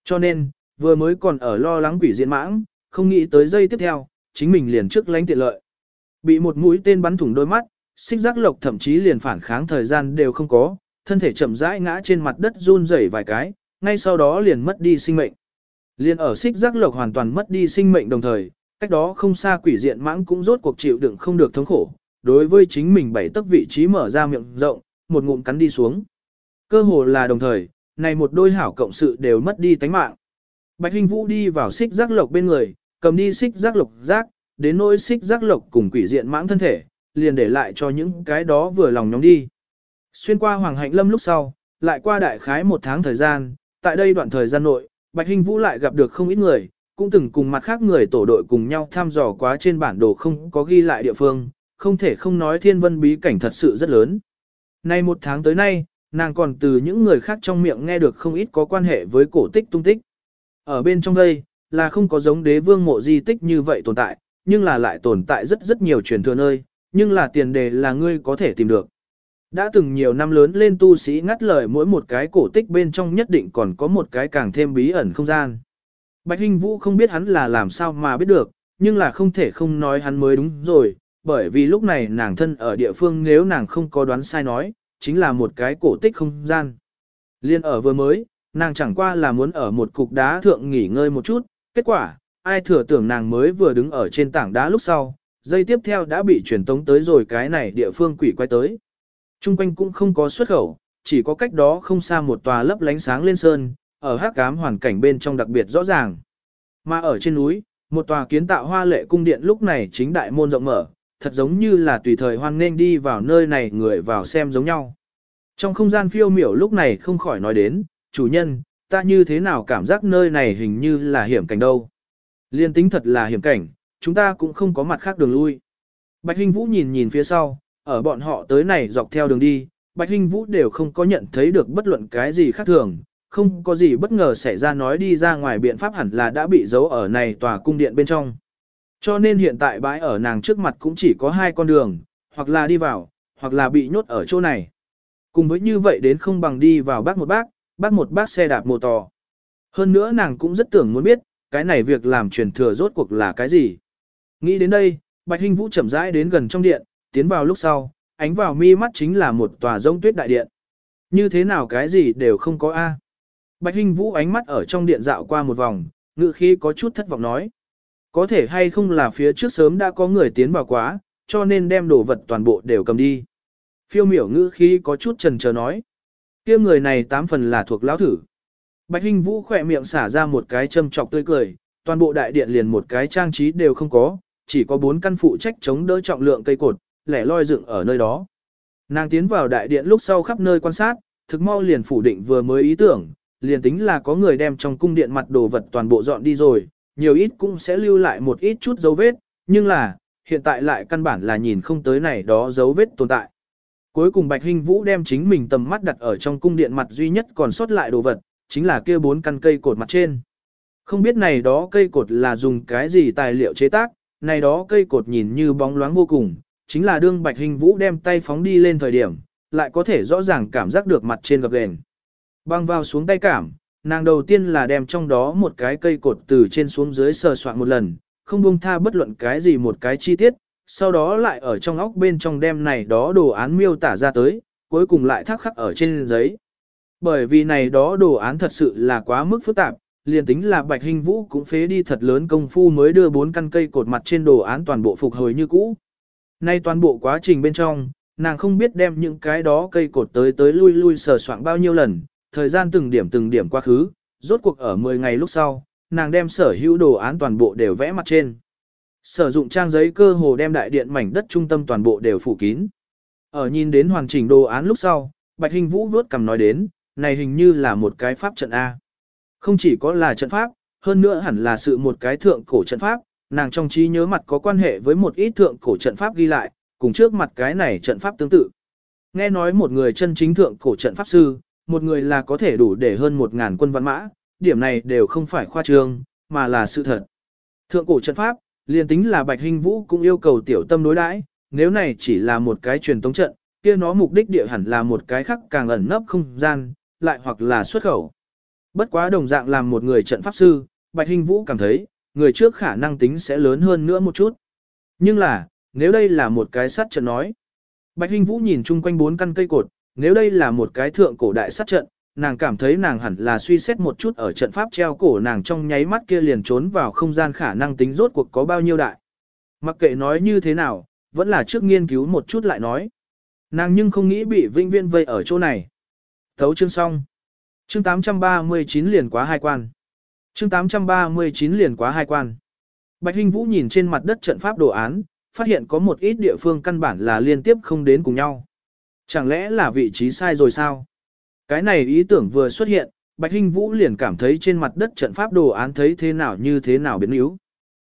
Cho nên, vừa mới còn ở lo lắng quỷ diện mãng, không nghĩ tới giây tiếp theo, chính mình liền trước lánh tiện lợi. Bị một mũi tên bắn thủng đôi mắt, xích giác lộc thậm chí liền phản kháng thời gian đều không có, thân thể chậm rãi ngã trên mặt đất run rẩy vài cái, ngay sau đó liền mất đi sinh mệnh. Liên ở xích giác lộc hoàn toàn mất đi sinh mệnh đồng thời, cách đó không xa quỷ diện mãng cũng rốt cuộc chịu đựng không được thống khổ, đối với chính mình bảy tấc vị trí mở ra miệng rộng, một ngụm cắn đi xuống. Cơ hồ là đồng thời, này một đôi hảo cộng sự đều mất đi tánh mạng. Bạch Hình Vũ đi vào xích giác lộc bên người, cầm đi xích giác lộc giác, đến nỗi xích giác lộc cùng quỷ diện mãng thân thể, liền để lại cho những cái đó vừa lòng nhóm đi. Xuyên qua Hoàng Hạnh Lâm lúc sau, lại qua đại khái một tháng thời gian, tại đây đoạn thời gian nội, Bạch Hình Vũ lại gặp được không ít người, cũng từng cùng mặt khác người tổ đội cùng nhau thăm dò quá trên bản đồ không có ghi lại địa phương, không thể không nói thiên vân bí cảnh thật sự rất lớn. Nay một tháng tới nay, nàng còn từ những người khác trong miệng nghe được không ít có quan hệ với cổ tích tung tích. Ở bên trong đây, là không có giống đế vương mộ di tích như vậy tồn tại, nhưng là lại tồn tại rất rất nhiều truyền thừa nơi, nhưng là tiền đề là ngươi có thể tìm được. Đã từng nhiều năm lớn lên tu sĩ ngắt lời mỗi một cái cổ tích bên trong nhất định còn có một cái càng thêm bí ẩn không gian. Bạch Hinh Vũ không biết hắn là làm sao mà biết được, nhưng là không thể không nói hắn mới đúng rồi, bởi vì lúc này nàng thân ở địa phương nếu nàng không có đoán sai nói, chính là một cái cổ tích không gian. Liên ở vừa mới, nàng chẳng qua là muốn ở một cục đá thượng nghỉ ngơi một chút, kết quả, ai thừa tưởng nàng mới vừa đứng ở trên tảng đá lúc sau, dây tiếp theo đã bị truyền tống tới rồi cái này địa phương quỷ quay tới. Trung quanh cũng không có xuất khẩu, chỉ có cách đó không xa một tòa lấp lánh sáng lên sơn, ở hắc ám hoàn cảnh bên trong đặc biệt rõ ràng. Mà ở trên núi, một tòa kiến tạo hoa lệ cung điện lúc này chính đại môn rộng mở, thật giống như là tùy thời hoan nên đi vào nơi này người vào xem giống nhau. Trong không gian phiêu miểu lúc này không khỏi nói đến, chủ nhân, ta như thế nào cảm giác nơi này hình như là hiểm cảnh đâu. Liên tính thật là hiểm cảnh, chúng ta cũng không có mặt khác đường lui. Bạch Hinh Vũ nhìn nhìn phía sau, ở bọn họ tới này dọc theo đường đi, Bạch Hinh Vũ đều không có nhận thấy được bất luận cái gì khác thường, không có gì bất ngờ xảy ra nói đi ra ngoài biện pháp hẳn là đã bị giấu ở này tòa cung điện bên trong. Cho nên hiện tại bãi ở nàng trước mặt cũng chỉ có hai con đường, hoặc là đi vào, hoặc là bị nhốt ở chỗ này. Cùng với như vậy đến không bằng đi vào bác một bác, bác một bác xe đạp mô tò. Hơn nữa nàng cũng rất tưởng muốn biết, cái này việc làm truyền thừa rốt cuộc là cái gì. Nghĩ đến đây, Bạch Hinh Vũ chậm rãi đến gần trong điện, tiến vào lúc sau, ánh vào mi mắt chính là một tòa rông tuyết đại điện. Như thế nào cái gì đều không có A. Bạch Hinh Vũ ánh mắt ở trong điện dạo qua một vòng, ngự khi có chút thất vọng nói. Có thể hay không là phía trước sớm đã có người tiến vào quá, cho nên đem đồ vật toàn bộ đều cầm đi. Phiêu miểu ngữ khi có chút trần chờ nói. kia người này tám phần là thuộc lão thử. Bạch Hinh Vũ khỏe miệng xả ra một cái châm chọc tươi cười, toàn bộ đại điện liền một cái trang trí đều không có, chỉ có bốn căn phụ trách chống đỡ trọng lượng cây cột, lẻ loi dựng ở nơi đó. Nàng tiến vào đại điện lúc sau khắp nơi quan sát, thực mau liền phủ định vừa mới ý tưởng, liền tính là có người đem trong cung điện mặt đồ vật toàn bộ dọn đi rồi, nhiều ít cũng sẽ lưu lại một ít chút dấu vết, nhưng là, hiện tại lại căn bản là nhìn không tới này đó dấu vết tồn tại. Cuối cùng Bạch Hinh Vũ đem chính mình tầm mắt đặt ở trong cung điện mặt duy nhất còn sót lại đồ vật, chính là kia bốn căn cây cột mặt trên. Không biết này đó cây cột là dùng cái gì tài liệu chế tác, này đó cây cột nhìn như bóng loáng vô cùng, chính là đương Bạch Hình Vũ đem tay phóng đi lên thời điểm, lại có thể rõ ràng cảm giác được mặt trên gập ghềnh. Băng vào xuống tay cảm, nàng đầu tiên là đem trong đó một cái cây cột từ trên xuống dưới sờ soạn một lần, không buông tha bất luận cái gì một cái chi tiết, sau đó lại ở trong óc bên trong đem này đó đồ án miêu tả ra tới, cuối cùng lại thắc khắc ở trên giấy. Bởi vì này đó đồ án thật sự là quá mức phức tạp, liền tính là Bạch Hình Vũ cũng phế đi thật lớn công phu mới đưa bốn căn cây cột mặt trên đồ án toàn bộ phục hồi như cũ. Nay toàn bộ quá trình bên trong, nàng không biết đem những cái đó cây cột tới tới lui lui sờ soạn bao nhiêu lần, thời gian từng điểm từng điểm quá khứ, rốt cuộc ở 10 ngày lúc sau, nàng đem sở hữu đồ án toàn bộ đều vẽ mặt trên. Sử dụng trang giấy cơ hồ đem đại điện mảnh đất trung tâm toàn bộ đều phủ kín. Ở nhìn đến hoàn chỉnh đồ án lúc sau, Bạch Hình Vũ vuốt cầm nói đến, này hình như là một cái pháp trận A. Không chỉ có là trận pháp, hơn nữa hẳn là sự một cái thượng cổ trận pháp, nàng trong trí nhớ mặt có quan hệ với một ít thượng cổ trận pháp ghi lại, cùng trước mặt cái này trận pháp tương tự. Nghe nói một người chân chính thượng cổ trận pháp sư, một người là có thể đủ để hơn một ngàn quân văn mã, điểm này đều không phải khoa trương, mà là sự thật. Thượng cổ trận pháp, liền tính là Bạch Hình Vũ cũng yêu cầu tiểu tâm đối đãi, nếu này chỉ là một cái truyền tống trận, kia nó mục đích địa hẳn là một cái khác càng ẩn nấp không gian, lại hoặc là xuất khẩu. Bất quá đồng dạng làm một người trận pháp sư, Bạch Hình Vũ cảm thấy, người trước khả năng tính sẽ lớn hơn nữa một chút. Nhưng là, nếu đây là một cái sắt trận nói. Bạch Hình Vũ nhìn chung quanh bốn căn cây cột, nếu đây là một cái thượng cổ đại sát trận, nàng cảm thấy nàng hẳn là suy xét một chút ở trận pháp treo cổ nàng trong nháy mắt kia liền trốn vào không gian khả năng tính rốt cuộc có bao nhiêu đại. Mặc kệ nói như thế nào, vẫn là trước nghiên cứu một chút lại nói. Nàng nhưng không nghĩ bị vinh viên vây ở chỗ này. Thấu chương xong. Chương 839 liền quá hai quan. Chương 839 liền quá hai quan. Bạch Hinh Vũ nhìn trên mặt đất trận pháp đồ án, phát hiện có một ít địa phương căn bản là liên tiếp không đến cùng nhau. Chẳng lẽ là vị trí sai rồi sao? Cái này ý tưởng vừa xuất hiện, Bạch Hinh Vũ liền cảm thấy trên mặt đất trận pháp đồ án thấy thế nào như thế nào biến yếu.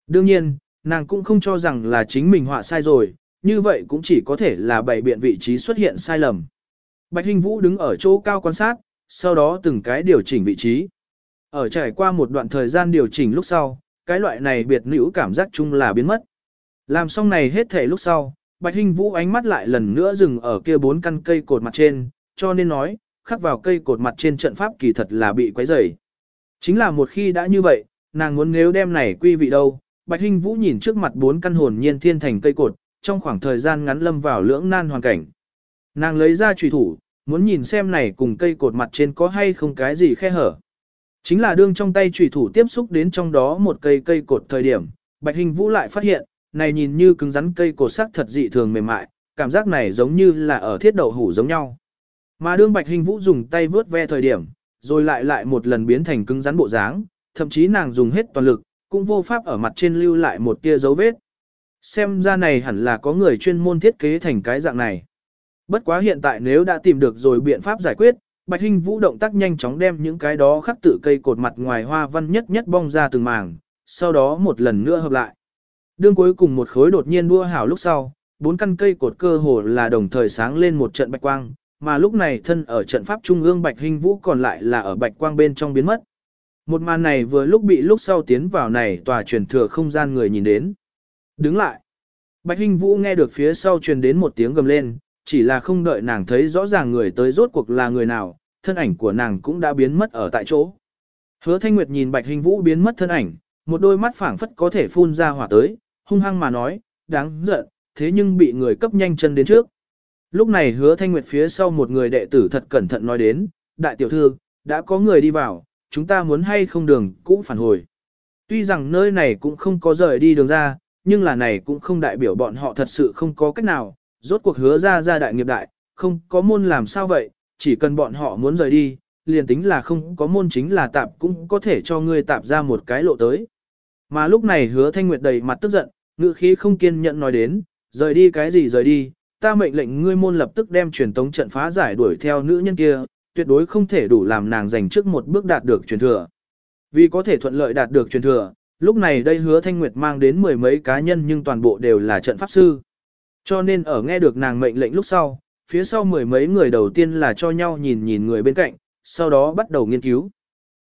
Đương nhiên, nàng cũng không cho rằng là chính mình họa sai rồi, như vậy cũng chỉ có thể là bảy biện vị trí xuất hiện sai lầm. Bạch Hinh Vũ đứng ở chỗ cao quan sát, sau đó từng cái điều chỉnh vị trí. Ở trải qua một đoạn thời gian điều chỉnh lúc sau, cái loại này biệt nữ cảm giác chung là biến mất. Làm xong này hết thể lúc sau, Bạch Hinh Vũ ánh mắt lại lần nữa dừng ở kia bốn căn cây cột mặt trên, cho nên nói, khắc vào cây cột mặt trên trận pháp kỳ thật là bị quấy rầy. Chính là một khi đã như vậy, nàng muốn nếu đem này quy vị đâu, Bạch Hinh Vũ nhìn trước mặt bốn căn hồn nhiên thiên thành cây cột, trong khoảng thời gian ngắn lâm vào lưỡng nan hoàn cảnh. Nàng lấy ra chủy thủ, muốn nhìn xem này cùng cây cột mặt trên có hay không cái gì khe hở. Chính là đương trong tay chủy thủ tiếp xúc đến trong đó một cây cây cột thời điểm, Bạch Hình Vũ lại phát hiện, này nhìn như cứng rắn cây cột sắc thật dị thường mềm mại, cảm giác này giống như là ở thiết đậu hủ giống nhau. Mà đương Bạch Hình Vũ dùng tay vướt ve thời điểm, rồi lại lại một lần biến thành cứng rắn bộ dáng, thậm chí nàng dùng hết toàn lực, cũng vô pháp ở mặt trên lưu lại một tia dấu vết. Xem ra này hẳn là có người chuyên môn thiết kế thành cái dạng này. Bất quá hiện tại nếu đã tìm được rồi biện pháp giải quyết, Bạch hình Vũ động tác nhanh chóng đem những cái đó khắc tự cây cột mặt ngoài hoa văn nhất nhất bong ra từng màng, sau đó một lần nữa hợp lại. Đương cuối cùng một khối đột nhiên đua hảo lúc sau, bốn căn cây cột cơ hồ là đồng thời sáng lên một trận bạch quang, mà lúc này thân ở trận pháp trung ương Bạch hình Vũ còn lại là ở bạch quang bên trong biến mất. Một màn này vừa lúc bị lúc sau tiến vào này tòa truyền thừa không gian người nhìn đến. Đứng lại. Bạch Hinh Vũ nghe được phía sau truyền đến một tiếng gầm lên, chỉ là không đợi nàng thấy rõ ràng người tới rốt cuộc là người nào, thân ảnh của nàng cũng đã biến mất ở tại chỗ. Hứa Thanh Nguyệt nhìn Bạch Hình Vũ biến mất thân ảnh, một đôi mắt phảng phất có thể phun ra hỏa tới, hung hăng mà nói, đáng giận, thế nhưng bị người cấp nhanh chân đến trước. Lúc này Hứa Thanh Nguyệt phía sau một người đệ tử thật cẩn thận nói đến, đại tiểu thư, đã có người đi vào, chúng ta muốn hay không đường cũng phản hồi. Tuy rằng nơi này cũng không có rời đi đường ra, nhưng là này cũng không đại biểu bọn họ thật sự không có cách nào, rốt cuộc hứa ra ra đại nghiệp đại, không có môn làm sao vậy, chỉ cần bọn họ muốn rời đi, liền tính là không có môn chính là tạp cũng có thể cho ngươi tạp ra một cái lộ tới. Mà lúc này hứa thanh nguyệt đầy mặt tức giận, ngữ khí không kiên nhẫn nói đến, rời đi cái gì rời đi, ta mệnh lệnh ngươi môn lập tức đem truyền tống trận phá giải đuổi theo nữ nhân kia, tuyệt đối không thể đủ làm nàng giành trước một bước đạt được truyền thừa. Vì có thể thuận lợi đạt được truyền thừa, lúc này đây hứa thanh nguyệt mang đến mười mấy cá nhân nhưng toàn bộ đều là trận pháp sư. Cho nên ở nghe được nàng mệnh lệnh lúc sau, phía sau mười mấy người đầu tiên là cho nhau nhìn nhìn người bên cạnh, sau đó bắt đầu nghiên cứu.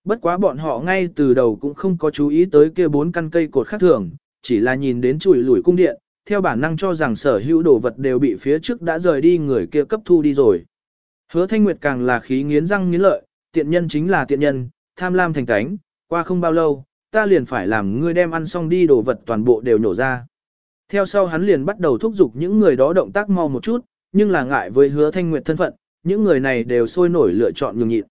Bất quá bọn họ ngay từ đầu cũng không có chú ý tới kia bốn căn cây cột khác thường, chỉ là nhìn đến chùi lủi cung điện, theo bản năng cho rằng sở hữu đồ vật đều bị phía trước đã rời đi người kia cấp thu đi rồi. Hứa Thanh Nguyệt càng là khí nghiến răng nghiến lợi, tiện nhân chính là tiện nhân, tham lam thành cánh, qua không bao lâu, ta liền phải làm ngươi đem ăn xong đi đồ vật toàn bộ đều nhổ ra. Theo sau hắn liền bắt đầu thúc giục những người đó động tác mau một chút, nhưng là ngại với hứa thanh nguyệt thân phận, những người này đều sôi nổi lựa chọn nhường nhịn.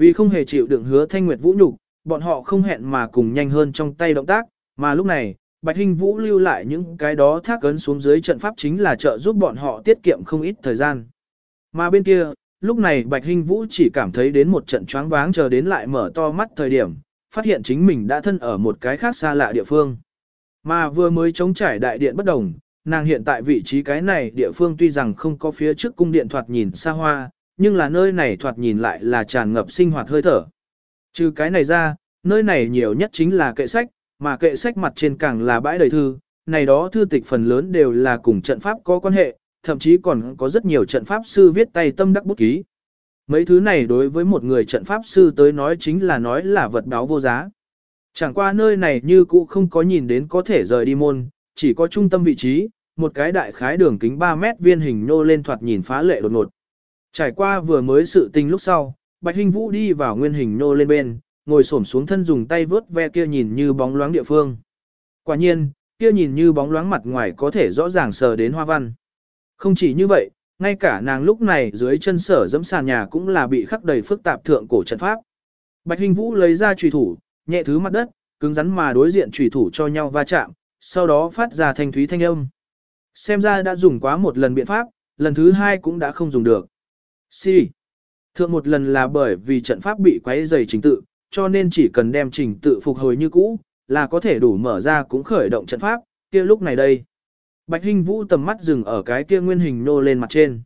Vì không hề chịu đựng hứa thanh nguyệt vũ nhục, bọn họ không hẹn mà cùng nhanh hơn trong tay động tác, mà lúc này, Bạch Hinh Vũ lưu lại những cái đó thác ấn xuống dưới trận pháp chính là trợ giúp bọn họ tiết kiệm không ít thời gian. Mà bên kia, lúc này Bạch Hinh Vũ chỉ cảm thấy đến một trận choáng váng chờ đến lại mở to mắt thời điểm, phát hiện chính mình đã thân ở một cái khác xa lạ địa phương. Mà vừa mới chống trải đại điện bất đồng, nàng hiện tại vị trí cái này địa phương tuy rằng không có phía trước cung điện thoạt nhìn xa hoa, nhưng là nơi này thoạt nhìn lại là tràn ngập sinh hoạt hơi thở. Trừ cái này ra, nơi này nhiều nhất chính là kệ sách, mà kệ sách mặt trên càng là bãi đầy thư, này đó thư tịch phần lớn đều là cùng trận pháp có quan hệ, thậm chí còn có rất nhiều trận pháp sư viết tay tâm đắc bút ký. Mấy thứ này đối với một người trận pháp sư tới nói chính là nói là vật báo vô giá. Chẳng qua nơi này như cũ không có nhìn đến có thể rời đi môn, chỉ có trung tâm vị trí, một cái đại khái đường kính 3 mét viên hình nô lên thoạt nhìn phá lệ đột ngột. Trải qua vừa mới sự tình lúc sau, Bạch Hinh Vũ đi vào nguyên hình nô lên bên, ngồi xổm xuống thân dùng tay vớt ve kia nhìn như bóng loáng địa phương. Quả nhiên, kia nhìn như bóng loáng mặt ngoài có thể rõ ràng sờ đến hoa văn. Không chỉ như vậy, ngay cả nàng lúc này dưới chân sở dẫm sàn nhà cũng là bị khắc đầy phức tạp thượng cổ trận pháp. Bạch Hinh Vũ lấy ra chùy thủ, nhẹ thứ mặt đất, cứng rắn mà đối diện chùy thủ cho nhau va chạm, sau đó phát ra thanh thúy thanh âm. Xem ra đã dùng quá một lần biện pháp, lần thứ hai cũng đã không dùng được. Si. Thượng một lần là bởi vì trận pháp bị quấy dày trình tự, cho nên chỉ cần đem trình tự phục hồi như cũ, là có thể đủ mở ra cũng khởi động trận pháp, kia lúc này đây. Bạch Hinh Vũ tầm mắt dừng ở cái kia nguyên hình nô lên mặt trên.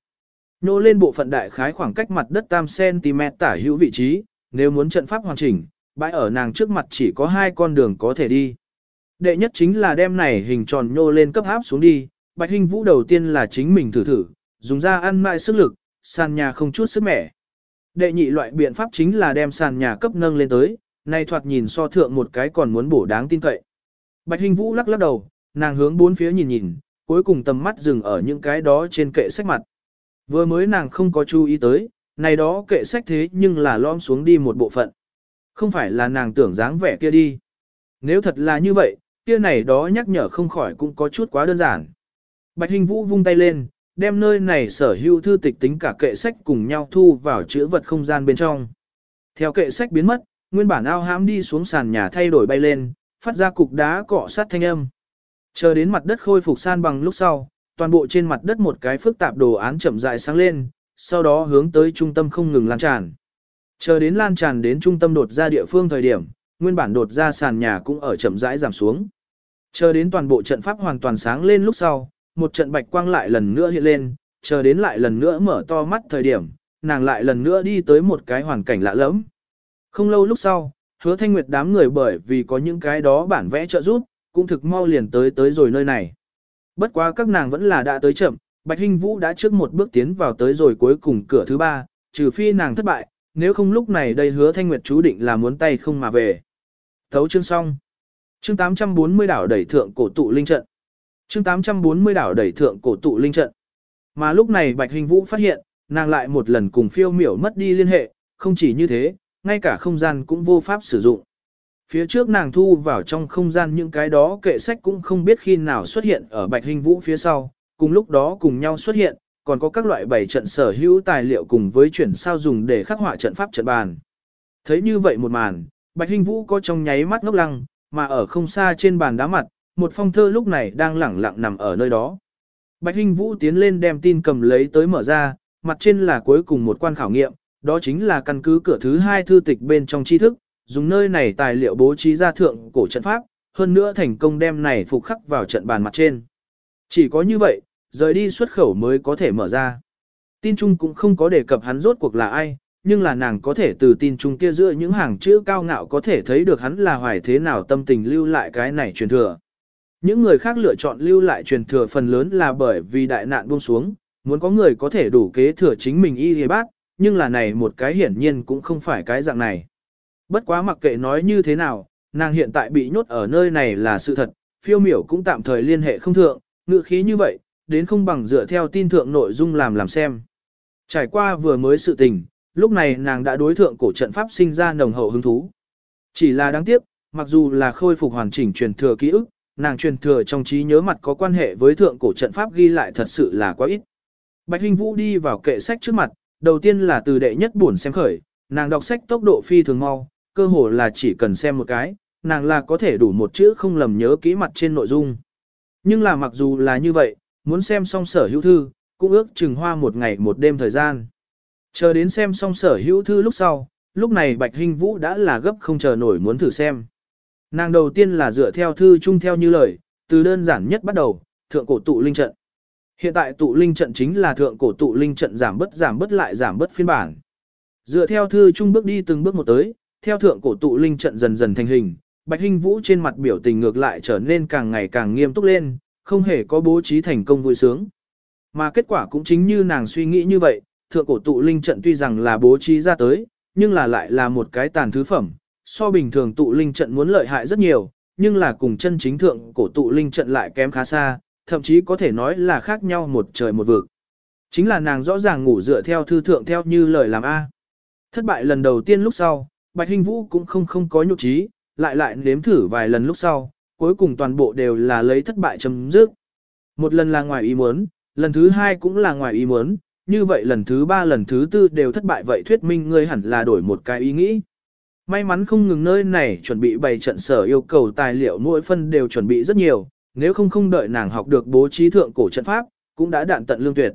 Nô lên bộ phận đại khái khoảng cách mặt đất tam cm tả hữu vị trí, nếu muốn trận pháp hoàn chỉnh, bãi ở nàng trước mặt chỉ có hai con đường có thể đi. Đệ nhất chính là đem này hình tròn nô lên cấp áp xuống đi, Bạch Hinh Vũ đầu tiên là chính mình thử thử, dùng ra ăn mại sức lực, sàn nhà không chút sức mẻ. Đệ nhị loại biện pháp chính là đem sàn nhà cấp nâng lên tới, nay thoạt nhìn so thượng một cái còn muốn bổ đáng tin cậy. Bạch hình Vũ lắc lắc đầu, nàng hướng bốn phía nhìn nhìn, cuối cùng tầm mắt dừng ở những cái đó trên kệ sách mặt. Vừa mới nàng không có chú ý tới, này đó kệ sách thế nhưng là lom xuống đi một bộ phận. Không phải là nàng tưởng dáng vẻ kia đi. Nếu thật là như vậy, kia này đó nhắc nhở không khỏi cũng có chút quá đơn giản. Bạch Hình Vũ vung tay lên, đem nơi này sở hữu thư tịch tính cả kệ sách cùng nhau thu vào chữ vật không gian bên trong. Theo kệ sách biến mất, nguyên bản ao hãm đi xuống sàn nhà thay đổi bay lên, phát ra cục đá cọ sát thanh âm. Chờ đến mặt đất khôi phục san bằng lúc sau, toàn bộ trên mặt đất một cái phức tạp đồ án chậm rãi sáng lên, sau đó hướng tới trung tâm không ngừng lan tràn. Chờ đến lan tràn đến trung tâm đột ra địa phương thời điểm, nguyên bản đột ra sàn nhà cũng ở chậm rãi giảm xuống. Chờ đến toàn bộ trận pháp hoàn toàn sáng lên lúc sau, một trận bạch quang lại lần nữa hiện lên, chờ đến lại lần nữa mở to mắt thời điểm, nàng lại lần nữa đi tới một cái hoàn cảnh lạ lẫm. Không lâu lúc sau, hứa thanh nguyệt đám người bởi vì có những cái đó bản vẽ trợ giúp, cũng thực mau liền tới tới rồi nơi này. Bất quá các nàng vẫn là đã tới chậm, Bạch Hinh Vũ đã trước một bước tiến vào tới rồi cuối cùng cửa thứ ba, trừ phi nàng thất bại, nếu không lúc này đây hứa thanh nguyệt chú định là muốn tay không mà về. Thấu chương xong. Chương 840 đảo đẩy thượng cổ tụ linh trận. Chương 840 đảo đẩy thượng cổ tụ linh trận. Mà lúc này Bạch Hình Vũ phát hiện, nàng lại một lần cùng phiêu miểu mất đi liên hệ, không chỉ như thế, ngay cả không gian cũng vô pháp sử dụng. Phía trước nàng thu vào trong không gian những cái đó kệ sách cũng không biết khi nào xuất hiện ở Bạch Hình Vũ phía sau, cùng lúc đó cùng nhau xuất hiện, còn có các loại bảy trận sở hữu tài liệu cùng với chuyển sao dùng để khắc họa trận pháp trận bàn. Thấy như vậy một màn, Bạch Hình Vũ có trong nháy mắt ngốc lăng, mà ở không xa trên bàn đá mặt, một phong thơ lúc này đang lẳng lặng nằm ở nơi đó. Bạch Hinh Vũ tiến lên đem tin cầm lấy tới mở ra, mặt trên là cuối cùng một quan khảo nghiệm, đó chính là căn cứ cửa thứ hai thư tịch bên trong tri thức, dùng nơi này tài liệu bố trí ra thượng cổ trận pháp, hơn nữa thành công đem này phục khắc vào trận bàn mặt trên. Chỉ có như vậy, rời đi xuất khẩu mới có thể mở ra. Tin chung cũng không có đề cập hắn rốt cuộc là ai, nhưng là nàng có thể từ tin chung kia giữa những hàng chữ cao ngạo có thể thấy được hắn là hoài thế nào tâm tình lưu lại cái này truyền thừa. Những người khác lựa chọn lưu lại truyền thừa phần lớn là bởi vì đại nạn buông xuống, muốn có người có thể đủ kế thừa chính mình y hề bác, nhưng là này một cái hiển nhiên cũng không phải cái dạng này. Bất quá mặc kệ nói như thế nào, nàng hiện tại bị nhốt ở nơi này là sự thật, phiêu miểu cũng tạm thời liên hệ không thượng, ngựa khí như vậy, đến không bằng dựa theo tin thượng nội dung làm làm xem. Trải qua vừa mới sự tình, lúc này nàng đã đối thượng cổ trận pháp sinh ra nồng hậu hứng thú. Chỉ là đáng tiếc, mặc dù là khôi phục hoàn chỉnh truyền thừa ký ức, nàng truyền thừa trong trí nhớ mặt có quan hệ với thượng cổ trận pháp ghi lại thật sự là quá ít. Bạch Hinh Vũ đi vào kệ sách trước mặt, đầu tiên là từ đệ nhất buồn xem khởi, nàng đọc sách tốc độ phi thường mau, cơ hồ là chỉ cần xem một cái, nàng là có thể đủ một chữ không lầm nhớ kỹ mặt trên nội dung. Nhưng là mặc dù là như vậy, muốn xem xong sở hữu thư, cũng ước chừng hoa một ngày một đêm thời gian. Chờ đến xem xong sở hữu thư lúc sau, lúc này Bạch Hinh Vũ đã là gấp không chờ nổi muốn thử xem. Nàng đầu tiên là dựa theo thư chung theo như lời, từ đơn giản nhất bắt đầu, thượng cổ tụ linh trận. Hiện tại tụ linh trận chính là thượng cổ tụ linh trận giảm bất giảm bất lại giảm bất phiên bản. Dựa theo thư chung bước đi từng bước một tới, theo thượng cổ tụ linh trận dần dần thành hình, Bạch Hinh Vũ trên mặt biểu tình ngược lại trở nên càng ngày càng nghiêm túc lên, không hề có bố trí thành công vui sướng. Mà kết quả cũng chính như nàng suy nghĩ như vậy, thượng cổ tụ linh trận tuy rằng là bố trí ra tới, nhưng là lại là một cái tàn thứ phẩm, so bình thường tụ linh trận muốn lợi hại rất nhiều, nhưng là cùng chân chính thượng cổ tụ linh trận lại kém khá xa, thậm chí có thể nói là khác nhau một trời một vực. Chính là nàng rõ ràng ngủ dựa theo thư thượng theo như lời làm A. Thất bại lần đầu tiên lúc sau, Bạch Hình Vũ cũng không không có nhục trí, lại lại nếm thử vài lần lúc sau, cuối cùng toàn bộ đều là lấy thất bại chấm dứt. Một lần là ngoài ý muốn, lần thứ hai cũng là ngoài ý muốn, như vậy lần thứ ba lần thứ tư đều thất bại vậy thuyết minh ngươi hẳn là đổi một cái ý nghĩ. May mắn không ngừng nơi này chuẩn bị bày trận sở yêu cầu tài liệu mỗi phân đều chuẩn bị rất nhiều, nếu không không đợi nàng học được bố trí thượng cổ trận pháp, cũng đã đạn tận lương tuyệt.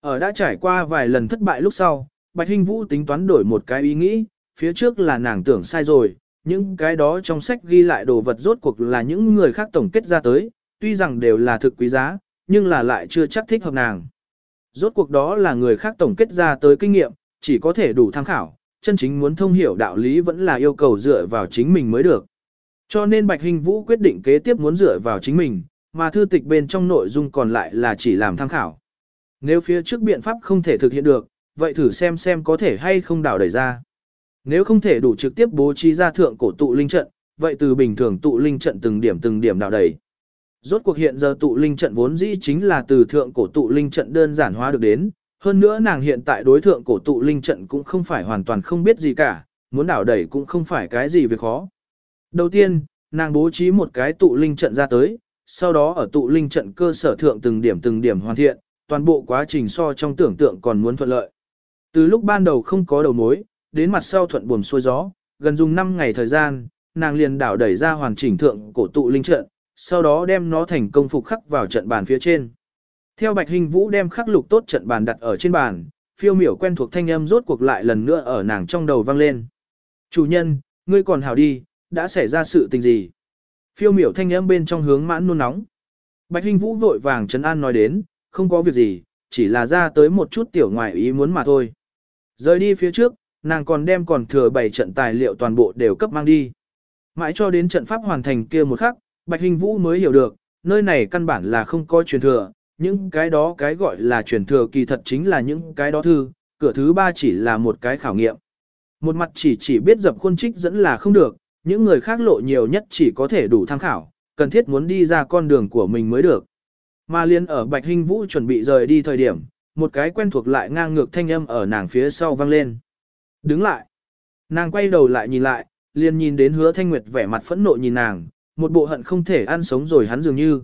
Ở đã trải qua vài lần thất bại lúc sau, Bạch Hinh Vũ tính toán đổi một cái ý nghĩ, phía trước là nàng tưởng sai rồi, những cái đó trong sách ghi lại đồ vật rốt cuộc là những người khác tổng kết ra tới, tuy rằng đều là thực quý giá, nhưng là lại chưa chắc thích hợp nàng. Rốt cuộc đó là người khác tổng kết ra tới kinh nghiệm, chỉ có thể đủ tham khảo, chân chính muốn thông hiểu đạo lý vẫn là yêu cầu dựa vào chính mình mới được. Cho nên Bạch Hình Vũ quyết định kế tiếp muốn dựa vào chính mình, mà thư tịch bên trong nội dung còn lại là chỉ làm tham khảo. Nếu phía trước biện pháp không thể thực hiện được, vậy thử xem xem có thể hay không đảo đẩy ra. Nếu không thể đủ trực tiếp bố trí ra thượng cổ tụ linh trận, vậy từ bình thường tụ linh trận từng điểm từng điểm đảo đẩy. Rốt cuộc hiện giờ tụ linh trận vốn dĩ chính là từ thượng cổ tụ linh trận đơn giản hóa được đến, hơn nữa nàng hiện tại đối thượng cổ tụ linh trận cũng không phải hoàn toàn không biết gì cả, muốn đảo đẩy cũng không phải cái gì việc khó. Đầu tiên, nàng bố trí một cái tụ linh trận ra tới, sau đó ở tụ linh trận cơ sở thượng từng điểm từng điểm hoàn thiện, toàn bộ quá trình so trong tưởng tượng còn muốn thuận lợi. Từ lúc ban đầu không có đầu mối, đến mặt sau thuận buồm xuôi gió, gần dùng 5 ngày thời gian, nàng liền đảo đẩy ra hoàn chỉnh thượng cổ tụ linh trận, sau đó đem nó thành công phục khắc vào trận bàn phía trên. Theo Bạch Hình Vũ đem khắc lục tốt trận bàn đặt ở trên bàn, phiêu miểu quen thuộc thanh âm rốt cuộc lại lần nữa ở nàng trong đầu vang lên. Chủ nhân, ngươi còn hảo đi, đã xảy ra sự tình gì? Phiêu miểu thanh âm bên trong hướng mãn nôn nóng. Bạch Hình Vũ vội vàng trấn an nói đến, không có việc gì, chỉ là ra tới một chút tiểu ngoại ý muốn mà thôi. Rời đi phía trước, nàng còn đem còn thừa bảy trận tài liệu toàn bộ đều cấp mang đi. Mãi cho đến trận pháp hoàn thành kia một khắc, Bạch Hình Vũ mới hiểu được, nơi này căn bản là không có truyền thừa, những cái đó cái gọi là truyền thừa kỳ thật chính là những cái đó thư, cửa thứ ba chỉ là một cái khảo nghiệm. Một mặt chỉ chỉ biết dập khuôn trích dẫn là không được, những người khác lộ nhiều nhất chỉ có thể đủ tham khảo, cần thiết muốn đi ra con đường của mình mới được. Mà liên ở Bạch hinh Vũ chuẩn bị rời đi thời điểm, một cái quen thuộc lại ngang ngược thanh âm ở nàng phía sau vang lên. Đứng lại. Nàng quay đầu lại nhìn lại, liền nhìn đến hứa thanh nguyệt vẻ mặt phẫn nộ nhìn nàng, một bộ hận không thể ăn sống rồi hắn dường như.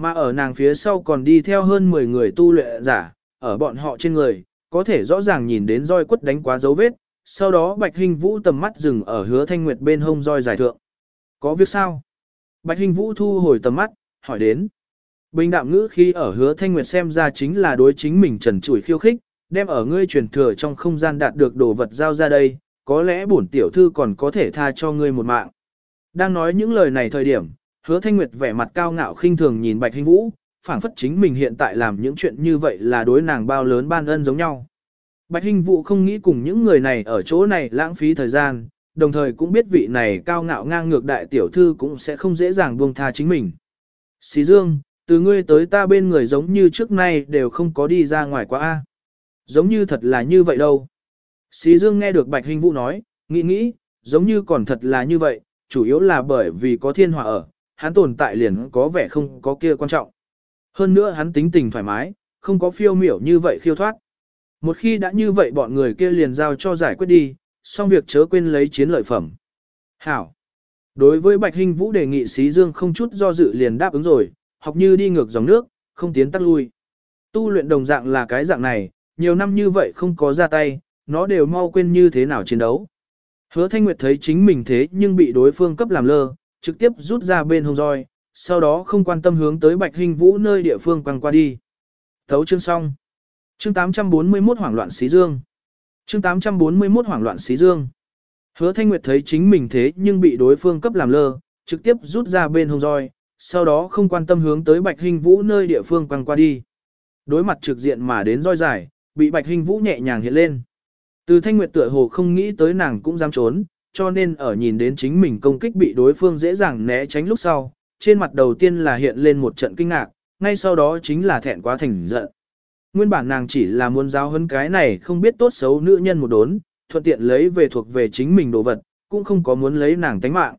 Mà ở nàng phía sau còn đi theo hơn 10 người tu luyện giả, ở bọn họ trên người, có thể rõ ràng nhìn đến roi quất đánh quá dấu vết, sau đó Bạch Hình Vũ tầm mắt dừng ở hứa thanh nguyệt bên hông roi giải thượng. Có việc sao? Bạch Hình Vũ thu hồi tầm mắt, hỏi đến. Bình đạm ngữ khi ở hứa thanh nguyệt xem ra chính là đối chính mình trần trụi khiêu khích, đem ở ngươi truyền thừa trong không gian đạt được đồ vật giao ra đây, có lẽ bổn tiểu thư còn có thể tha cho ngươi một mạng. Đang nói những lời này thời điểm, hứa thanh nguyệt vẻ mặt cao ngạo khinh thường nhìn bạch Hinh vũ, phảng phất chính mình hiện tại làm những chuyện như vậy là đối nàng bao lớn ban ân giống nhau. Bạch Hinh vũ không nghĩ cùng những người này ở chỗ này lãng phí thời gian, đồng thời cũng biết vị này cao ngạo ngang ngược đại tiểu thư cũng sẽ không dễ dàng buông tha chính mình. Xí Dương, từ ngươi tới ta bên người giống như trước nay đều không có đi ra ngoài quá a. Giống như thật là như vậy đâu. Xí Dương nghe được Bạch Hinh Vũ nói, nghĩ nghĩ, giống như còn thật là như vậy, chủ yếu là bởi vì có thiên hỏa ở, hắn tồn tại liền có vẻ không có kia quan trọng. Hơn nữa hắn tính tình thoải mái, không có phiêu miểu như vậy khiêu thoát. Một khi đã như vậy bọn người kia liền giao cho giải quyết đi, xong việc chớ quên lấy chiến lợi phẩm. Hảo. Đối với Bạch Hinh Vũ đề nghị Xí Dương không chút do dự liền đáp ứng rồi, học như đi ngược dòng nước, không tiến tắc lui. Tu luyện đồng dạng là cái dạng này, nhiều năm như vậy không có ra tay, nó đều mau quên như thế nào chiến đấu. Hứa Thanh Nguyệt thấy chính mình thế nhưng bị đối phương cấp làm lơ, trực tiếp rút ra bên hông roi, sau đó không quan tâm hướng tới Bạch Hình Vũ nơi địa phương quăng qua đi. Thấu chương xong. Chương 841 hoảng loạn xí dương. Chương 841 hoảng loạn xí dương. Hứa Thanh Nguyệt thấy chính mình thế nhưng bị đối phương cấp làm lơ, trực tiếp rút ra bên hông roi, sau đó không quan tâm hướng tới Bạch Hình Vũ nơi địa phương quăng qua đi. Đối mặt trực diện mà đến roi dài, bị Bạch Hình Vũ nhẹ nhàng hiện lên. Từ Thanh Nguyệt tựa hồ không nghĩ tới nàng cũng dám trốn, cho nên ở nhìn đến chính mình công kích bị đối phương dễ dàng né tránh lúc sau, trên mặt đầu tiên là hiện lên một trận kinh ngạc, ngay sau đó chính là thẹn quá thành giận. Nguyên bản nàng chỉ là muốn giáo hấn cái này không biết tốt xấu nữ nhân một đốn, thuận tiện lấy về thuộc về chính mình đồ vật, cũng không có muốn lấy nàng tánh mạng.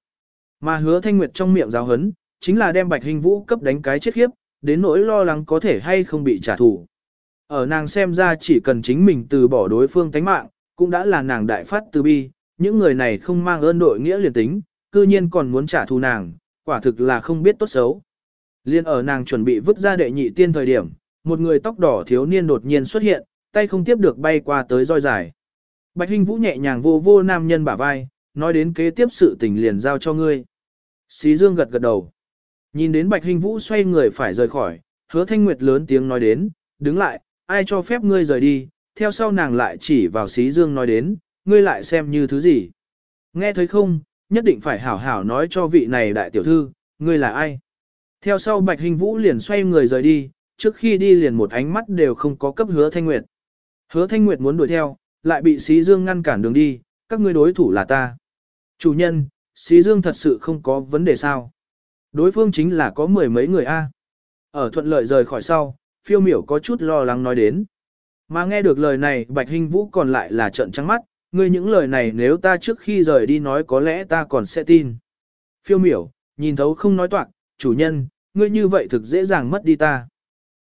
Mà hứa Thanh Nguyệt trong miệng giáo hấn, chính là đem Bạch Hình Vũ cấp đánh cái chết khiếp, đến nỗi lo lắng có thể hay không bị trả thù. Ở nàng xem ra chỉ cần chính mình từ bỏ đối phương tánh mạng, cũng đã là nàng đại phát từ bi, những người này không mang ơn đội nghĩa liền tính, cư nhiên còn muốn trả thù nàng, quả thực là không biết tốt xấu. Liên ở nàng chuẩn bị vứt ra đệ nhị tiên thời điểm, một người tóc đỏ thiếu niên đột nhiên xuất hiện, tay không tiếp được bay qua tới roi dài. Bạch Hinh Vũ nhẹ nhàng vô vô nam nhân bả vai, nói đến kế tiếp sự tình liền giao cho ngươi. Xí Dương gật gật đầu. Nhìn đến Bạch Hinh Vũ xoay người phải rời khỏi, hứa thanh nguyệt lớn tiếng nói đến, đứng lại, ai cho phép ngươi rời đi, theo sau nàng lại chỉ vào Xí Dương nói đến, ngươi lại xem như thứ gì. Nghe thấy không, nhất định phải hảo hảo nói cho vị này đại tiểu thư, ngươi là ai. Theo sau Bạch Hình Vũ liền xoay người rời đi, trước khi đi liền một ánh mắt đều không có cấp hứa Thanh Nguyệt. Hứa Thanh Nguyệt muốn đuổi theo, lại bị Xí Dương ngăn cản đường đi, các ngươi đối thủ là ta. Chủ nhân, Xí Dương thật sự không có vấn đề sao. Đối phương chính là có mười mấy người A. Ở thuận lợi rời khỏi sau, phiêu miểu có chút lo lắng nói đến. Mà nghe được lời này Bạch Hình Vũ còn lại là trận trắng mắt, ngươi những lời này nếu ta trước khi rời đi nói có lẽ ta còn sẽ tin. Phiêu miểu, nhìn thấu không nói toạc, chủ nhân, ngươi như vậy thực dễ dàng mất đi ta.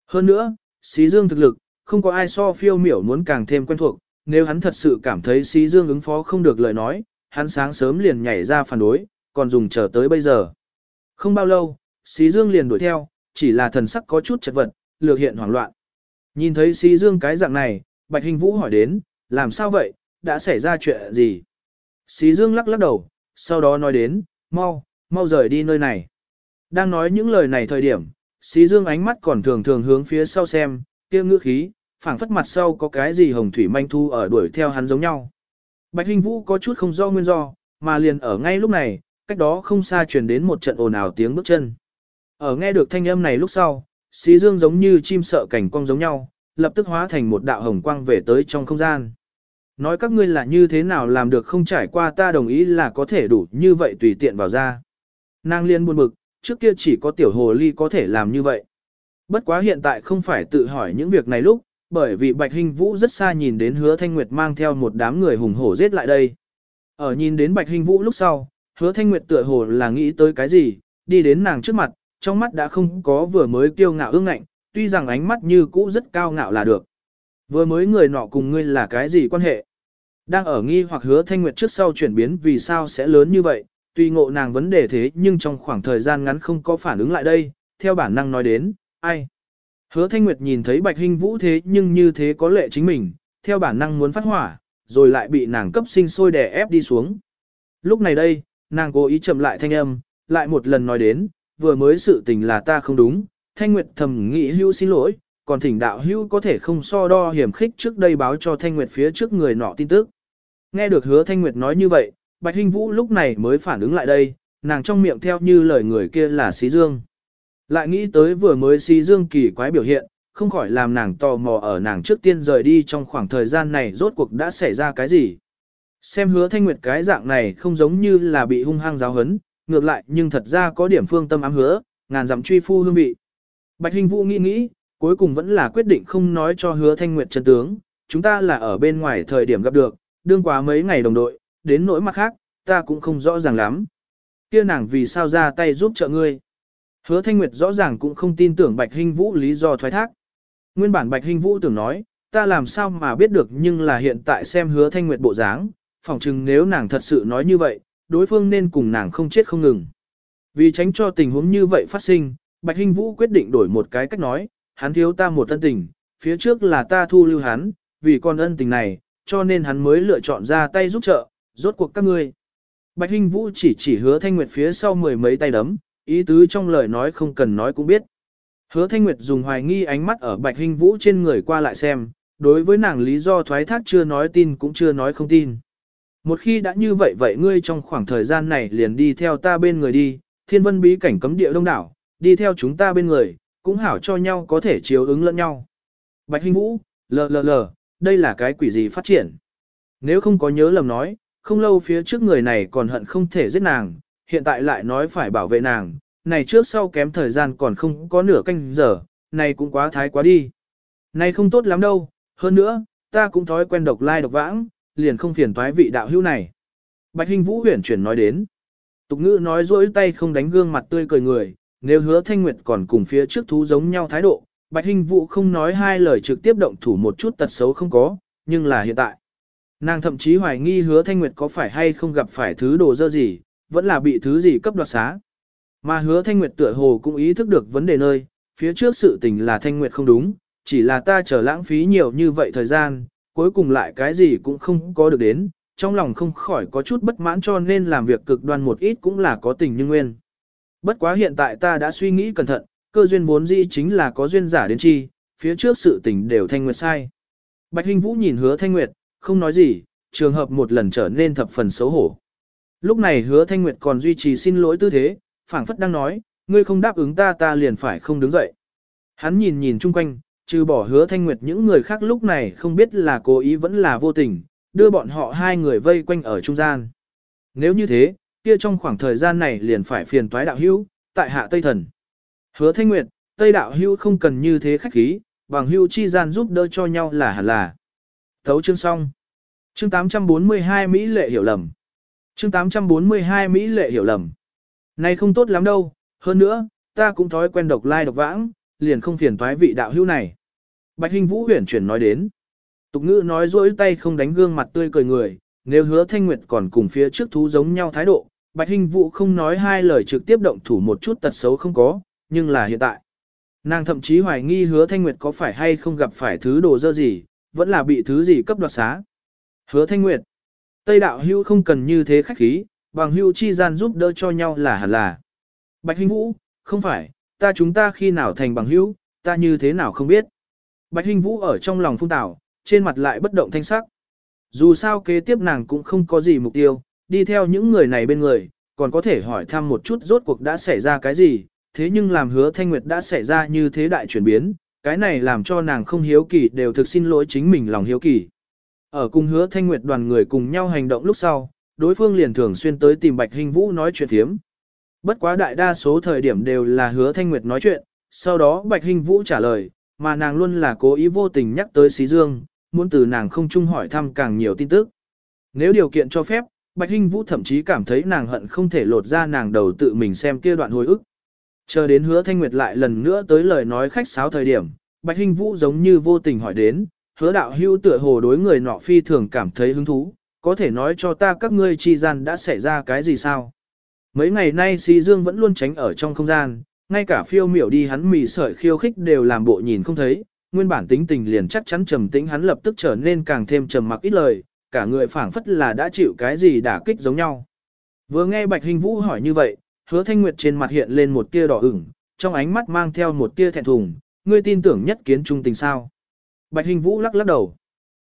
Hơn nữa, xí dương thực lực, không có ai so phiêu miểu muốn càng thêm quen thuộc, nếu hắn thật sự cảm thấy xí dương ứng phó không được lời nói, hắn sáng sớm liền nhảy ra phản đối, còn dùng chờ tới bây giờ. Không bao lâu, xí dương liền đuổi theo, chỉ là thần sắc có chút chật vật, lược hiện hoảng loạn. Nhìn thấy xí dương cái dạng này, Bạch Hình Vũ hỏi đến, làm sao vậy, đã xảy ra chuyện gì? Xí dương lắc lắc đầu, sau đó nói đến, mau, mau rời đi nơi này. Đang nói những lời này thời điểm, xí dương ánh mắt còn thường thường hướng phía sau xem, kia ngữ khí, phảng phất mặt sau có cái gì hồng thủy manh thu ở đuổi theo hắn giống nhau. Bạch Hinh Vũ có chút không do nguyên do, mà liền ở ngay lúc này, cách đó không xa truyền đến một trận ồn ào tiếng bước chân. Ở nghe được thanh âm này lúc sau, xí dương giống như chim sợ cảnh cong giống nhau, lập tức hóa thành một đạo hồng quang về tới trong không gian. Nói các ngươi là như thế nào làm được không trải qua ta đồng ý là có thể đủ như vậy tùy tiện vào ra. Nàng liên buồn bực, trước kia chỉ có tiểu hồ ly có thể làm như vậy. Bất quá hiện tại không phải tự hỏi những việc này lúc, bởi vì Bạch Hinh Vũ rất xa nhìn đến hứa Thanh Nguyệt mang theo một đám người hùng hổ giết lại đây. Ở nhìn đến Bạch Hinh Vũ lúc sau, hứa Thanh Nguyệt tựa hồ là nghĩ tới cái gì, đi đến nàng trước mặt, trong mắt đã không có vừa mới kiêu ngạo ương ngạnh, tuy rằng ánh mắt như cũ rất cao ngạo là được. Vừa mới người nọ cùng ngươi là cái gì quan hệ? Đang ở nghi hoặc hứa thanh nguyệt trước sau chuyển biến vì sao sẽ lớn như vậy, tuy ngộ nàng vấn đề thế nhưng trong khoảng thời gian ngắn không có phản ứng lại đây, theo bản năng nói đến, ai? Hứa thanh nguyệt nhìn thấy bạch hình vũ thế nhưng như thế có lệ chính mình, theo bản năng muốn phát hỏa, rồi lại bị nàng cấp sinh sôi đè ép đi xuống. Lúc này đây, nàng cố ý chậm lại thanh âm, lại một lần nói đến, vừa mới sự tình là ta không đúng, thanh nguyệt thầm nghĩ hưu xin lỗi, còn thỉnh đạo hưu có thể không so đo hiểm khích trước đây báo cho thanh nguyệt phía trước người nọ tin tức. Nghe được hứa thanh nguyệt nói như vậy, Bạch Hinh Vũ lúc này mới phản ứng lại đây, nàng trong miệng theo như lời người kia là Xí Dương. Lại nghĩ tới vừa mới Xí Dương kỳ quái biểu hiện, không khỏi làm nàng tò mò ở nàng trước tiên rời đi trong khoảng thời gian này rốt cuộc đã xảy ra cái gì. Xem hứa thanh nguyệt cái dạng này không giống như là bị hung hăng giáo hấn, ngược lại nhưng thật ra có điểm phương tâm ám hứa, ngàn dặm truy phu hương vị. Bạch Hinh Vũ nghĩ nghĩ, cuối cùng vẫn là quyết định không nói cho hứa thanh nguyệt chân tướng, chúng ta là ở bên ngoài thời điểm gặp được, đương quá mấy ngày đồng đội, đến nỗi mặt khác, ta cũng không rõ ràng lắm. Kia nàng vì sao ra tay giúp trợ ngươi. Hứa Thanh Nguyệt rõ ràng cũng không tin tưởng Bạch Hinh Vũ lý do thoái thác. Nguyên bản Bạch Hinh Vũ tưởng nói, ta làm sao mà biết được nhưng là hiện tại xem Hứa Thanh Nguyệt bộ dáng, phỏng chừng nếu nàng thật sự nói như vậy, đối phương nên cùng nàng không chết không ngừng. Vì tránh cho tình huống như vậy phát sinh, Bạch Hinh Vũ quyết định đổi một cái cách nói, hắn thiếu ta một ân tình, phía trước là ta thu lưu hắn, vì con ân tình này, cho nên hắn mới lựa chọn ra tay giúp trợ, rốt cuộc các ngươi. Bạch Hinh Vũ chỉ chỉ hứa Thanh Nguyệt phía sau mười mấy tay đấm, ý tứ trong lời nói không cần nói cũng biết. Hứa Thanh Nguyệt dùng hoài nghi ánh mắt ở Bạch Hinh Vũ trên người qua lại xem, đối với nàng lý do thoái thác chưa nói tin cũng chưa nói không tin. Một khi đã như vậy vậy ngươi trong khoảng thời gian này liền đi theo ta bên người đi, thiên vân bí cảnh cấm địa đông đảo, đi theo chúng ta bên người, cũng hảo cho nhau có thể chiếu ứng lẫn nhau. Bạch Hinh Vũ, lờ lờ lờ, đây là cái quỷ gì phát triển. Nếu không có nhớ lầm nói, không lâu phía trước người này còn hận không thể giết nàng, hiện tại lại nói phải bảo vệ nàng, này trước sau kém thời gian còn không có nửa canh giờ, này cũng quá thái quá đi. Này không tốt lắm đâu, hơn nữa, ta cũng thói quen độc lai độc vãng, liền không phiền toái vị đạo hữu này. Bạch Hình Vũ huyển chuyển nói đến. Tục ngữ nói dỗi tay không đánh gương mặt tươi cười người, nếu hứa thanh nguyệt còn cùng phía trước thú giống nhau thái độ, Bạch Hinh Vũ không nói hai lời trực tiếp động thủ một chút tật xấu không có, nhưng là hiện tại. Nàng thậm chí hoài nghi hứa thanh nguyệt có phải hay không gặp phải thứ đồ dơ gì, vẫn là bị thứ gì cấp đoạt xá. Mà hứa thanh nguyệt tựa hồ cũng ý thức được vấn đề nơi, phía trước sự tình là thanh nguyệt không đúng, chỉ là ta chờ lãng phí nhiều như vậy thời gian, cuối cùng lại cái gì cũng không có được đến, trong lòng không khỏi có chút bất mãn cho nên làm việc cực đoan một ít cũng là có tình như nguyên. Bất quá hiện tại ta đã suy nghĩ cẩn thận, cơ duyên vốn dĩ chính là có duyên giả đến chi, phía trước sự tình đều thanh nguyệt sai. Bạch Hinh Vũ nhìn hứa thanh nguyệt, không nói gì, trường hợp một lần trở nên thập phần xấu hổ. Lúc này hứa thanh nguyệt còn duy trì xin lỗi tư thế, phảng phất đang nói, ngươi không đáp ứng ta ta liền phải không đứng dậy. Hắn nhìn nhìn chung quanh, trừ bỏ hứa thanh nguyệt những người khác lúc này không biết là cố ý vẫn là vô tình, đưa bọn họ hai người vây quanh ở trung gian. Nếu như thế, kia trong khoảng thời gian này liền phải phiền toái đạo hữu, tại hạ Tây Thần. Hứa thanh nguyệt, Tây đạo hưu không cần như thế khách khí, bằng hưu chi gian giúp đỡ cho nhau là hẳn là. Thấu chương xong. Chương 842 Mỹ lệ hiểu lầm. Chương 842 Mỹ lệ hiểu lầm. Này không tốt lắm đâu, hơn nữa, ta cũng thói quen độc lai độc vãng, liền không phiền toái vị đạo hữu này. Bạch Hình Vũ huyền chuyển nói đến. Tục ngữ nói dối tay không đánh gương mặt tươi cười người, nếu hứa thanh nguyệt còn cùng phía trước thú giống nhau thái độ, Bạch Hình Vũ không nói hai lời trực tiếp động thủ một chút tật xấu không có, nhưng là hiện tại. Nàng thậm chí hoài nghi hứa thanh nguyệt có phải hay không gặp phải thứ đồ dơ gì, vẫn là bị thứ gì cấp đoạt xá. Hứa thanh nguyệt. Tây đạo hưu không cần như thế khách khí, bằng hưu chi gian giúp đỡ cho nhau là hẳn là. Bạch Hinh Vũ, không phải, ta chúng ta khi nào thành bằng hữu, ta như thế nào không biết. Bạch Hinh Vũ ở trong lòng phung tảo, trên mặt lại bất động thanh sắc. Dù sao kế tiếp nàng cũng không có gì mục tiêu, đi theo những người này bên người, còn có thể hỏi thăm một chút rốt cuộc đã xảy ra cái gì, thế nhưng làm hứa thanh nguyệt đã xảy ra như thế đại chuyển biến, cái này làm cho nàng không hiếu kỳ đều thực xin lỗi chính mình lòng hiếu kỳ. Ở cùng hứa thanh nguyệt đoàn người cùng nhau hành động lúc sau, đối phương liền thường xuyên tới tìm Bạch Hình Vũ nói chuyện thiếm. Bất quá đại đa số thời điểm đều là hứa thanh nguyệt nói chuyện, sau đó Bạch Hình Vũ trả lời, mà nàng luôn là cố ý vô tình nhắc tới Xí Dương, muốn từ nàng không chung hỏi thăm càng nhiều tin tức. Nếu điều kiện cho phép, Bạch Hinh Vũ thậm chí cảm thấy nàng hận không thể lột ra nàng đầu tự mình xem kia đoạn hồi ức. Chờ đến hứa thanh nguyệt lại lần nữa tới lời nói khách sáo thời điểm, Bạch Hinh Vũ giống như vô tình hỏi đến, hứa đạo hưu tựa hồ đối người nọ phi thường cảm thấy hứng thú, có thể nói cho ta các ngươi chi gian đã xảy ra cái gì sao? Mấy ngày nay Si Dương vẫn luôn tránh ở trong không gian, ngay cả phiêu miểu đi hắn mì sợi khiêu khích đều làm bộ nhìn không thấy, nguyên bản tính tình liền chắc chắn trầm tĩnh hắn lập tức trở nên càng thêm trầm mặc ít lời, cả người phảng phất là đã chịu cái gì đả kích giống nhau. Vừa nghe Bạch Hình Vũ hỏi như vậy, hứa thanh nguyệt trên mặt hiện lên một tia đỏ ửng, trong ánh mắt mang theo một tia thẹn thùng, ngươi tin tưởng nhất kiến trung tình sao. Bạch Hình Vũ lắc lắc đầu.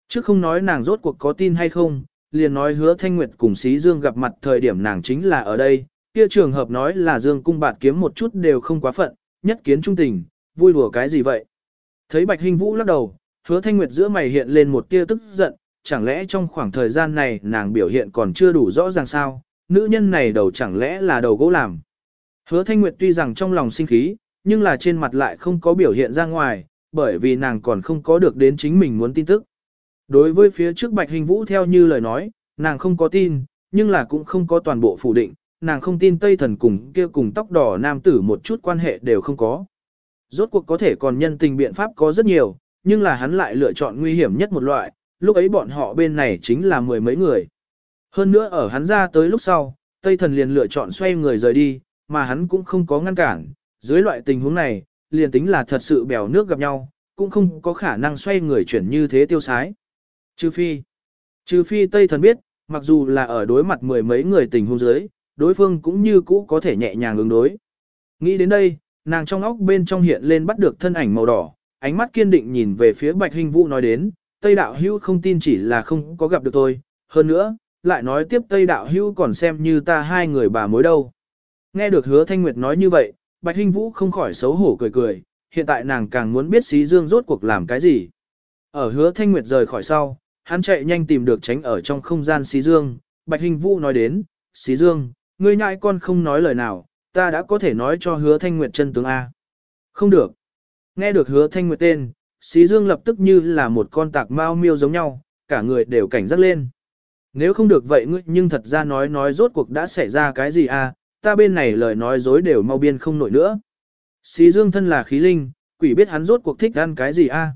Trước không nói nàng rốt cuộc có tin hay không, liền nói hứa thanh nguyệt cùng xí Dương gặp mặt thời điểm nàng chính là ở đây, kia trường hợp nói là Dương cung bạt kiếm một chút đều không quá phận, nhất kiến trung tình, vui đùa cái gì vậy. Thấy Bạch Hình Vũ lắc đầu, hứa thanh nguyệt giữa mày hiện lên một tia tức giận, chẳng lẽ trong khoảng thời gian này nàng biểu hiện còn chưa đủ rõ ràng sao, nữ nhân này đầu chẳng lẽ là đầu gỗ làm. Hứa Thanh Nguyệt tuy rằng trong lòng sinh khí, nhưng là trên mặt lại không có biểu hiện ra ngoài, bởi vì nàng còn không có được đến chính mình muốn tin tức. Đối với phía trước Bạch Hình Vũ theo như lời nói, nàng không có tin, nhưng là cũng không có toàn bộ phủ định, nàng không tin Tây Thần cùng kia cùng tóc đỏ nam tử một chút quan hệ đều không có. Rốt cuộc có thể còn nhân tình biện pháp có rất nhiều, nhưng là hắn lại lựa chọn nguy hiểm nhất một loại, lúc ấy bọn họ bên này chính là mười mấy người. Hơn nữa ở hắn ra tới lúc sau, Tây Thần liền lựa chọn xoay người rời đi, mà hắn cũng không có ngăn cản. Dưới loại tình huống này, liền tính là thật sự bèo nước gặp nhau, cũng không có khả năng xoay người chuyển như thế tiêu sái. Trừ phi, trừ phi Tây Thần biết, mặc dù là ở đối mặt mười mấy người tình huống dưới, đối phương cũng như cũ có thể nhẹ nhàng ứng đối. Nghĩ đến đây, nàng trong óc bên trong hiện lên bắt được thân ảnh màu đỏ, ánh mắt kiên định nhìn về phía Bạch Hình Vũ nói đến, Tây Đạo Hữu không tin chỉ là không có gặp được tôi, hơn nữa, lại nói tiếp Tây Đạo Hữu còn xem như ta hai người bà mối đâu. Nghe được hứa Thanh Nguyệt nói như vậy, Bạch Hinh Vũ không khỏi xấu hổ cười cười, hiện tại nàng càng muốn biết Xí Dương rốt cuộc làm cái gì. Ở hứa Thanh Nguyệt rời khỏi sau, hắn chạy nhanh tìm được tránh ở trong không gian Xí Dương, Bạch Hinh Vũ nói đến, Xí Dương, ngươi nhại con không nói lời nào, ta đã có thể nói cho hứa Thanh Nguyệt chân tướng A. Không được. Nghe được hứa Thanh Nguyệt tên, Xí Dương lập tức như là một con tạc mao miêu giống nhau, cả người đều cảnh giác lên. Nếu không được vậy ngươi nhưng thật ra nói nói rốt cuộc đã xảy ra cái gì à, ta bên này lời nói dối đều mau biên không nổi nữa. Xí dương thân là khí linh, quỷ biết hắn rốt cuộc thích ăn cái gì a?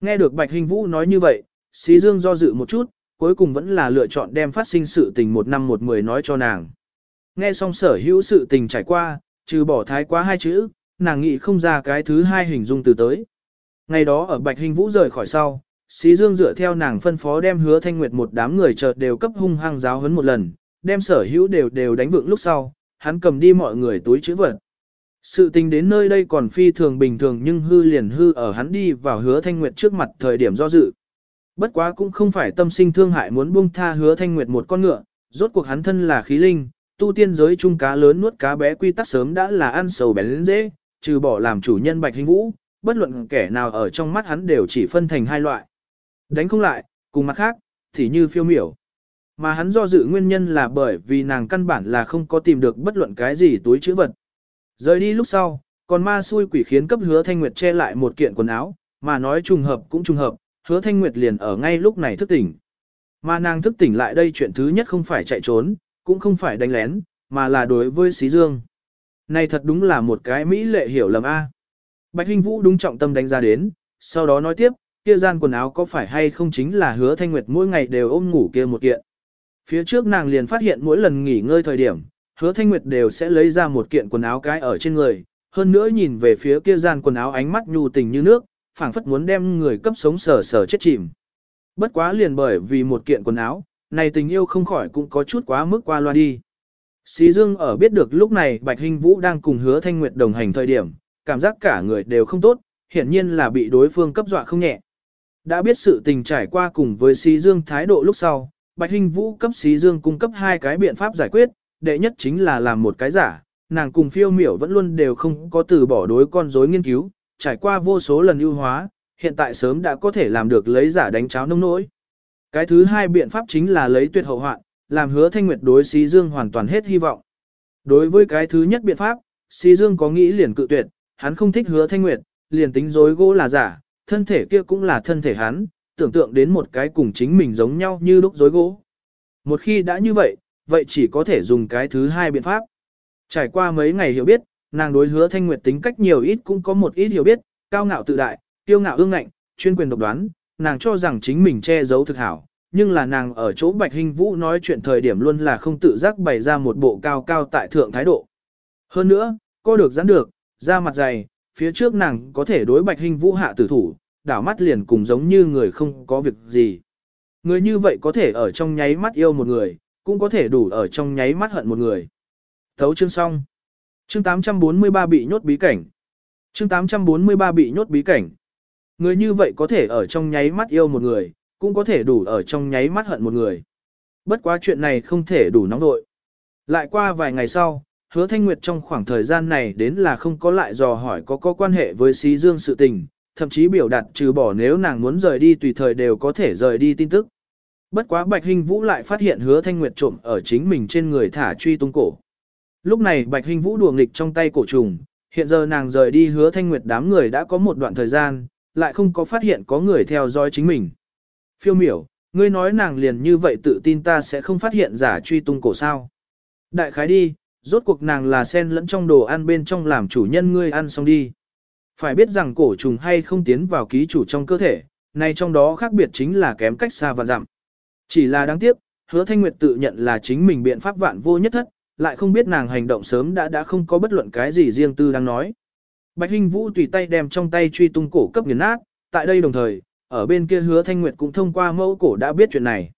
Nghe được Bạch Hình Vũ nói như vậy, xí dương do dự một chút, cuối cùng vẫn là lựa chọn đem phát sinh sự tình một năm một mười nói cho nàng. Nghe xong sở hữu sự tình trải qua, trừ bỏ thái quá hai chữ, nàng nghĩ không ra cái thứ hai hình dung từ tới. Ngày đó ở Bạch Hình Vũ rời khỏi sau, Xí Dương dựa theo nàng phân phó đem hứa thanh nguyệt một đám người chợt đều cấp hung hăng giáo huấn một lần, đem sở hữu đều đều đánh vượng lúc sau, hắn cầm đi mọi người túi chữ vật. Sự tình đến nơi đây còn phi thường bình thường nhưng hư liền hư ở hắn đi vào hứa thanh nguyệt trước mặt thời điểm do dự. Bất quá cũng không phải tâm sinh thương hại muốn buông tha hứa thanh nguyệt một con ngựa, rốt cuộc hắn thân là khí linh, tu tiên giới chung cá lớn nuốt cá bé quy tắc sớm đã là ăn sầu bén lên dễ, trừ bỏ làm chủ nhân bạch hình vũ, bất luận kẻ nào ở trong mắt hắn đều chỉ phân thành hai loại. Đánh không lại, cùng mặt khác, thì như phiêu miểu. Mà hắn do dự nguyên nhân là bởi vì nàng căn bản là không có tìm được bất luận cái gì túi chữ vật. Rời đi lúc sau, còn ma xui quỷ khiến cấp hứa thanh nguyệt che lại một kiện quần áo, mà nói trùng hợp cũng trùng hợp, hứa thanh nguyệt liền ở ngay lúc này thức tỉnh. Mà nàng thức tỉnh lại đây chuyện thứ nhất không phải chạy trốn, cũng không phải đánh lén, mà là đối với xí dương. Này thật đúng là một cái mỹ lệ hiểu lầm A. Bạch Hinh Vũ đúng trọng tâm đánh ra đến, sau đó nói tiếp, kia gian quần áo có phải hay không chính là hứa thanh nguyệt mỗi ngày đều ôm ngủ kia một kiện. Phía trước nàng liền phát hiện mỗi lần nghỉ ngơi thời điểm, hứa thanh nguyệt đều sẽ lấy ra một kiện quần áo cái ở trên người, hơn nữa nhìn về phía kia gian quần áo ánh mắt nhu tình như nước, phảng phất muốn đem người cấp sống sờ sờ chết chìm. Bất quá liền bởi vì một kiện quần áo, này tình yêu không khỏi cũng có chút quá mức qua loa đi. Xí Dương ở biết được lúc này Bạch Hinh Vũ đang cùng hứa thanh nguyệt đồng hành thời điểm, cảm giác cả người đều không tốt, hiển nhiên là bị đối phương cấp dọa không nhẹ. Đã biết sự tình trải qua cùng với Xí Dương thái độ lúc sau, Bạch Hinh Vũ cấp Xí Dương cung cấp hai cái biện pháp giải quyết, đệ nhất chính là làm một cái giả, nàng cùng phiêu miểu vẫn luôn đều không có từ bỏ đối con rối nghiên cứu, trải qua vô số lần ưu hóa, hiện tại sớm đã có thể làm được lấy giả đánh cháo nông nỗi. Cái thứ hai biện pháp chính là lấy tuyệt hậu hoạn, làm hứa thanh nguyệt đối Xí Dương hoàn toàn hết hy vọng. Đối với cái thứ nhất biện pháp, Xí Dương có nghĩ liền cự tuyệt, hắn không thích hứa thanh nguyệt, liền tính dối gỗ là giả, thân thể kia cũng là thân thể hắn, tưởng tượng đến một cái cùng chính mình giống nhau như lúc rối gỗ. Một khi đã như vậy, vậy chỉ có thể dùng cái thứ hai biện pháp. Trải qua mấy ngày hiểu biết, nàng đối hứa thanh nguyệt tính cách nhiều ít cũng có một ít hiểu biết, cao ngạo tự đại, tiêu ngạo ương ngạnh, chuyên quyền độc đoán, nàng cho rằng chính mình che giấu thực hảo, nhưng là nàng ở chỗ Bạch Hình Vũ nói chuyện thời điểm luôn là không tự giác bày ra một bộ cao cao tại thượng thái độ. Hơn nữa, cô được giãn được, da mặt dày, phía trước nàng có thể đối Bạch Hình Vũ hạ tử thủ, đảo mắt liền cùng giống như người không có việc gì. Người như vậy có thể ở trong nháy mắt yêu một người, cũng có thể đủ ở trong nháy mắt hận một người. Thấu chương xong. Chương 843 bị nhốt bí cảnh. Chương 843 bị nhốt bí cảnh. Người như vậy có thể ở trong nháy mắt yêu một người, cũng có thể đủ ở trong nháy mắt hận một người. Bất quá chuyện này không thể đủ nóng vội. Lại qua vài ngày sau, hứa thanh nguyệt trong khoảng thời gian này đến là không có lại dò hỏi có có quan hệ với xí dương sự tình, thậm chí biểu đạt trừ bỏ nếu nàng muốn rời đi tùy thời đều có thể rời đi tin tức. Bất quá Bạch Hinh Vũ lại phát hiện hứa thanh nguyệt trộm ở chính mình trên người thả truy tung cổ. Lúc này Bạch Hinh Vũ đùa nghịch trong tay cổ trùng, hiện giờ nàng rời đi hứa thanh nguyệt đám người đã có một đoạn thời gian, lại không có phát hiện có người theo dõi chính mình. Phiêu miểu, ngươi nói nàng liền như vậy tự tin ta sẽ không phát hiện giả truy tung cổ sao. Đại khái đi, rốt cuộc nàng là sen lẫn trong đồ ăn bên trong làm chủ nhân ngươi ăn xong đi. Phải biết rằng cổ trùng hay không tiến vào ký chủ trong cơ thể, này trong đó khác biệt chính là kém cách xa và giảm. Chỉ là đáng tiếc, hứa thanh nguyệt tự nhận là chính mình biện pháp vạn vô nhất thất, lại không biết nàng hành động sớm đã đã không có bất luận cái gì riêng tư đang nói. Bạch Hinh Vũ tùy tay đem trong tay truy tung cổ cấp nghiền nát, tại đây đồng thời, ở bên kia hứa thanh nguyệt cũng thông qua mẫu cổ đã biết chuyện này.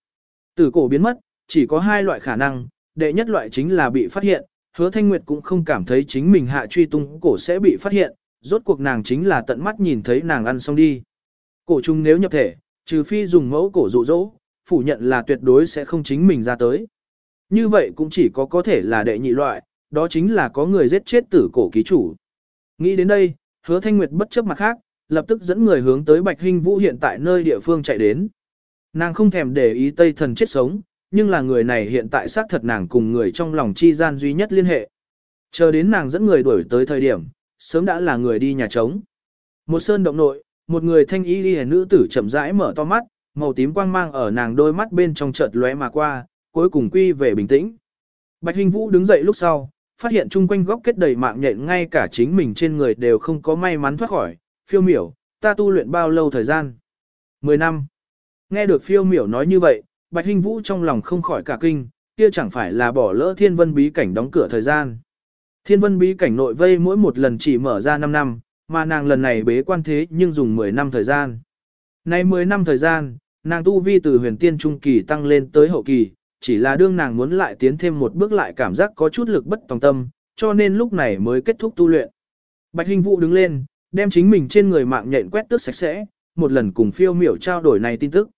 Từ cổ biến mất, chỉ có hai loại khả năng, đệ nhất loại chính là bị phát hiện, hứa thanh nguyệt cũng không cảm thấy chính mình hạ truy tung cổ sẽ bị phát hiện, rốt cuộc nàng chính là tận mắt nhìn thấy nàng ăn xong đi. Cổ trùng nếu nhập thể, trừ phi dùng mẫu cổ dụ dỗ, phủ nhận là tuyệt đối sẽ không chính mình ra tới. Như vậy cũng chỉ có có thể là đệ nhị loại, đó chính là có người giết chết tử cổ ký chủ. Nghĩ đến đây, hứa thanh nguyệt bất chấp mặt khác, lập tức dẫn người hướng tới Bạch Hinh Vũ hiện tại nơi địa phương chạy đến. Nàng không thèm để ý Tây thần chết sống, nhưng là người này hiện tại xác thật nàng cùng người trong lòng chi gian duy nhất liên hệ. Chờ đến nàng dẫn người đuổi tới thời điểm, sớm đã là người đi nhà trống. Một sơn động nội, một người thanh y đi nữ tử chậm rãi mở to mắt, màu tím quang mang ở nàng đôi mắt bên trong chợt lóe mà qua, cuối cùng quy về bình tĩnh. Bạch Hình Vũ đứng dậy lúc sau, phát hiện chung quanh góc kết đầy mạng nhện ngay cả chính mình trên người đều không có may mắn thoát khỏi, phiêu miểu, ta tu luyện bao lâu thời gian? 10 năm. Nghe được phiêu miểu nói như vậy, Bạch Hinh Vũ trong lòng không khỏi cả kinh, kia chẳng phải là bỏ lỡ thiên vân bí cảnh đóng cửa thời gian. Thiên vân bí cảnh nội vây mỗi một lần chỉ mở ra 5 năm, mà nàng lần này bế quan thế nhưng dùng 10 năm thời gian. Nay 10 năm thời gian, nàng tu vi từ huyền tiên trung kỳ tăng lên tới hậu kỳ, chỉ là đương nàng muốn lại tiến thêm một bước lại cảm giác có chút lực bất tòng tâm, cho nên lúc này mới kết thúc tu luyện. Bạch Hình Vũ đứng lên, đem chính mình trên người mạng nhện quét tước sạch sẽ, một lần cùng phiêu miểu trao đổi này tin tức.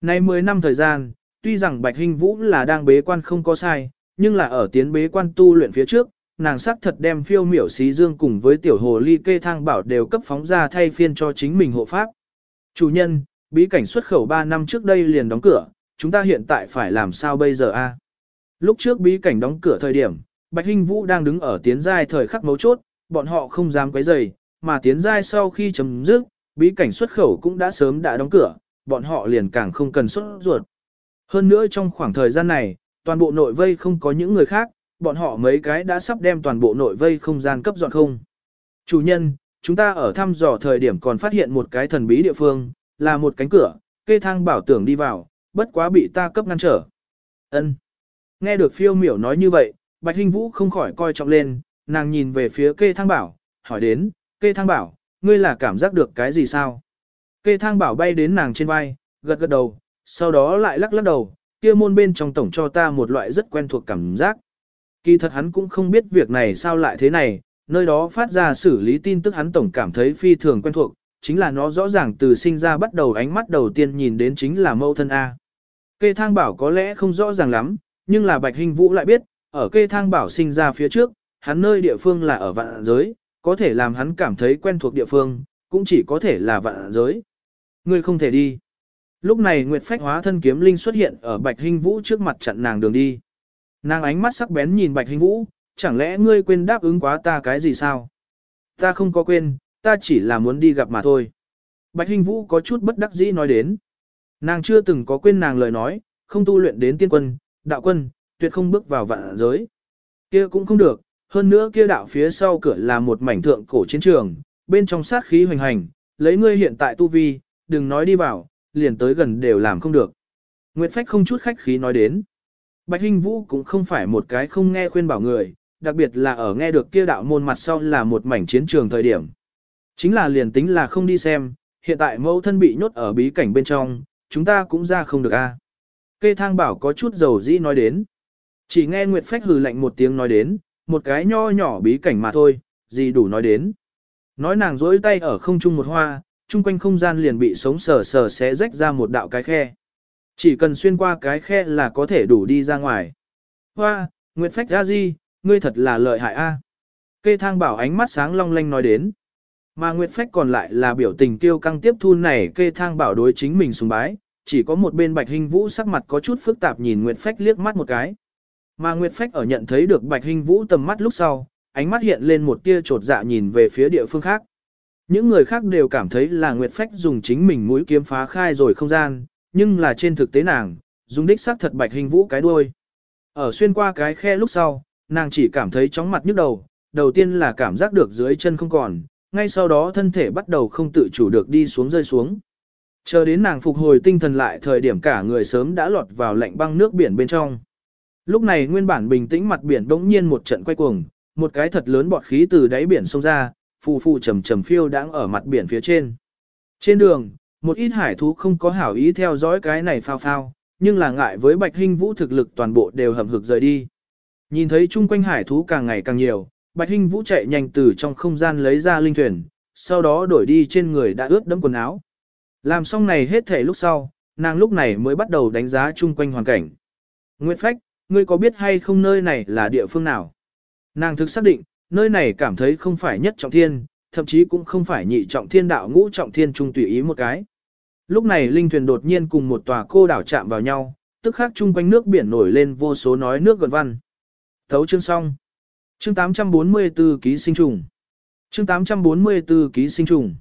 Nay 10 năm thời gian, tuy rằng Bạch Hình Vũ là đang bế quan không có sai, nhưng là ở tiến bế quan tu luyện phía trước, nàng sắc thật đem phiêu miểu xí dương cùng với tiểu hồ ly kê thang bảo đều cấp phóng ra thay phiên cho chính mình hộ pháp. Chủ nhân, bí cảnh xuất khẩu 3 năm trước đây liền đóng cửa, chúng ta hiện tại phải làm sao bây giờ a? Lúc trước bí cảnh đóng cửa thời điểm, Bạch Hinh Vũ đang đứng ở tiến giai thời khắc mấu chốt, bọn họ không dám quấy rầy, mà tiến giai sau khi chấm dứt, bí cảnh xuất khẩu cũng đã sớm đã đóng cửa, bọn họ liền càng không cần xuất ruột. Hơn nữa trong khoảng thời gian này, toàn bộ nội vây không có những người khác, bọn họ mấy cái đã sắp đem toàn bộ nội vây không gian cấp dọn không. Chủ nhân, chúng ta ở thăm dò thời điểm còn phát hiện một cái thần bí địa phương, là một cánh cửa, kê thang bảo tưởng đi vào, bất quá bị ta cấp ngăn trở. Ân. Nghe được phiêu miểu nói như vậy, Bạch Hinh Vũ không khỏi coi trọng lên, nàng nhìn về phía kê thang bảo, hỏi đến, kê thang bảo, ngươi là cảm giác được cái gì sao? Kê thang bảo bay đến nàng trên vai, gật gật đầu, sau đó lại lắc lắc đầu, kia môn bên trong tổng cho ta một loại rất quen thuộc cảm giác. Kỳ thật hắn cũng không biết việc này sao lại thế này, nơi đó phát ra xử lý tin tức hắn tổng cảm thấy phi thường quen thuộc, chính là nó rõ ràng từ sinh ra bắt đầu ánh mắt đầu tiên nhìn đến chính là mâu thân A. Kê thang bảo có lẽ không rõ ràng lắm, nhưng là Bạch Hình Vũ lại biết, ở kê thang bảo sinh ra phía trước, hắn nơi địa phương là ở vạn giới, có thể làm hắn cảm thấy quen thuộc địa phương, cũng chỉ có thể là vạn giới. Ngươi không thể đi. Lúc này Nguyệt Phách hóa thân kiếm linh xuất hiện ở Bạch Hình Vũ trước mặt chặn nàng đường đi. Nàng ánh mắt sắc bén nhìn Bạch Hình Vũ, chẳng lẽ ngươi quên đáp ứng quá ta cái gì sao? Ta không có quên, ta chỉ là muốn đi gặp mà thôi. Bạch Hình Vũ có chút bất đắc dĩ nói đến. Nàng chưa từng có quên nàng lời nói, không tu luyện đến tiên quân, đạo quân, tuyệt không bước vào vạn giới. Kia cũng không được, hơn nữa kia đạo phía sau cửa là một mảnh thượng cổ chiến trường, bên trong sát khí hoành hành, lấy ngươi hiện tại tu vi, đừng nói đi vào, liền tới gần đều làm không được. Nguyệt Phách không chút khách khí nói đến. Bạch Hinh Vũ cũng không phải một cái không nghe khuyên bảo người, đặc biệt là ở nghe được kia đạo môn mặt sau là một mảnh chiến trường thời điểm. Chính là liền tính là không đi xem, hiện tại mẫu thân bị nhốt ở bí cảnh bên trong, chúng ta cũng ra không được a. Kê thang bảo có chút dầu dĩ nói đến. Chỉ nghe Nguyệt Phách hừ lạnh một tiếng nói đến, một cái nho nhỏ bí cảnh mà thôi, gì đủ nói đến. Nói nàng rỗi tay ở không trung một hoa, chung quanh không gian liền bị sống sờ sờ xé rách ra một đạo cái khe. Chỉ cần xuyên qua cái khe là có thể đủ đi ra ngoài. Hoa, Nguyệt Phách ra gì, ngươi thật là lợi hại a. Kê thang bảo ánh mắt sáng long lanh nói đến. Mà Nguyệt Phách còn lại là biểu tình tiêu căng tiếp thu này kê thang bảo đối chính mình sùng bái, chỉ có một bên Bạch Hình Vũ sắc mặt có chút phức tạp nhìn Nguyệt Phách liếc mắt một cái. Mà Nguyệt Phách ở nhận thấy được Bạch Hình Vũ tầm mắt lúc sau, ánh mắt hiện lên một tia trột dạ nhìn về phía địa phương khác. Những người khác đều cảm thấy là Nguyệt Phách dùng chính mình mũi kiếm phá khai rồi không gian, nhưng là trên thực tế nàng, dùng đích xác thật Bạch Hình Vũ cái đuôi. Ở xuyên qua cái khe lúc sau, nàng chỉ cảm thấy chóng mặt nhức đầu, đầu tiên là cảm giác được dưới chân không còn, ngay sau đó thân thể bắt đầu không tự chủ được đi xuống rơi xuống. Chờ đến nàng phục hồi tinh thần lại thời điểm cả người sớm đã lọt vào lạnh băng nước biển bên trong. Lúc này nguyên bản bình tĩnh mặt biển bỗng nhiên một trận quay cuồng, một cái thật lớn bọt khí từ đáy biển xông ra, phù phù trầm trầm phiêu đang ở mặt biển phía trên. Trên đường, một ít hải thú không có hảo ý theo dõi cái này phao phao, nhưng là ngại với Bạch Hinh Vũ thực lực toàn bộ đều hầm hực rời đi. Nhìn thấy chung quanh hải thú càng ngày càng nhiều, Bạch Hinh Vũ chạy nhanh từ trong không gian lấy ra linh thuyền, sau đó đổi đi trên người đã ướt đẫm quần áo. Làm xong này hết thể lúc sau, nàng lúc này mới bắt đầu đánh giá chung quanh hoàn cảnh. Nguyệt Phách, ngươi có biết hay không nơi này là địa phương nào? Nàng thực xác định, nơi này cảm thấy không phải nhất trọng thiên, thậm chí cũng không phải nhị trọng thiên đạo ngũ trọng thiên trung tùy ý một cái. Lúc này linh thuyền đột nhiên cùng một tòa cô đảo chạm vào nhau, tức khắc chung quanh nước biển nổi lên vô số nói nước gần văn. Thấu chương xong. Chương 844 ký sinh trùng. Chương 844 ký sinh trùng.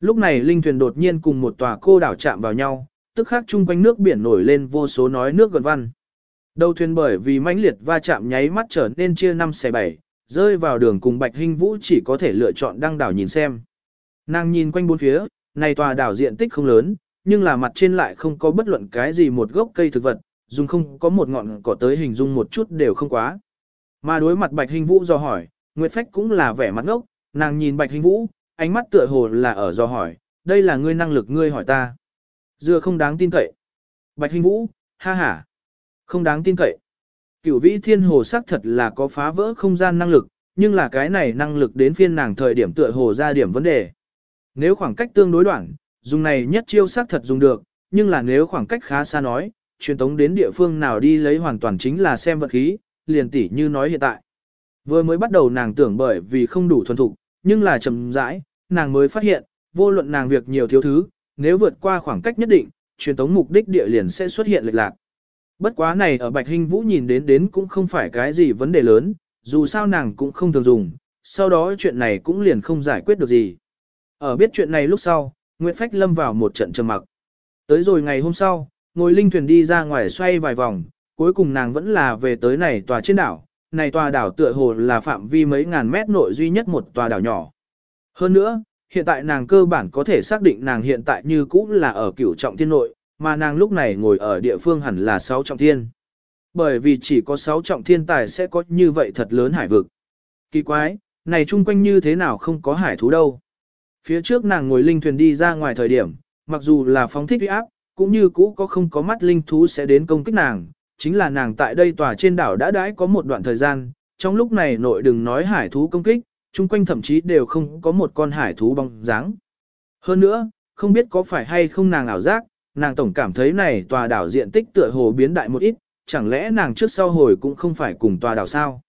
Lúc này linh thuyền đột nhiên cùng một tòa cô đảo chạm vào nhau, tức khắc chung quanh nước biển nổi lên vô số nói nước gần văn. Đầu thuyền bởi vì mãnh liệt va chạm nháy mắt trở nên chia năm xẻ bảy, rơi vào đường cùng Bạch Hinh Vũ chỉ có thể lựa chọn đăng đảo nhìn xem. Nàng nhìn quanh bốn phía, này tòa đảo diện tích không lớn, nhưng là mặt trên lại không có bất luận cái gì một gốc cây thực vật, dùng không có một ngọn cỏ tới hình dung một chút đều không quá. Mà đối mặt Bạch Hình Vũ do hỏi, Nguyệt Phách cũng là vẻ mặt ngốc, nàng nhìn Bạch Hình Vũ, ánh mắt tựa hồ là ở do hỏi, đây là ngươi năng lực ngươi hỏi ta. Dựa không đáng tin cậy. Bạch Hình Vũ, ha ha, không đáng tin cậy. Cửu vĩ thiên hồ sắc thật là có phá vỡ không gian năng lực, nhưng là cái này năng lực đến phiên nàng thời điểm tựa hồ ra điểm vấn đề. Nếu khoảng cách tương đối đoạn, dùng này nhất chiêu xác thật dùng được, nhưng là nếu khoảng cách khá xa nói, truyền tống đến địa phương nào đi lấy hoàn toàn chính là xem vật khí, liền tỉ như nói hiện tại. Vừa mới bắt đầu nàng tưởng bởi vì không đủ thuần thục, nhưng là chậm rãi, nàng mới phát hiện, vô luận nàng việc nhiều thiếu thứ, nếu vượt qua khoảng cách nhất định, truyền tống mục đích địa liền sẽ xuất hiện lệch lạc. Bất quá này ở Bạch Hinh Vũ nhìn đến đến cũng không phải cái gì vấn đề lớn, dù sao nàng cũng không thường dùng, sau đó chuyện này cũng liền không giải quyết được gì. Ở biết chuyện này lúc sau, Nguyệt Phách lâm vào một trận trầm mặc. Tới rồi ngày hôm sau, ngồi linh thuyền đi ra ngoài xoay vài vòng, cuối cùng nàng vẫn là về tới này tòa trên đảo. Này tòa đảo tựa hồ là phạm vi mấy ngàn mét nội duy nhất một tòa đảo nhỏ. Hơn nữa, hiện tại nàng cơ bản có thể xác định nàng hiện tại như cũ là ở cửu trọng thiên nội, mà nàng lúc này ngồi ở địa phương hẳn là sáu trọng thiên. Bởi vì chỉ có sáu trọng thiên tài sẽ có như vậy thật lớn hải vực. Kỳ quái, này chung quanh như thế nào không có hải thú đâu. Phía trước nàng ngồi linh thuyền đi ra ngoài thời điểm, mặc dù là phóng thích uy áp, cũng như cũ có không có mắt linh thú sẽ đến công kích nàng, chính là nàng tại đây tòa trên đảo đã đãi có một đoạn thời gian, trong lúc này nội đừng nói hải thú công kích, chung quanh thậm chí đều không có một con hải thú bóng dáng. Hơn nữa, không biết có phải hay không nàng ảo giác, nàng tổng cảm thấy này tòa đảo diện tích tựa hồ biến đại một ít, chẳng lẽ nàng trước sau hồi cũng không phải cùng tòa đảo sao.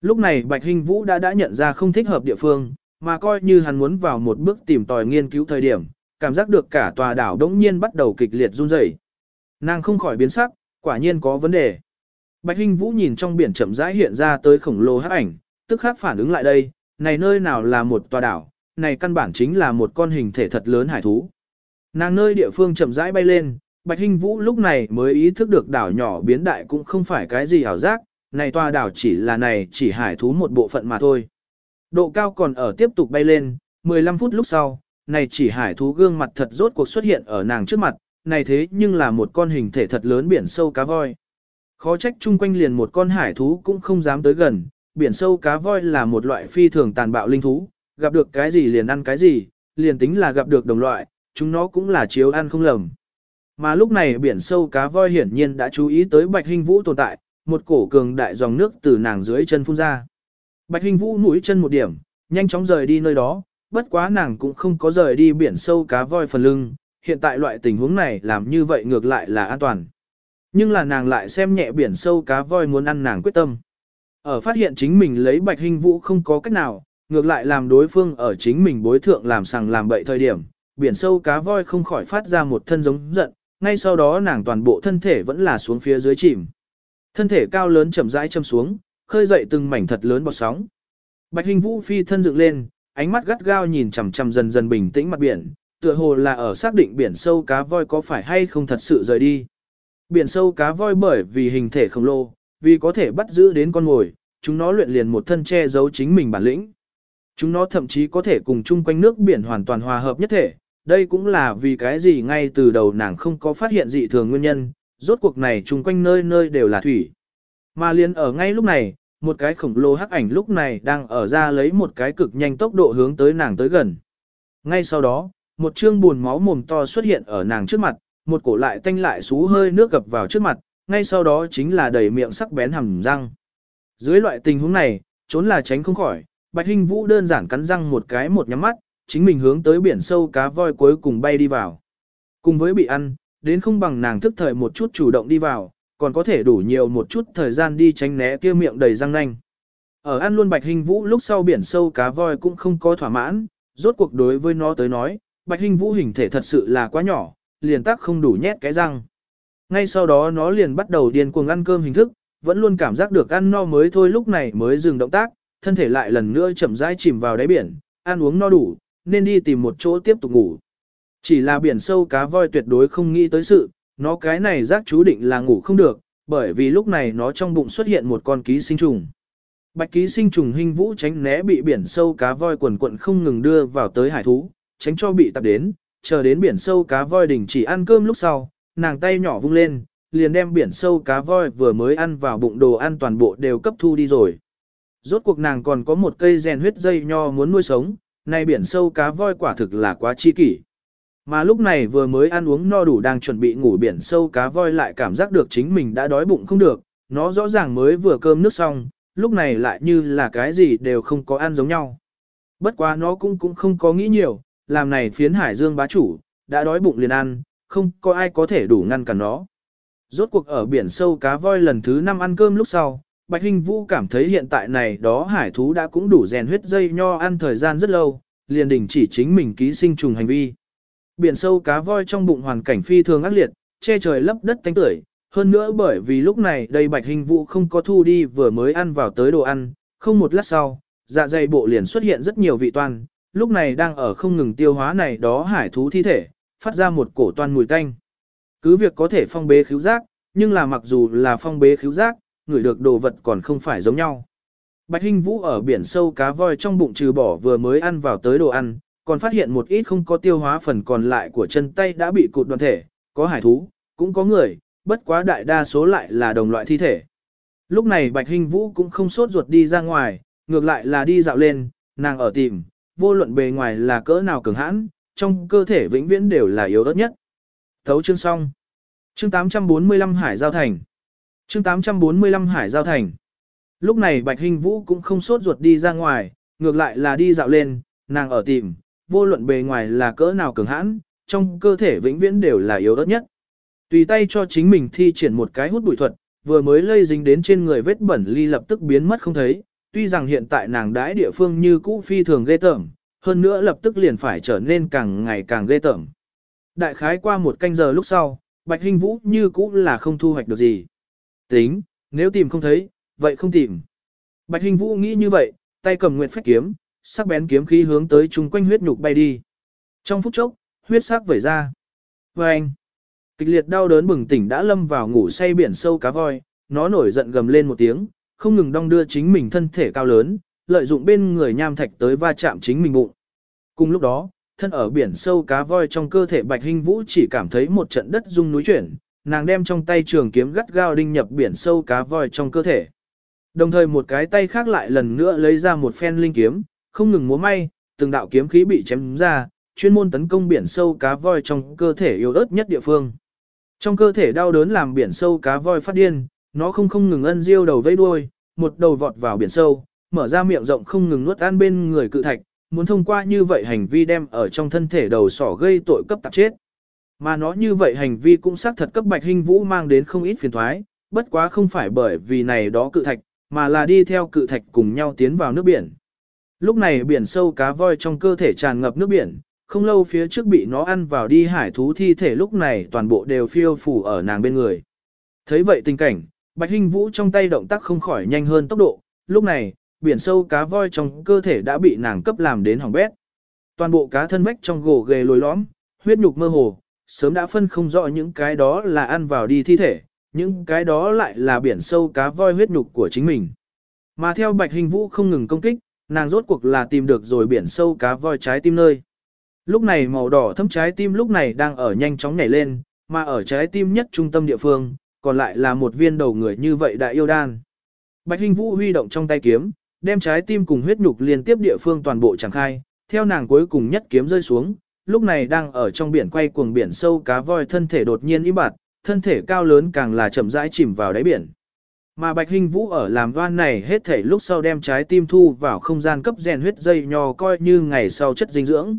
Lúc này Bạch Hinh Vũ đã đã nhận ra không thích hợp địa phương, mà coi như hắn muốn vào một bước tìm tòi nghiên cứu thời điểm, cảm giác được cả tòa đảo đống nhiên bắt đầu kịch liệt run rẩy. Nàng không khỏi biến sắc, quả nhiên có vấn đề. Bạch Hinh Vũ nhìn trong biển chậm rãi hiện ra tới khổng lồ hắc ảnh, tức khắc phản ứng lại đây, này nơi nào là một tòa đảo, này căn bản chính là một con hình thể thật lớn hải thú. Nàng nơi địa phương chậm rãi bay lên, Bạch Hinh Vũ lúc này mới ý thức được đảo nhỏ biến đại cũng không phải cái gì ảo giác, này tòa đảo chỉ là này chỉ hải thú một bộ phận mà thôi. Độ cao còn ở tiếp tục bay lên, 15 phút lúc sau, này chỉ hải thú gương mặt thật rốt cuộc xuất hiện ở nàng trước mặt, này thế nhưng là một con hình thể thật lớn biển sâu cá voi. Khó trách chung quanh liền một con hải thú cũng không dám tới gần, biển sâu cá voi là một loại phi thường tàn bạo linh thú, gặp được cái gì liền ăn cái gì, liền tính là gặp được đồng loại, chúng nó cũng là chiếu ăn không lầm. Mà lúc này biển sâu cá voi hiển nhiên đã chú ý tới bạch hình vũ tồn tại, một cổ cường đại dòng nước từ nàng dưới chân phun ra. Bạch hình vũ mũi chân một điểm, nhanh chóng rời đi nơi đó, bất quá nàng cũng không có rời đi biển sâu cá voi phần lưng, hiện tại loại tình huống này làm như vậy ngược lại là an toàn. Nhưng là nàng lại xem nhẹ biển sâu cá voi muốn ăn nàng quyết tâm. Ở phát hiện chính mình lấy bạch hình vũ không có cách nào, ngược lại làm đối phương ở chính mình bối thượng làm sằng làm bậy thời điểm, biển sâu cá voi không khỏi phát ra một thân giống giận, ngay sau đó nàng toàn bộ thân thể vẫn là xuống phía dưới chìm. Thân thể cao lớn chậm rãi châm xuống, khơi dậy từng mảnh thật lớn bọt sóng. Bạch Hình Vũ phi thân dựng lên, ánh mắt gắt gao nhìn chằm chằm dần dần bình tĩnh mặt biển, tựa hồ là ở xác định biển sâu cá voi có phải hay không thật sự rời đi. Biển sâu cá voi bởi vì hình thể khổng lồ, vì có thể bắt giữ đến con ngồi, chúng nó luyện liền một thân che giấu chính mình bản lĩnh. Chúng nó thậm chí có thể cùng chung quanh nước biển hoàn toàn hòa hợp nhất thể, đây cũng là vì cái gì ngay từ đầu nàng không có phát hiện dị thường nguyên nhân, rốt cuộc này chung quanh nơi nơi đều là thủy. Mà liền ở ngay lúc này, một cái khổng lồ hắc ảnh lúc này đang ở ra lấy một cái cực nhanh tốc độ hướng tới nàng tới gần. Ngay sau đó, một chương buồn máu mồm to xuất hiện ở nàng trước mặt, một cổ lại tanh lại xú hơi nước gập vào trước mặt, ngay sau đó chính là đầy miệng sắc bén hầm răng. Dưới loại tình huống này, trốn là tránh không khỏi, Bạch Hinh Vũ đơn giản cắn răng một cái một nhắm mắt, chính mình hướng tới biển sâu cá voi cuối cùng bay đi vào. Cùng với bị ăn, đến không bằng nàng thức thời một chút chủ động đi vào, còn có thể đủ nhiều một chút thời gian đi tránh né kia miệng đầy răng nanh. Ở ăn luôn bạch hình vũ lúc sau biển sâu cá voi cũng không có thỏa mãn, rốt cuộc đối với nó tới nói, bạch hình vũ hình thể thật sự là quá nhỏ, liền tác không đủ nhét cái răng. Ngay sau đó nó liền bắt đầu điên cuồng ăn cơm hình thức, vẫn luôn cảm giác được ăn no mới thôi lúc này mới dừng động tác, thân thể lại lần nữa chậm rãi chìm vào đáy biển, ăn uống no đủ, nên đi tìm một chỗ tiếp tục ngủ. Chỉ là biển sâu cá voi tuyệt đối không nghĩ tới sự, nó cái này giác chú định là ngủ không được, bởi vì lúc này nó trong bụng xuất hiện một con ký sinh trùng. Bạch ký sinh trùng hình vũ tránh né bị biển sâu cá voi quần quận không ngừng đưa vào tới hải thú, tránh cho bị tập đến, chờ đến biển sâu cá voi đình chỉ ăn cơm lúc sau, nàng tay nhỏ vung lên, liền đem biển sâu cá voi vừa mới ăn vào bụng đồ ăn toàn bộ đều cấp thu đi rồi. Rốt cuộc nàng còn có một cây rèn huyết dây nho muốn nuôi sống, nay biển sâu cá voi quả thực là quá chi kỷ. Mà lúc này vừa mới ăn uống no đủ đang chuẩn bị ngủ biển sâu cá voi lại cảm giác được chính mình đã đói bụng không được, nó rõ ràng mới vừa cơm nước xong, lúc này lại như là cái gì đều không có ăn giống nhau. Bất quá nó cũng cũng không có nghĩ nhiều, làm này phiến hải dương bá chủ, đã đói bụng liền ăn, không có ai có thể đủ ngăn cản nó. Rốt cuộc ở biển sâu cá voi lần thứ 5 ăn cơm lúc sau, Bạch Hình Vũ cảm thấy hiện tại này đó hải thú đã cũng đủ rèn huyết dây nho ăn thời gian rất lâu, liền đình chỉ chính mình ký sinh trùng hành vi. Biển sâu cá voi trong bụng hoàn cảnh phi thường ác liệt, che trời lấp đất tánh tưởi, hơn nữa bởi vì lúc này đây Bạch Hình Vũ không có thu đi vừa mới ăn vào tới đồ ăn, không một lát sau, dạ dày bộ liền xuất hiện rất nhiều vị toan, lúc này đang ở không ngừng tiêu hóa này đó hải thú thi thể, phát ra một cổ toan mùi tanh. Cứ việc có thể phong bế khíu giác, nhưng là mặc dù là phong bế khíu giác, người được đồ vật còn không phải giống nhau. Bạch Hinh Vũ ở biển sâu cá voi trong bụng trừ bỏ vừa mới ăn vào tới đồ ăn, còn phát hiện một ít không có tiêu hóa phần còn lại của chân tay đã bị cụt đoàn thể, có hải thú, cũng có người, bất quá đại đa số lại là đồng loại thi thể. Lúc này Bạch Hinh Vũ cũng không sốt ruột đi ra ngoài, ngược lại là đi dạo lên, nàng ở tìm, vô luận bề ngoài là cỡ nào cường hãn, trong cơ thể vĩnh viễn đều là yếu ớt nhất. Thấu chương xong. Chương 845 Hải Giao Thành. Chương 845 Hải Giao Thành. Lúc này Bạch Hình Vũ cũng không sốt ruột đi ra ngoài, ngược lại là đi dạo lên, nàng ở tìm, vô luận bề ngoài là cỡ nào cường hãn, trong cơ thể vĩnh viễn đều là yếu ớt nhất. Tùy tay cho chính mình thi triển một cái hút bụi thuật, vừa mới lây dính đến trên người vết bẩn ly lập tức biến mất không thấy, tuy rằng hiện tại nàng đãi địa phương như cũ phi thường ghê tởm, hơn nữa lập tức liền phải trở nên càng ngày càng ghê tởm. Đại khái qua một canh giờ lúc sau, Bạch Hinh Vũ như cũ là không thu hoạch được gì. Tính, nếu tìm không thấy, vậy không tìm. Bạch Hinh Vũ nghĩ như vậy, tay cầm nguyệt phách kiếm, sắc bén kiếm khí hướng tới chung quanh huyết nhục bay đi. Trong phút chốc, huyết sắc vẩy ra. Và anh, kịch liệt đau đớn bừng tỉnh đã lâm vào ngủ say biển sâu cá voi, nó nổi giận gầm lên một tiếng, không ngừng đong đưa chính mình thân thể cao lớn, lợi dụng bên người nham thạch tới va chạm chính mình bụng. Cùng lúc đó, thân ở biển sâu cá voi trong cơ thể Bạch Hinh Vũ chỉ cảm thấy một trận đất rung núi chuyển, nàng đem trong tay trường kiếm gắt gao đinh nhập biển sâu cá voi trong cơ thể. Đồng thời một cái tay khác lại lần nữa lấy ra một phen linh kiếm, không ngừng múa may, từng đạo kiếm khí bị chém ra, chuyên môn tấn công biển sâu cá voi trong cơ thể yếu ớt nhất địa phương. Trong cơ thể đau đớn làm biển sâu cá voi phát điên, nó không không ngừng ân diêu đầu vây đuôi, một đầu vọt vào biển sâu, mở ra miệng rộng không ngừng nuốt ăn bên người cự thạch, muốn thông qua như vậy hành vi đem ở trong thân thể đầu sỏ gây tội cấp tạp chết. Mà nó như vậy hành vi cũng xác thật cấp bạch hình vũ mang đến không ít phiền thoái, bất quá không phải bởi vì này đó cự thạch, mà là đi theo cự thạch cùng nhau tiến vào nước biển. Lúc này biển sâu cá voi trong cơ thể tràn ngập nước biển, không lâu phía trước bị nó ăn vào đi hải thú thi thể lúc này toàn bộ đều phiêu phủ ở nàng bên người. Thấy vậy tình cảnh, Bạch Hinh Vũ trong tay động tác không khỏi nhanh hơn tốc độ, lúc này, biển sâu cá voi trong cơ thể đã bị nàng cấp làm đến hỏng bét. Toàn bộ cá thân vách trong gỗ ghề lồi lõm, huyết nhục mơ hồ, sớm đã phân không rõ những cái đó là ăn vào đi thi thể, những cái đó lại là biển sâu cá voi huyết nhục của chính mình. Mà theo Bạch Hình Vũ không ngừng công kích, nàng rốt cuộc là tìm được rồi biển sâu cá voi trái tim nơi. Lúc này màu đỏ thâm trái tim lúc này đang ở nhanh chóng nhảy lên, mà ở trái tim nhất trung tâm địa phương, còn lại là một viên đầu người như vậy đại yêu đan. Bạch hinh Vũ huy động trong tay kiếm, đem trái tim cùng huyết nhục liên tiếp địa phương toàn bộ chẳng khai, theo nàng cuối cùng nhất kiếm rơi xuống, lúc này đang ở trong biển quay cuồng biển sâu cá voi thân thể đột nhiên im bặt, thân thể cao lớn càng là chậm rãi chìm vào đáy biển. Mà Bạch Hình Vũ ở làm đoan này hết thể lúc sau đem trái tim thu vào không gian cấp rèn huyết dây nho coi như ngày sau chất dinh dưỡng.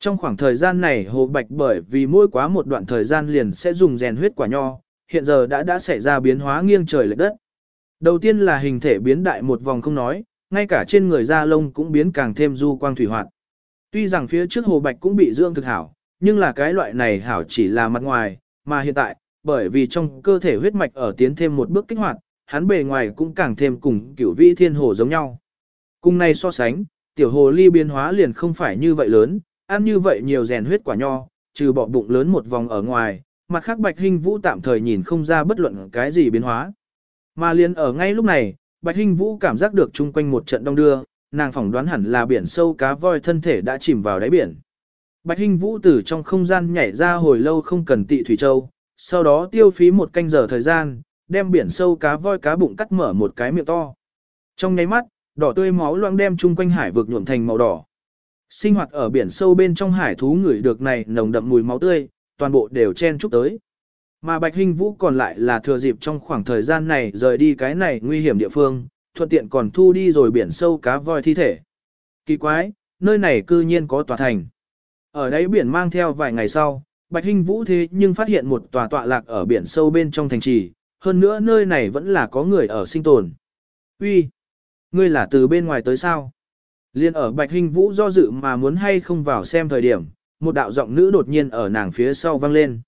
Trong khoảng thời gian này Hồ Bạch bởi vì mỗi quá một đoạn thời gian liền sẽ dùng rèn huyết quả nho, hiện giờ đã đã xảy ra biến hóa nghiêng trời lệch đất. Đầu tiên là hình thể biến đại một vòng không nói, ngay cả trên người da lông cũng biến càng thêm du quang thủy hoạt. Tuy rằng phía trước hồ bạch cũng bị dưỡng thực hảo, nhưng là cái loại này hảo chỉ là mặt ngoài, mà hiện tại, bởi vì trong cơ thể huyết mạch ở tiến thêm một bước kích hoạt, hắn bề ngoài cũng càng thêm cùng kiểu vĩ thiên hồ giống nhau. Cùng này so sánh, tiểu hồ ly biến hóa liền không phải như vậy lớn, ăn như vậy nhiều rèn huyết quả nho, trừ bỏ bụng lớn một vòng ở ngoài, mặt khác Bạch Hinh Vũ tạm thời nhìn không ra bất luận cái gì biến hóa. Mà liền ở ngay lúc này, Bạch Hinh Vũ cảm giác được chung quanh một trận đông đưa, nàng phỏng đoán hẳn là biển sâu cá voi thân thể đã chìm vào đáy biển. Bạch Hinh Vũ từ trong không gian nhảy ra hồi lâu không cần tị thủy châu, sau đó tiêu phí một canh giờ thời gian, đem biển sâu cá voi cá bụng cắt mở một cái miệng to. Trong nháy mắt, đỏ tươi máu loang đem chung quanh hải vực nhuộm thành màu đỏ. Sinh hoạt ở biển sâu bên trong hải thú ngửi được này nồng đậm mùi máu tươi, toàn bộ đều chen chúc tới. Mà Bạch Hinh Vũ còn lại là thừa dịp trong khoảng thời gian này rời đi cái này nguy hiểm địa phương, thuận tiện còn thu đi rồi biển sâu cá voi thi thể. Kỳ quái, nơi này cư nhiên có tòa thành. Ở đáy biển mang theo vài ngày sau, Bạch Hinh Vũ thế nhưng phát hiện một tòa tọa lạc ở biển sâu bên trong thành trì, hơn nữa nơi này vẫn là có người ở sinh tồn. Uy, ngươi là từ bên ngoài tới sao? Liên ở Bạch Hinh Vũ do dự mà muốn hay không vào xem thời điểm, một đạo giọng nữ đột nhiên ở nàng phía sau vang lên.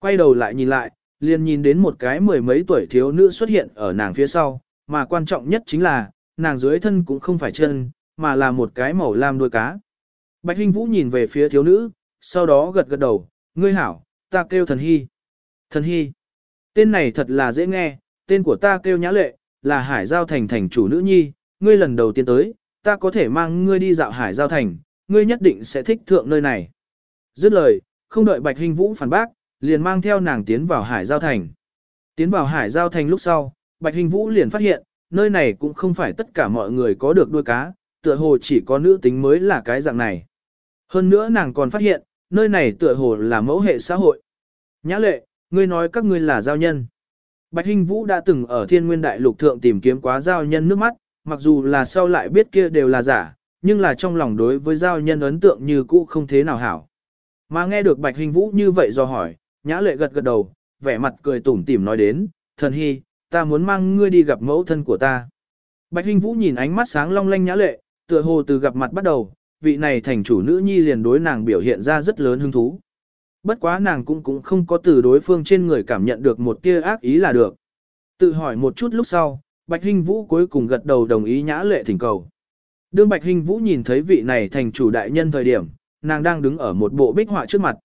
Quay đầu lại nhìn lại, liền nhìn đến một cái mười mấy tuổi thiếu nữ xuất hiện ở nàng phía sau, mà quan trọng nhất chính là, nàng dưới thân cũng không phải chân, mà là một cái màu lam đuôi cá. Bạch Hinh Vũ nhìn về phía thiếu nữ, sau đó gật gật đầu, ngươi hảo, ta kêu thần hy. Thần hy. Tên này thật là dễ nghe, tên của ta kêu nhã lệ, là hải giao thành thành chủ nữ nhi, ngươi lần đầu tiên tới, ta có thể mang ngươi đi dạo hải giao thành, ngươi nhất định sẽ thích thượng nơi này. Dứt lời, không đợi Bạch hình Vũ phản bác, liền mang theo nàng tiến vào hải giao thành. Tiến vào hải giao thành lúc sau, Bạch Hình Vũ liền phát hiện, nơi này cũng không phải tất cả mọi người có được đuôi cá, tựa hồ chỉ có nữ tính mới là cái dạng này. Hơn nữa nàng còn phát hiện, nơi này tựa hồ là mẫu hệ xã hội. Nhã lệ, ngươi nói các ngươi là giao nhân. Bạch Hinh Vũ đã từng ở thiên nguyên đại lục thượng tìm kiếm quá giao nhân nước mắt, mặc dù là sau lại biết kia đều là giả, nhưng là trong lòng đối với giao nhân ấn tượng như cũ không thế nào hảo. Mà nghe được Bạch Hinh Vũ như vậy do hỏi, nhã lệ gật gật đầu, vẻ mặt cười tủm tỉm nói đến, thần hy, ta muốn mang ngươi đi gặp mẫu thân của ta. Bạch Hinh Vũ nhìn ánh mắt sáng long lanh nhã lệ, tựa hồ từ gặp mặt bắt đầu, vị này thành chủ nữ nhi liền đối nàng biểu hiện ra rất lớn hứng thú. Bất quá nàng cũng cũng không có từ đối phương trên người cảm nhận được một tia ác ý là được. Tự hỏi một chút lúc sau, Bạch Hinh Vũ cuối cùng gật đầu đồng ý nhã lệ thỉnh cầu. Đương Bạch Hinh Vũ nhìn thấy vị này thành chủ đại nhân thời điểm, nàng đang đứng ở một bộ bích họa trước mặt.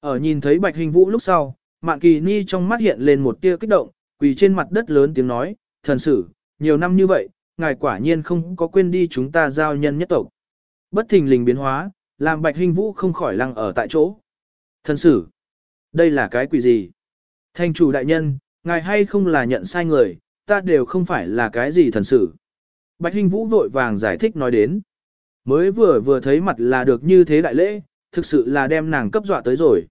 Ở nhìn thấy Bạch hinh Vũ lúc sau, Mạn Kỳ Ni trong mắt hiện lên một tia kích động, quỳ trên mặt đất lớn tiếng nói, thần sử, nhiều năm như vậy, ngài quả nhiên không có quên đi chúng ta giao nhân nhất tộc. Bất thình lình biến hóa, làm Bạch hinh Vũ không khỏi lăng ở tại chỗ. Thần sử, đây là cái quỷ gì? Thành chủ đại nhân, ngài hay không là nhận sai người, ta đều không phải là cái gì thần sử. Bạch Hinh Vũ vội vàng giải thích nói đến. Mới vừa vừa thấy mặt là được như thế đại lễ, thực sự là đem nàng cấp dọa tới rồi.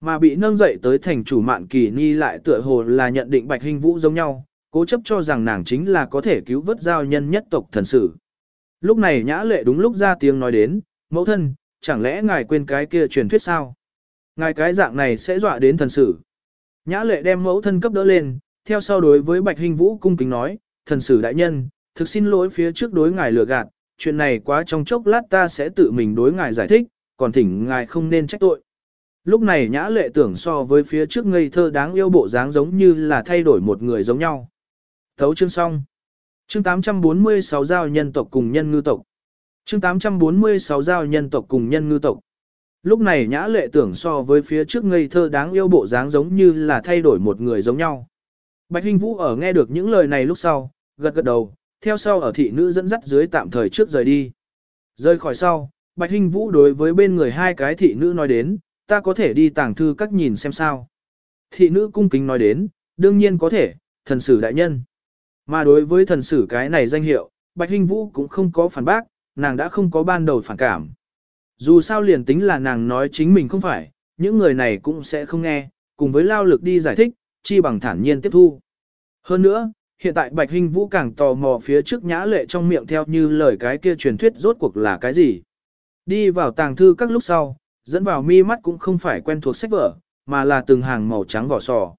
Mà bị nâng dậy tới thành chủ mạn kỳ ni lại tựa hồ là nhận định bạch Hinh vũ giống nhau, cố chấp cho rằng nàng chính là có thể cứu vớt giao nhân nhất tộc thần sử. Lúc này nhã lệ đúng lúc ra tiếng nói đến, mẫu thân, chẳng lẽ ngài quên cái kia truyền thuyết sao? Ngài cái dạng này sẽ dọa đến thần sử. Nhã lệ đem mẫu thân cấp đỡ lên, theo sau đối với bạch hình vũ cung kính nói, thần sử đại nhân, thực xin lỗi phía trước đối ngài lừa gạt, chuyện này quá trong chốc lát ta sẽ tự mình đối ngài giải thích, còn thỉnh ngài không nên trách tội. Lúc này nhã lệ tưởng so với phía trước ngây thơ đáng yêu bộ dáng giống như là thay đổi một người giống nhau. Thấu chương xong. Chương 846 giao nhân tộc cùng nhân ngư tộc. Chương 846 giao nhân tộc cùng nhân ngư tộc. Lúc này nhã lệ tưởng so với phía trước ngây thơ đáng yêu bộ dáng giống như là thay đổi một người giống nhau. Bạch Hinh Vũ ở nghe được những lời này lúc sau, gật gật đầu, theo sau ở thị nữ dẫn dắt dưới tạm thời trước rời đi. Rời khỏi sau, Bạch Hinh Vũ đối với bên người hai cái thị nữ nói đến, ta có thể đi tàng thư các nhìn xem sao. Thị nữ cung kính nói đến, đương nhiên có thể, thần sử đại nhân. Mà đối với thần sử cái này danh hiệu, Bạch Hinh Vũ cũng không có phản bác, nàng đã không có ban đầu phản cảm. Dù sao liền tính là nàng nói chính mình không phải, những người này cũng sẽ không nghe, cùng với lao lực đi giải thích, chi bằng thản nhiên tiếp thu. Hơn nữa, hiện tại Bạch Hinh Vũ càng tò mò phía trước nhã lệ trong miệng theo như lời cái kia truyền thuyết rốt cuộc là cái gì. Đi vào tàng thư các lúc sau, dẫn vào mi mắt cũng không phải quen thuộc sách vở, mà là từng hàng màu trắng vỏ sò.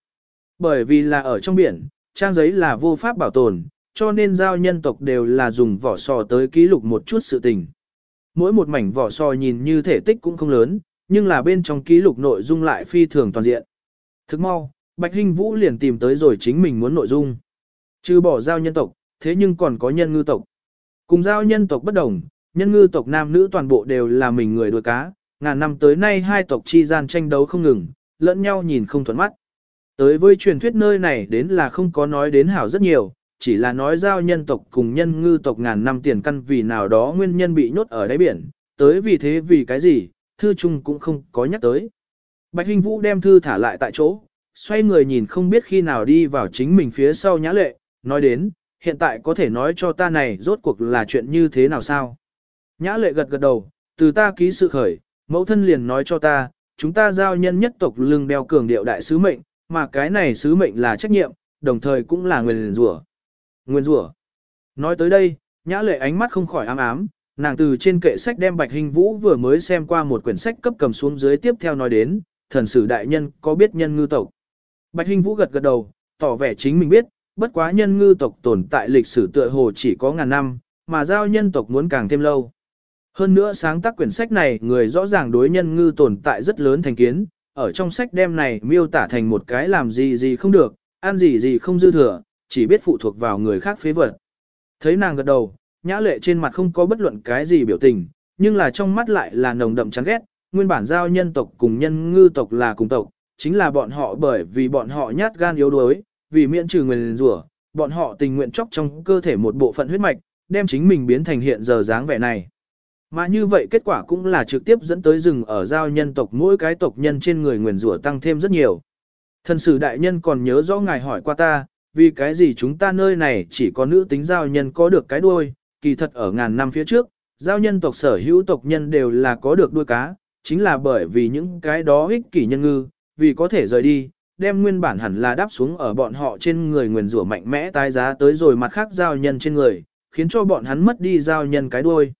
Bởi vì là ở trong biển, trang giấy là vô pháp bảo tồn, cho nên giao nhân tộc đều là dùng vỏ sò tới ký lục một chút sự tình. Mỗi một mảnh vỏ sò nhìn như thể tích cũng không lớn, nhưng là bên trong ký lục nội dung lại phi thường toàn diện. Thức mau, Bạch Hinh Vũ liền tìm tới rồi chính mình muốn nội dung. Trừ bỏ giao nhân tộc, thế nhưng còn có nhân ngư tộc. Cùng giao nhân tộc bất đồng, nhân ngư tộc nam nữ toàn bộ đều là mình người đuôi cá, ngàn năm tới nay hai tộc chi gian tranh đấu không ngừng, lẫn nhau nhìn không thuận mắt. Tới với truyền thuyết nơi này đến là không có nói đến hảo rất nhiều, chỉ là nói giao nhân tộc cùng nhân ngư tộc ngàn năm tiền căn vì nào đó nguyên nhân bị nhốt ở đáy biển, tới vì thế vì cái gì, thư chung cũng không có nhắc tới. Bạch Hình Vũ đem thư thả lại tại chỗ, xoay người nhìn không biết khi nào đi vào chính mình phía sau nhã lệ, nói đến, hiện tại có thể nói cho ta này rốt cuộc là chuyện như thế nào sao? Nhã lệ gật gật đầu, từ ta ký sự khởi, mẫu thân liền nói cho ta, chúng ta giao nhân nhất tộc lưng đeo cường điệu đại sứ mệnh, mà cái này sứ mệnh là trách nhiệm, đồng thời cũng là nguyên rủa. Nguyên rủa. Nói tới đây, nhã lệ ánh mắt không khỏi ám ám, nàng từ trên kệ sách đem Bạch Hình Vũ vừa mới xem qua một quyển sách cấp cầm xuống dưới tiếp theo nói đến, thần sử đại nhân có biết nhân ngư tộc. Bạch Hình Vũ gật gật đầu, tỏ vẻ chính mình biết, bất quá nhân ngư tộc tồn tại lịch sử tựa hồ chỉ có ngàn năm, mà giao nhân tộc muốn càng thêm lâu. Hơn nữa sáng tác quyển sách này người rõ ràng đối nhân ngư tồn tại rất lớn thành kiến, ở trong sách đem này miêu tả thành một cái làm gì gì không được, ăn gì gì không dư thừa, chỉ biết phụ thuộc vào người khác phế vật. Thấy nàng gật đầu, nhã lệ trên mặt không có bất luận cái gì biểu tình, nhưng là trong mắt lại là nồng đậm chán ghét, nguyên bản giao nhân tộc cùng nhân ngư tộc là cùng tộc, chính là bọn họ bởi vì bọn họ nhát gan yếu đuối, vì miễn trừ người rủa, bọn họ tình nguyện chóc trong cơ thể một bộ phận huyết mạch, đem chính mình biến thành hiện giờ dáng vẻ này. Mà như vậy kết quả cũng là trực tiếp dẫn tới rừng ở giao nhân tộc mỗi cái tộc nhân trên người nguyền rủa tăng thêm rất nhiều. Thần sử đại nhân còn nhớ rõ ngài hỏi qua ta, vì cái gì chúng ta nơi này chỉ có nữ tính giao nhân có được cái đuôi, kỳ thật ở ngàn năm phía trước, giao nhân tộc sở hữu tộc nhân đều là có được đuôi cá, chính là bởi vì những cái đó ích kỷ nhân ngư, vì có thể rời đi, đem nguyên bản hẳn là đáp xuống ở bọn họ trên người nguyền rủa mạnh mẽ tái giá tới rồi mặt khác giao nhân trên người, khiến cho bọn hắn mất đi giao nhân cái đuôi.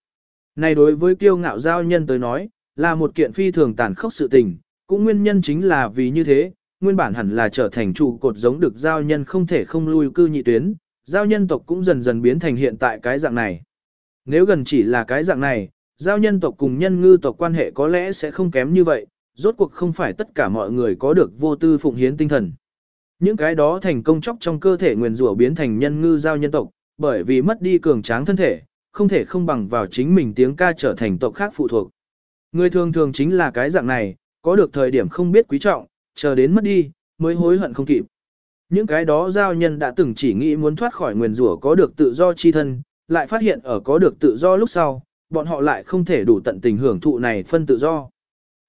Này đối với kiêu ngạo giao nhân tới nói, là một kiện phi thường tàn khốc sự tình, cũng nguyên nhân chính là vì như thế, nguyên bản hẳn là trở thành trụ cột giống được giao nhân không thể không lui cư nhị tuyến, giao nhân tộc cũng dần dần biến thành hiện tại cái dạng này. Nếu gần chỉ là cái dạng này, giao nhân tộc cùng nhân ngư tộc quan hệ có lẽ sẽ không kém như vậy, rốt cuộc không phải tất cả mọi người có được vô tư phụng hiến tinh thần. Những cái đó thành công chóc trong cơ thể nguyền rủa biến thành nhân ngư giao nhân tộc, bởi vì mất đi cường tráng thân thể, không thể không bằng vào chính mình tiếng ca trở thành tộc khác phụ thuộc. Người thường thường chính là cái dạng này, có được thời điểm không biết quý trọng, chờ đến mất đi, mới hối hận không kịp. Những cái đó giao nhân đã từng chỉ nghĩ muốn thoát khỏi nguyền rủa có được tự do chi thân, lại phát hiện ở có được tự do lúc sau, bọn họ lại không thể đủ tận tình hưởng thụ này phân tự do.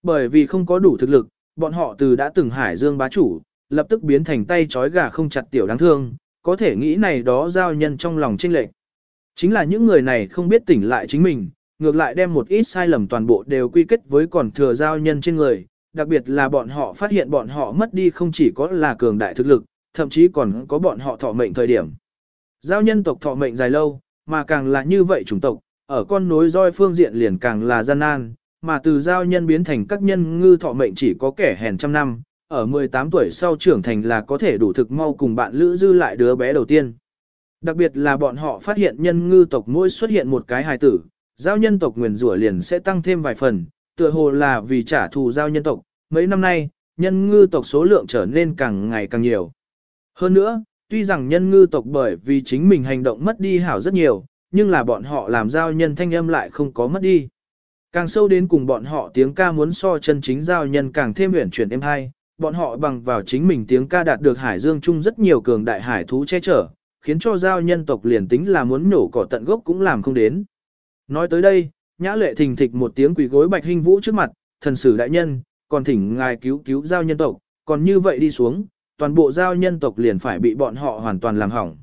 Bởi vì không có đủ thực lực, bọn họ từ đã từng hải dương bá chủ, lập tức biến thành tay trói gà không chặt tiểu đáng thương, có thể nghĩ này đó giao nhân trong lòng chênh lệch. Chính là những người này không biết tỉnh lại chính mình, ngược lại đem một ít sai lầm toàn bộ đều quy kết với còn thừa giao nhân trên người, đặc biệt là bọn họ phát hiện bọn họ mất đi không chỉ có là cường đại thực lực, thậm chí còn có bọn họ thọ mệnh thời điểm. Giao nhân tộc thọ mệnh dài lâu, mà càng là như vậy chủng tộc, ở con nối roi phương diện liền càng là gian nan, mà từ giao nhân biến thành các nhân ngư thọ mệnh chỉ có kẻ hèn trăm năm, ở 18 tuổi sau trưởng thành là có thể đủ thực mau cùng bạn lữ dư lại đứa bé đầu tiên. Đặc biệt là bọn họ phát hiện nhân ngư tộc mỗi xuất hiện một cái hài tử, giao nhân tộc nguyền rủa liền sẽ tăng thêm vài phần, tựa hồ là vì trả thù giao nhân tộc, mấy năm nay, nhân ngư tộc số lượng trở nên càng ngày càng nhiều. Hơn nữa, tuy rằng nhân ngư tộc bởi vì chính mình hành động mất đi hảo rất nhiều, nhưng là bọn họ làm giao nhân thanh âm lại không có mất đi. Càng sâu đến cùng bọn họ tiếng ca muốn so chân chính giao nhân càng thêm huyền chuyển êm hay, bọn họ bằng vào chính mình tiếng ca đạt được hải dương chung rất nhiều cường đại hải thú che chở, khiến cho giao nhân tộc liền tính là muốn nổ cỏ tận gốc cũng làm không đến. Nói tới đây, nhã lệ thình thịch một tiếng quỳ gối bạch hình vũ trước mặt, thần sử đại nhân, còn thỉnh ngài cứu cứu giao nhân tộc, còn như vậy đi xuống, toàn bộ giao nhân tộc liền phải bị bọn họ hoàn toàn làm hỏng.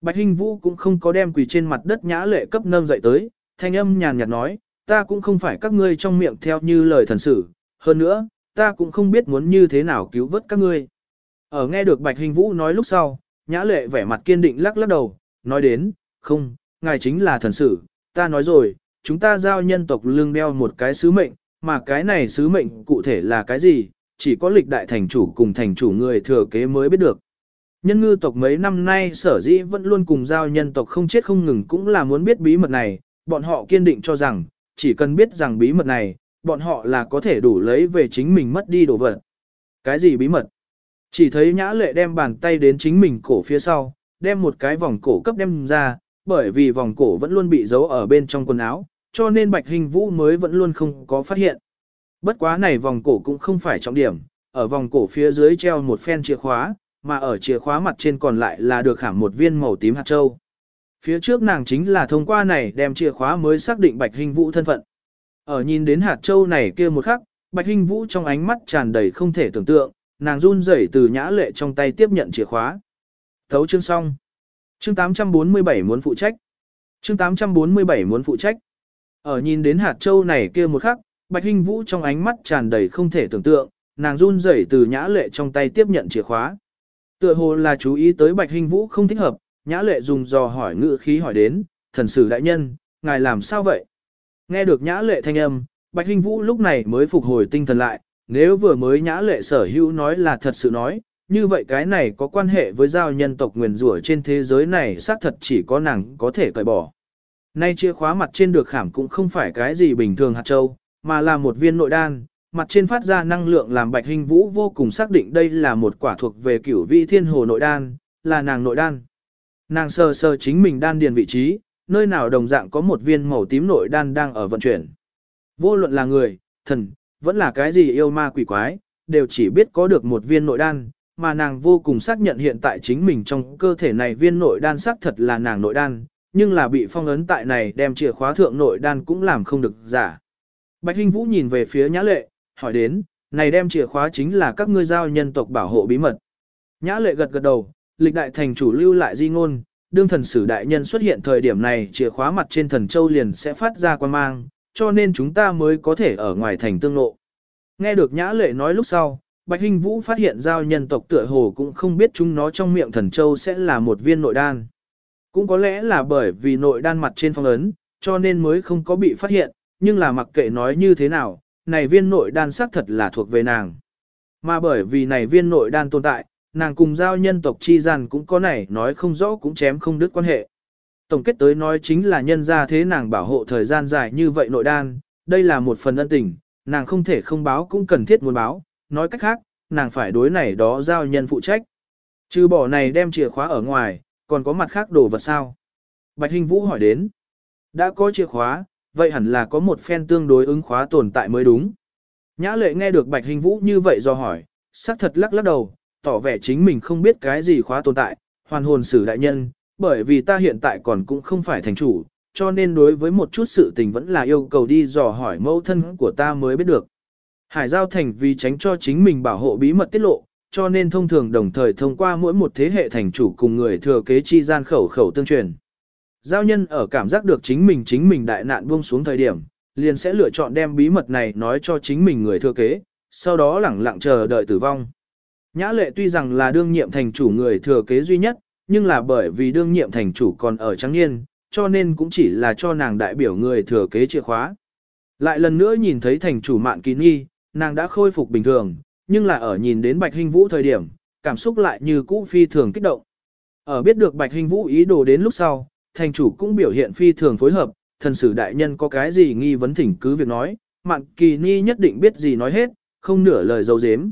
Bạch hình vũ cũng không có đem quỳ trên mặt đất nhã lệ cấp nâng dậy tới, thanh âm nhàn nhạt nói, ta cũng không phải các ngươi trong miệng theo như lời thần sử, hơn nữa, ta cũng không biết muốn như thế nào cứu vớt các ngươi. Ở nghe được Bạch Hình Vũ nói lúc sau, Nhã Lệ vẻ mặt kiên định lắc lắc đầu, nói đến, không, ngài chính là thần sử, ta nói rồi, chúng ta giao nhân tộc lương đeo một cái sứ mệnh, mà cái này sứ mệnh cụ thể là cái gì, chỉ có lịch đại thành chủ cùng thành chủ người thừa kế mới biết được. Nhân ngư tộc mấy năm nay sở dĩ vẫn luôn cùng giao nhân tộc không chết không ngừng cũng là muốn biết bí mật này, bọn họ kiên định cho rằng, chỉ cần biết rằng bí mật này, bọn họ là có thể đủ lấy về chính mình mất đi đồ vật. Cái gì bí mật? Chỉ thấy nhã lệ đem bàn tay đến chính mình cổ phía sau, đem một cái vòng cổ cấp đem ra, bởi vì vòng cổ vẫn luôn bị giấu ở bên trong quần áo, cho nên bạch hình vũ mới vẫn luôn không có phát hiện. Bất quá này vòng cổ cũng không phải trọng điểm, ở vòng cổ phía dưới treo một phen chìa khóa, mà ở chìa khóa mặt trên còn lại là được khảm một viên màu tím hạt châu. Phía trước nàng chính là thông qua này đem chìa khóa mới xác định Bạch Hình Vũ thân phận. Ở nhìn đến hạt châu này kia một khắc, Bạch Hình Vũ trong ánh mắt tràn đầy không thể tưởng tượng, nàng run rẩy từ nhã lệ trong tay tiếp nhận chìa khóa. Thấu chương xong. Chương 847 muốn phụ trách. Chương 847 muốn phụ trách. Ở nhìn đến hạt châu này kia một khắc, Bạch Hinh Vũ trong ánh mắt tràn đầy không thể tưởng tượng, nàng run rẩy từ nhã lệ trong tay tiếp nhận chìa khóa. Tựa hồ là chú ý tới Bạch Hinh Vũ không thích hợp, nhã lệ dùng dò hỏi ngữ khí hỏi đến, thần sử đại nhân, ngài làm sao vậy? Nghe được nhã lệ thanh âm, Bạch Hinh Vũ lúc này mới phục hồi tinh thần lại, nếu vừa mới nhã lệ sở hữu nói là thật sự nói, như vậy cái này có quan hệ với giao nhân tộc nguyền rủa trên thế giới này xác thật chỉ có nàng có thể cởi bỏ. Nay chìa khóa mặt trên được khảm cũng không phải cái gì bình thường hạt châu, mà là một viên nội đan, mặt trên phát ra năng lượng làm bạch hình vũ vô cùng xác định đây là một quả thuộc về cửu vị thiên hồ nội đan, là nàng nội đan. Nàng sơ sơ chính mình đan điền vị trí, nơi nào đồng dạng có một viên màu tím nội đan đang ở vận chuyển. Vô luận là người, thần, vẫn là cái gì yêu ma quỷ quái, đều chỉ biết có được một viên nội đan, mà nàng vô cùng xác nhận hiện tại chính mình trong cơ thể này viên nội đan xác thật là nàng nội đan, nhưng là bị phong ấn tại này đem chìa khóa thượng nội đan cũng làm không được giả. Bạch Hinh Vũ nhìn về phía Nhã Lệ, hỏi đến, này đem chìa khóa chính là các ngươi giao nhân tộc bảo hộ bí mật. Nhã Lệ gật gật đầu, lịch đại thành chủ lưu lại di ngôn, đương thần sử đại nhân xuất hiện thời điểm này chìa khóa mặt trên thần châu liền sẽ phát ra quan mang, cho nên chúng ta mới có thể ở ngoài thành tương lộ. Nghe được Nhã Lệ nói lúc sau, Bạch Hinh Vũ phát hiện giao nhân tộc tựa hồ cũng không biết chúng nó trong miệng thần châu sẽ là một viên nội đan. Cũng có lẽ là bởi vì nội đan mặt trên phong ấn, cho nên mới không có bị phát hiện, nhưng là mặc kệ nói như thế nào, này viên nội đan xác thật là thuộc về nàng. Mà bởi vì này viên nội đan tồn tại, nàng cùng giao nhân tộc chi gian cũng có này nói không rõ cũng chém không đứt quan hệ. Tổng kết tới nói chính là nhân ra thế nàng bảo hộ thời gian dài như vậy nội đan, đây là một phần ân tình, nàng không thể không báo cũng cần thiết muốn báo, nói cách khác, nàng phải đối này đó giao nhân phụ trách. Trừ bỏ này đem chìa khóa ở ngoài, còn có mặt khác đồ vật sao? Bạch Hình Vũ hỏi đến. Đã có chìa khóa, vậy hẳn là có một phen tương đối ứng khóa tồn tại mới đúng. Nhã lệ nghe được Bạch Hình Vũ như vậy do hỏi, xác thật lắc lắc đầu, tỏ vẻ chính mình không biết cái gì khóa tồn tại, hoàn hồn sử đại nhân, bởi vì ta hiện tại còn cũng không phải thành chủ, cho nên đối với một chút sự tình vẫn là yêu cầu đi dò hỏi mẫu thân của ta mới biết được. Hải Giao Thành vì tránh cho chính mình bảo hộ bí mật tiết lộ, cho nên thông thường đồng thời thông qua mỗi một thế hệ thành chủ cùng người thừa kế chi gian khẩu khẩu tương truyền. Giao nhân ở cảm giác được chính mình chính mình đại nạn buông xuống thời điểm, liền sẽ lựa chọn đem bí mật này nói cho chính mình người thừa kế, sau đó lẳng lặng chờ đợi tử vong. Nhã lệ tuy rằng là đương nhiệm thành chủ người thừa kế duy nhất, nhưng là bởi vì đương nhiệm thành chủ còn ở trắng niên, cho nên cũng chỉ là cho nàng đại biểu người thừa kế chìa khóa. Lại lần nữa nhìn thấy thành chủ mạn kỳ nghi, nàng đã khôi phục bình thường, nhưng là ở nhìn đến Bạch hình Vũ thời điểm, cảm xúc lại như cũ phi thường kích động. Ở biết được Bạch hình Vũ ý đồ đến lúc sau, thành chủ cũng biểu hiện phi thường phối hợp, thần sử đại nhân có cái gì nghi vấn thỉnh cứ việc nói, Mạn Kỳ Ni nhất định biết gì nói hết, không nửa lời dấu dếm.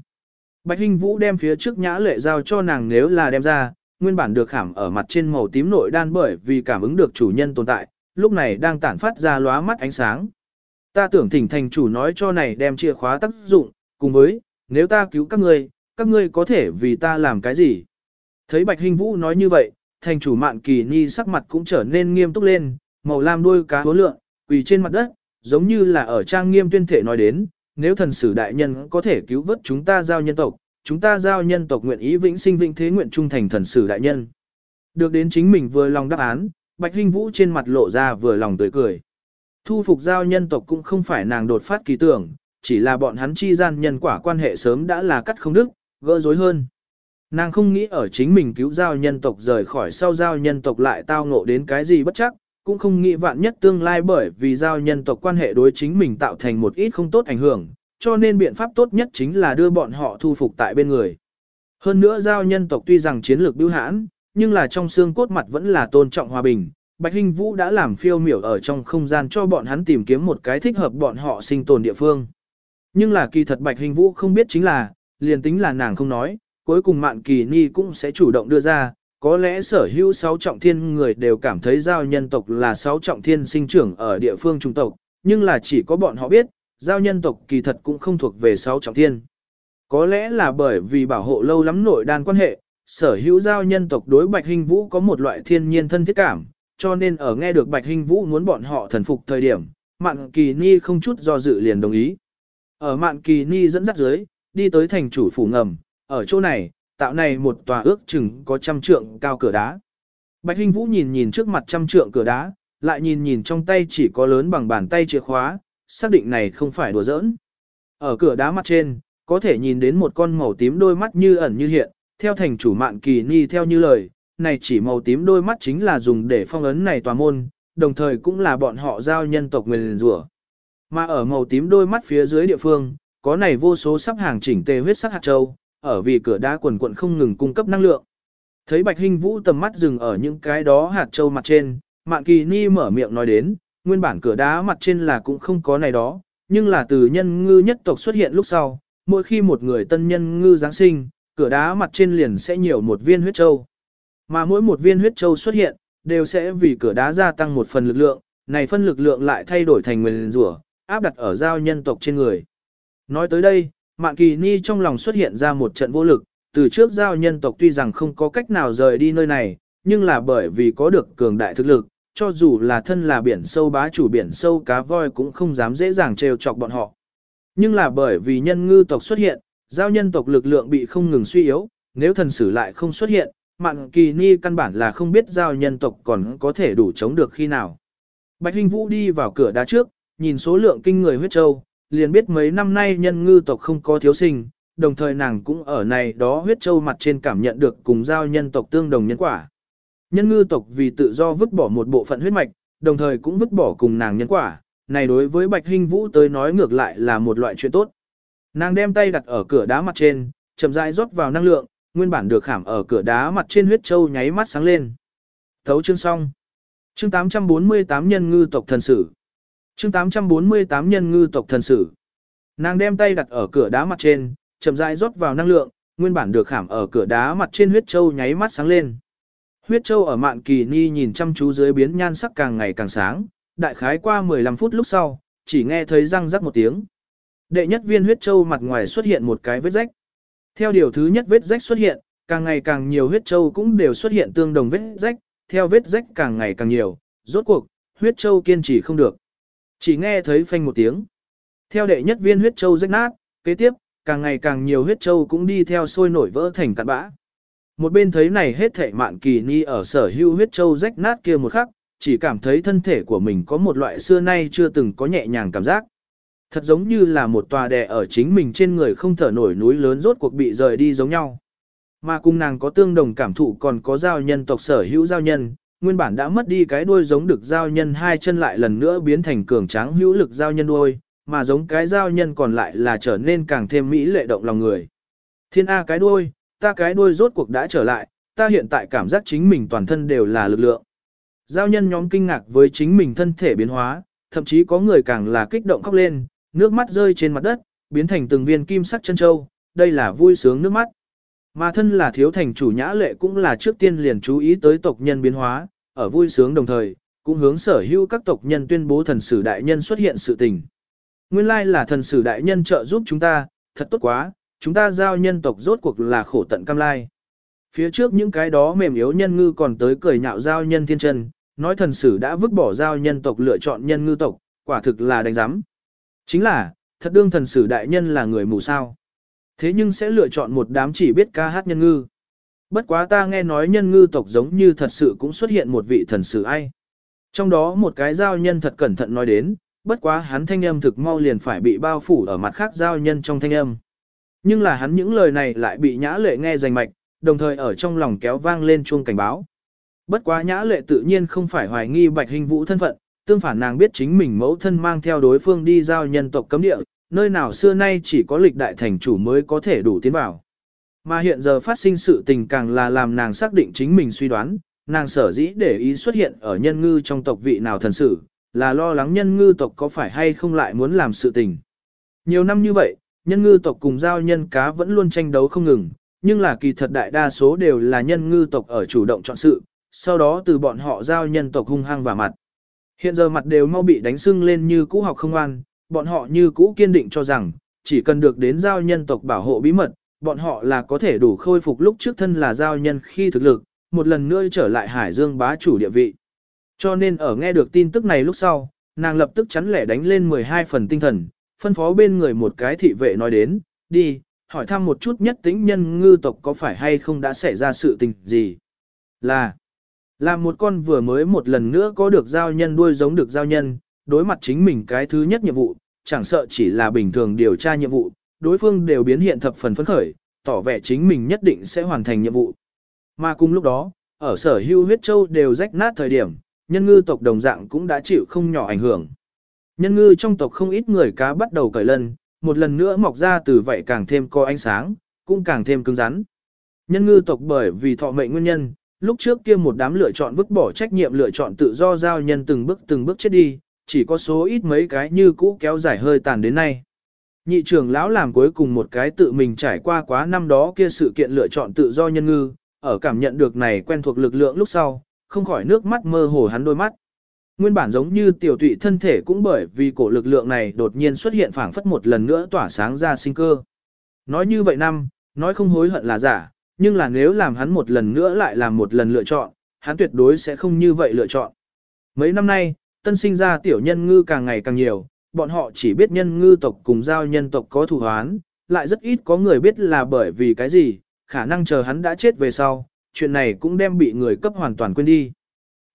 Bạch hình Vũ đem phía trước nhã lệ giao cho nàng nếu là đem ra, nguyên bản được khảm ở mặt trên màu tím nội đan bởi vì cảm ứng được chủ nhân tồn tại, lúc này đang tản phát ra lóa mắt ánh sáng. Ta tưởng thỉnh thành chủ nói cho này đem chìa khóa tác dụng, cùng với, nếu ta cứu các ngươi, các ngươi có thể vì ta làm cái gì? Thấy Bạch Hình Vũ nói như vậy, thành chủ mạn kỳ ni sắc mặt cũng trở nên nghiêm túc lên, màu lam đuôi cá hố lượng, quỳ trên mặt đất, giống như là ở trang nghiêm tuyên thể nói đến, nếu thần sử đại nhân có thể cứu vớt chúng ta giao nhân tộc, chúng ta giao nhân tộc nguyện ý vĩnh sinh vĩnh thế nguyện trung thành thần sử đại nhân. Được đến chính mình vừa lòng đáp án, Bạch Hinh Vũ trên mặt lộ ra vừa lòng tươi cười. Thu phục giao nhân tộc cũng không phải nàng đột phát kỳ tưởng, chỉ là bọn hắn chi gian nhân quả quan hệ sớm đã là cắt không đức, gỡ rối hơn. Nàng không nghĩ ở chính mình cứu giao nhân tộc rời khỏi sau giao nhân tộc lại tao ngộ đến cái gì bất chắc, cũng không nghĩ vạn nhất tương lai bởi vì giao nhân tộc quan hệ đối chính mình tạo thành một ít không tốt ảnh hưởng, cho nên biện pháp tốt nhất chính là đưa bọn họ thu phục tại bên người. Hơn nữa giao nhân tộc tuy rằng chiến lược bưu hãn, nhưng là trong xương cốt mặt vẫn là tôn trọng hòa bình. Bạch Hinh Vũ đã làm phiêu miểu ở trong không gian cho bọn hắn tìm kiếm một cái thích hợp bọn họ sinh tồn địa phương. Nhưng là kỳ thật Bạch Hình Vũ không biết chính là, liền tính là nàng không nói, cuối cùng Mạn Kỳ Ni cũng sẽ chủ động đưa ra, có lẽ sở hữu sáu trọng thiên người đều cảm thấy giao nhân tộc là sáu trọng thiên sinh trưởng ở địa phương trung tộc, nhưng là chỉ có bọn họ biết, giao nhân tộc kỳ thật cũng không thuộc về sáu trọng thiên. Có lẽ là bởi vì bảo hộ lâu lắm nội đan quan hệ, sở hữu giao nhân tộc đối Bạch Hình Vũ có một loại thiên nhiên thân thiết cảm, cho nên ở nghe được Bạch Hình Vũ muốn bọn họ thần phục thời điểm, Mạn Kỳ Ni không chút do dự liền đồng ý. Ở Mạn Kỳ Ni dẫn dắt dưới, đi tới thành chủ phủ ngầm, ở chỗ này, tạo này một tòa ước chừng có trăm trượng cao cửa đá. Bạch Hinh Vũ nhìn nhìn trước mặt trăm trượng cửa đá, lại nhìn nhìn trong tay chỉ có lớn bằng bàn tay chìa khóa, xác định này không phải đùa giỡn. Ở cửa đá mặt trên, có thể nhìn đến một con màu tím đôi mắt như ẩn như hiện, theo thành chủ mạn kỳ ni theo như lời, này chỉ màu tím đôi mắt chính là dùng để phong ấn này tòa môn, đồng thời cũng là bọn họ giao nhân tộc nguyền rủa. Mà ở màu tím đôi mắt phía dưới địa phương, có này vô số sắp hàng chỉnh tề huyết sắc hạt châu, ở vì cửa đá quần quận không ngừng cung cấp năng lượng. Thấy Bạch Hinh Vũ tầm mắt dừng ở những cái đó hạt châu mặt trên, Mạn Kỳ Ni mở miệng nói đến, nguyên bản cửa đá mặt trên là cũng không có này đó, nhưng là từ nhân ngư nhất tộc xuất hiện lúc sau, mỗi khi một người tân nhân ngư Giáng sinh, cửa đá mặt trên liền sẽ nhiều một viên huyết châu. Mà mỗi một viên huyết châu xuất hiện, đều sẽ vì cửa đá gia tăng một phần lực lượng, này phân lực lượng lại thay đổi thành nguyên rủa, áp đặt ở giao nhân tộc trên người. Nói tới đây, Mạn Kỳ Ni trong lòng xuất hiện ra một trận vô lực, từ trước giao nhân tộc tuy rằng không có cách nào rời đi nơi này, nhưng là bởi vì có được cường đại thực lực, cho dù là thân là biển sâu bá chủ biển sâu cá voi cũng không dám dễ dàng trêu chọc bọn họ. Nhưng là bởi vì nhân ngư tộc xuất hiện, giao nhân tộc lực lượng bị không ngừng suy yếu, nếu thần sử lại không xuất hiện, Mạn Kỳ Ni căn bản là không biết giao nhân tộc còn có thể đủ chống được khi nào. Bạch Hinh Vũ đi vào cửa đá trước, nhìn số lượng kinh người huyết châu, liền biết mấy năm nay nhân ngư tộc không có thiếu sinh, đồng thời nàng cũng ở này đó huyết châu mặt trên cảm nhận được cùng giao nhân tộc tương đồng nhân quả. Nhân ngư tộc vì tự do vứt bỏ một bộ phận huyết mạch, đồng thời cũng vứt bỏ cùng nàng nhân quả, này đối với Bạch Hinh Vũ tới nói ngược lại là một loại chuyện tốt. Nàng đem tay đặt ở cửa đá mặt trên, chậm rãi rót vào năng lượng, nguyên bản được khảm ở cửa đá mặt trên huyết châu nháy mắt sáng lên. Thấu chương xong. Chương 848 nhân ngư tộc thần sử. Chương 848 nhân ngư tộc thần sử. Nàng đem tay đặt ở cửa đá mặt trên, chậm rãi rót vào năng lượng, nguyên bản được khảm ở cửa đá mặt trên huyết châu nháy mắt sáng lên. Huyết châu ở mạn kỳ ni nhìn chăm chú dưới biến nhan sắc càng ngày càng sáng, đại khái qua 15 phút lúc sau, chỉ nghe thấy răng rắc một tiếng. Đệ nhất viên huyết châu mặt ngoài xuất hiện một cái vết rách. Theo điều thứ nhất vết rách xuất hiện, càng ngày càng nhiều huyết châu cũng đều xuất hiện tương đồng vết rách, theo vết rách càng ngày càng nhiều, rốt cuộc, huyết châu kiên trì không được. Chỉ nghe thấy phanh một tiếng. Theo đệ nhất viên huyết châu rách nát, kế tiếp, càng ngày càng nhiều huyết châu cũng đi theo sôi nổi vỡ thành cặn bã. Một bên thấy này hết thảy mạn kỳ ni ở sở hữu huyết châu rách nát kia một khắc, chỉ cảm thấy thân thể của mình có một loại xưa nay chưa từng có nhẹ nhàng cảm giác. Thật giống như là một tòa đè ở chính mình trên người không thở nổi núi lớn rốt cuộc bị rời đi giống nhau. Mà cùng nàng có tương đồng cảm thụ còn có giao nhân tộc sở hữu giao nhân, nguyên bản đã mất đi cái đuôi giống được giao nhân hai chân lại lần nữa biến thành cường tráng hữu lực giao nhân đuôi, mà giống cái giao nhân còn lại là trở nên càng thêm mỹ lệ động lòng người. Thiên A cái đuôi, ta cái đuôi rốt cuộc đã trở lại, ta hiện tại cảm giác chính mình toàn thân đều là lực lượng. Giao nhân nhóm kinh ngạc với chính mình thân thể biến hóa, thậm chí có người càng là kích động khóc lên, nước mắt rơi trên mặt đất, biến thành từng viên kim sắc chân châu, đây là vui sướng nước mắt. Mà thân là thiếu thành chủ nhã lệ cũng là trước tiên liền chú ý tới tộc nhân biến hóa, ở vui sướng đồng thời, cũng hướng sở hữu các tộc nhân tuyên bố thần sử đại nhân xuất hiện sự tình. Nguyên lai là thần sử đại nhân trợ giúp chúng ta, thật tốt quá, chúng ta giao nhân tộc rốt cuộc là khổ tận cam lai. Phía trước những cái đó mềm yếu nhân ngư còn tới cười nhạo giao nhân thiên chân, nói thần sử đã vứt bỏ giao nhân tộc lựa chọn nhân ngư tộc, quả thực là đánh giám. Chính là, thật đương thần sử đại nhân là người mù sao. Thế nhưng sẽ lựa chọn một đám chỉ biết ca hát nhân ngư. Bất quá ta nghe nói nhân ngư tộc giống như thật sự cũng xuất hiện một vị thần sử ai. Trong đó một cái giao nhân thật cẩn thận nói đến, bất quá hắn thanh âm thực mau liền phải bị bao phủ ở mặt khác giao nhân trong thanh âm. Nhưng là hắn những lời này lại bị nhã lệ nghe rành mạch, đồng thời ở trong lòng kéo vang lên chuông cảnh báo. Bất quá nhã lệ tự nhiên không phải hoài nghi bạch hình vũ thân phận, tương phản nàng biết chính mình mẫu thân mang theo đối phương đi giao nhân tộc cấm địa, nơi nào xưa nay chỉ có lịch đại thành chủ mới có thể đủ tiến vào. Mà hiện giờ phát sinh sự tình càng là làm nàng xác định chính mình suy đoán, nàng sở dĩ để ý xuất hiện ở nhân ngư trong tộc vị nào thần sự, là lo lắng nhân ngư tộc có phải hay không lại muốn làm sự tình. Nhiều năm như vậy, nhân ngư tộc cùng giao nhân cá vẫn luôn tranh đấu không ngừng, nhưng là kỳ thật đại đa số đều là nhân ngư tộc ở chủ động chọn sự, sau đó từ bọn họ giao nhân tộc hung hăng vào mặt. Hiện giờ mặt đều mau bị đánh sưng lên như cũ học không an, bọn họ như cũ kiên định cho rằng, chỉ cần được đến giao nhân tộc bảo hộ bí mật, bọn họ là có thể đủ khôi phục lúc trước thân là giao nhân khi thực lực, một lần nữa trở lại Hải Dương bá chủ địa vị. Cho nên ở nghe được tin tức này lúc sau, nàng lập tức chắn lẻ đánh lên 12 phần tinh thần, phân phó bên người một cái thị vệ nói đến, đi, hỏi thăm một chút nhất tính nhân ngư tộc có phải hay không đã xảy ra sự tình gì. Là, là một con vừa mới một lần nữa có được giao nhân đuôi giống được giao nhân, đối mặt chính mình cái thứ nhất nhiệm vụ, chẳng sợ chỉ là bình thường điều tra nhiệm vụ, đối phương đều biến hiện thập phần phấn khởi, tỏ vẻ chính mình nhất định sẽ hoàn thành nhiệm vụ. Mà cùng lúc đó, ở sở hưu huyết châu đều rách nát thời điểm, nhân ngư tộc đồng dạng cũng đã chịu không nhỏ ảnh hưởng. Nhân ngư trong tộc không ít người cá bắt đầu cởi lân, một lần nữa mọc ra từ vậy càng thêm có ánh sáng, cũng càng thêm cứng rắn. Nhân ngư tộc bởi vì thọ mệnh nguyên nhân, lúc trước kia một đám lựa chọn vứt bỏ trách nhiệm lựa chọn tự do giao nhân từng bước từng bước chết đi, chỉ có số ít mấy cái như cũ kéo dài hơi tàn đến nay. Nhị trưởng lão làm cuối cùng một cái tự mình trải qua quá năm đó kia sự kiện lựa chọn tự do nhân ngư, ở cảm nhận được này quen thuộc lực lượng lúc sau, không khỏi nước mắt mơ hồ hắn đôi mắt. Nguyên bản giống như tiểu tụy thân thể cũng bởi vì cổ lực lượng này đột nhiên xuất hiện phảng phất một lần nữa tỏa sáng ra sinh cơ. Nói như vậy năm, nói không hối hận là giả, nhưng là nếu làm hắn một lần nữa lại làm một lần lựa chọn, hắn tuyệt đối sẽ không như vậy lựa chọn. Mấy năm nay, tân sinh ra tiểu nhân ngư càng ngày càng nhiều, bọn họ chỉ biết nhân ngư tộc cùng giao nhân tộc có thù hoán, lại rất ít có người biết là bởi vì cái gì, khả năng chờ hắn đã chết về sau, chuyện này cũng đem bị người cấp hoàn toàn quên đi.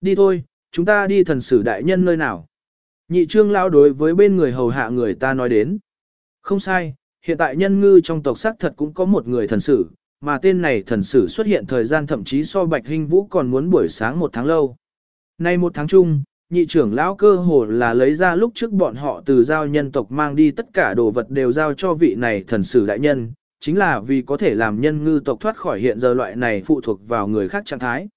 Đi thôi, chúng ta đi thần sử đại nhân nơi nào. Nhị trương lao đối với bên người hầu hạ người ta nói đến. Không sai, hiện tại nhân ngư trong tộc xác thật cũng có một người thần sử, mà tên này thần sử xuất hiện thời gian thậm chí so bạch hình vũ còn muốn buổi sáng một tháng lâu. Nay một tháng chung, nhị trưởng lão cơ hồ là lấy ra lúc trước bọn họ từ giao nhân tộc mang đi tất cả đồ vật đều giao cho vị này thần sử đại nhân, chính là vì có thể làm nhân ngư tộc thoát khỏi hiện giờ loại này phụ thuộc vào người khác trạng thái.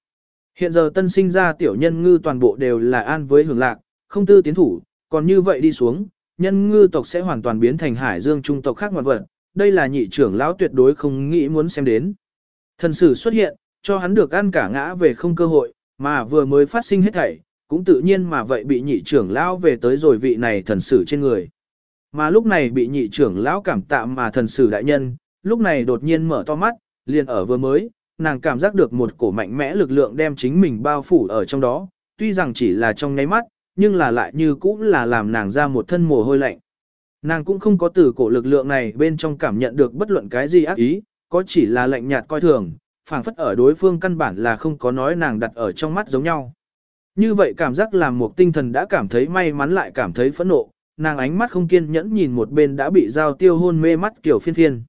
Hiện giờ tân sinh ra tiểu nhân ngư toàn bộ đều là an với hưởng lạc, không tư tiến thủ, còn như vậy đi xuống, nhân ngư tộc sẽ hoàn toàn biến thành hải dương trung tộc khác ngoạn vật, đây là nhị trưởng lão tuyệt đối không nghĩ muốn xem đến. Thần sử xuất hiện, cho hắn được ăn cả ngã về không cơ hội, mà vừa mới phát sinh hết thảy, cũng tự nhiên mà vậy bị nhị trưởng lão về tới rồi vị này thần sử trên người. Mà lúc này bị nhị trưởng lão cảm tạ mà thần sử đại nhân, lúc này đột nhiên mở to mắt, liền ở vừa mới, nàng cảm giác được một cổ mạnh mẽ lực lượng đem chính mình bao phủ ở trong đó, tuy rằng chỉ là trong nháy mắt, nhưng là lại như cũng là làm nàng ra một thân mồ hôi lạnh. Nàng cũng không có từ cổ lực lượng này bên trong cảm nhận được bất luận cái gì ác ý, có chỉ là lạnh nhạt coi thường, phảng phất ở đối phương căn bản là không có nói nàng đặt ở trong mắt giống nhau. Như vậy cảm giác làm một tinh thần đã cảm thấy may mắn lại cảm thấy phẫn nộ, nàng ánh mắt không kiên nhẫn nhìn một bên đã bị giao tiêu hôn mê mắt kiểu phiên phiên.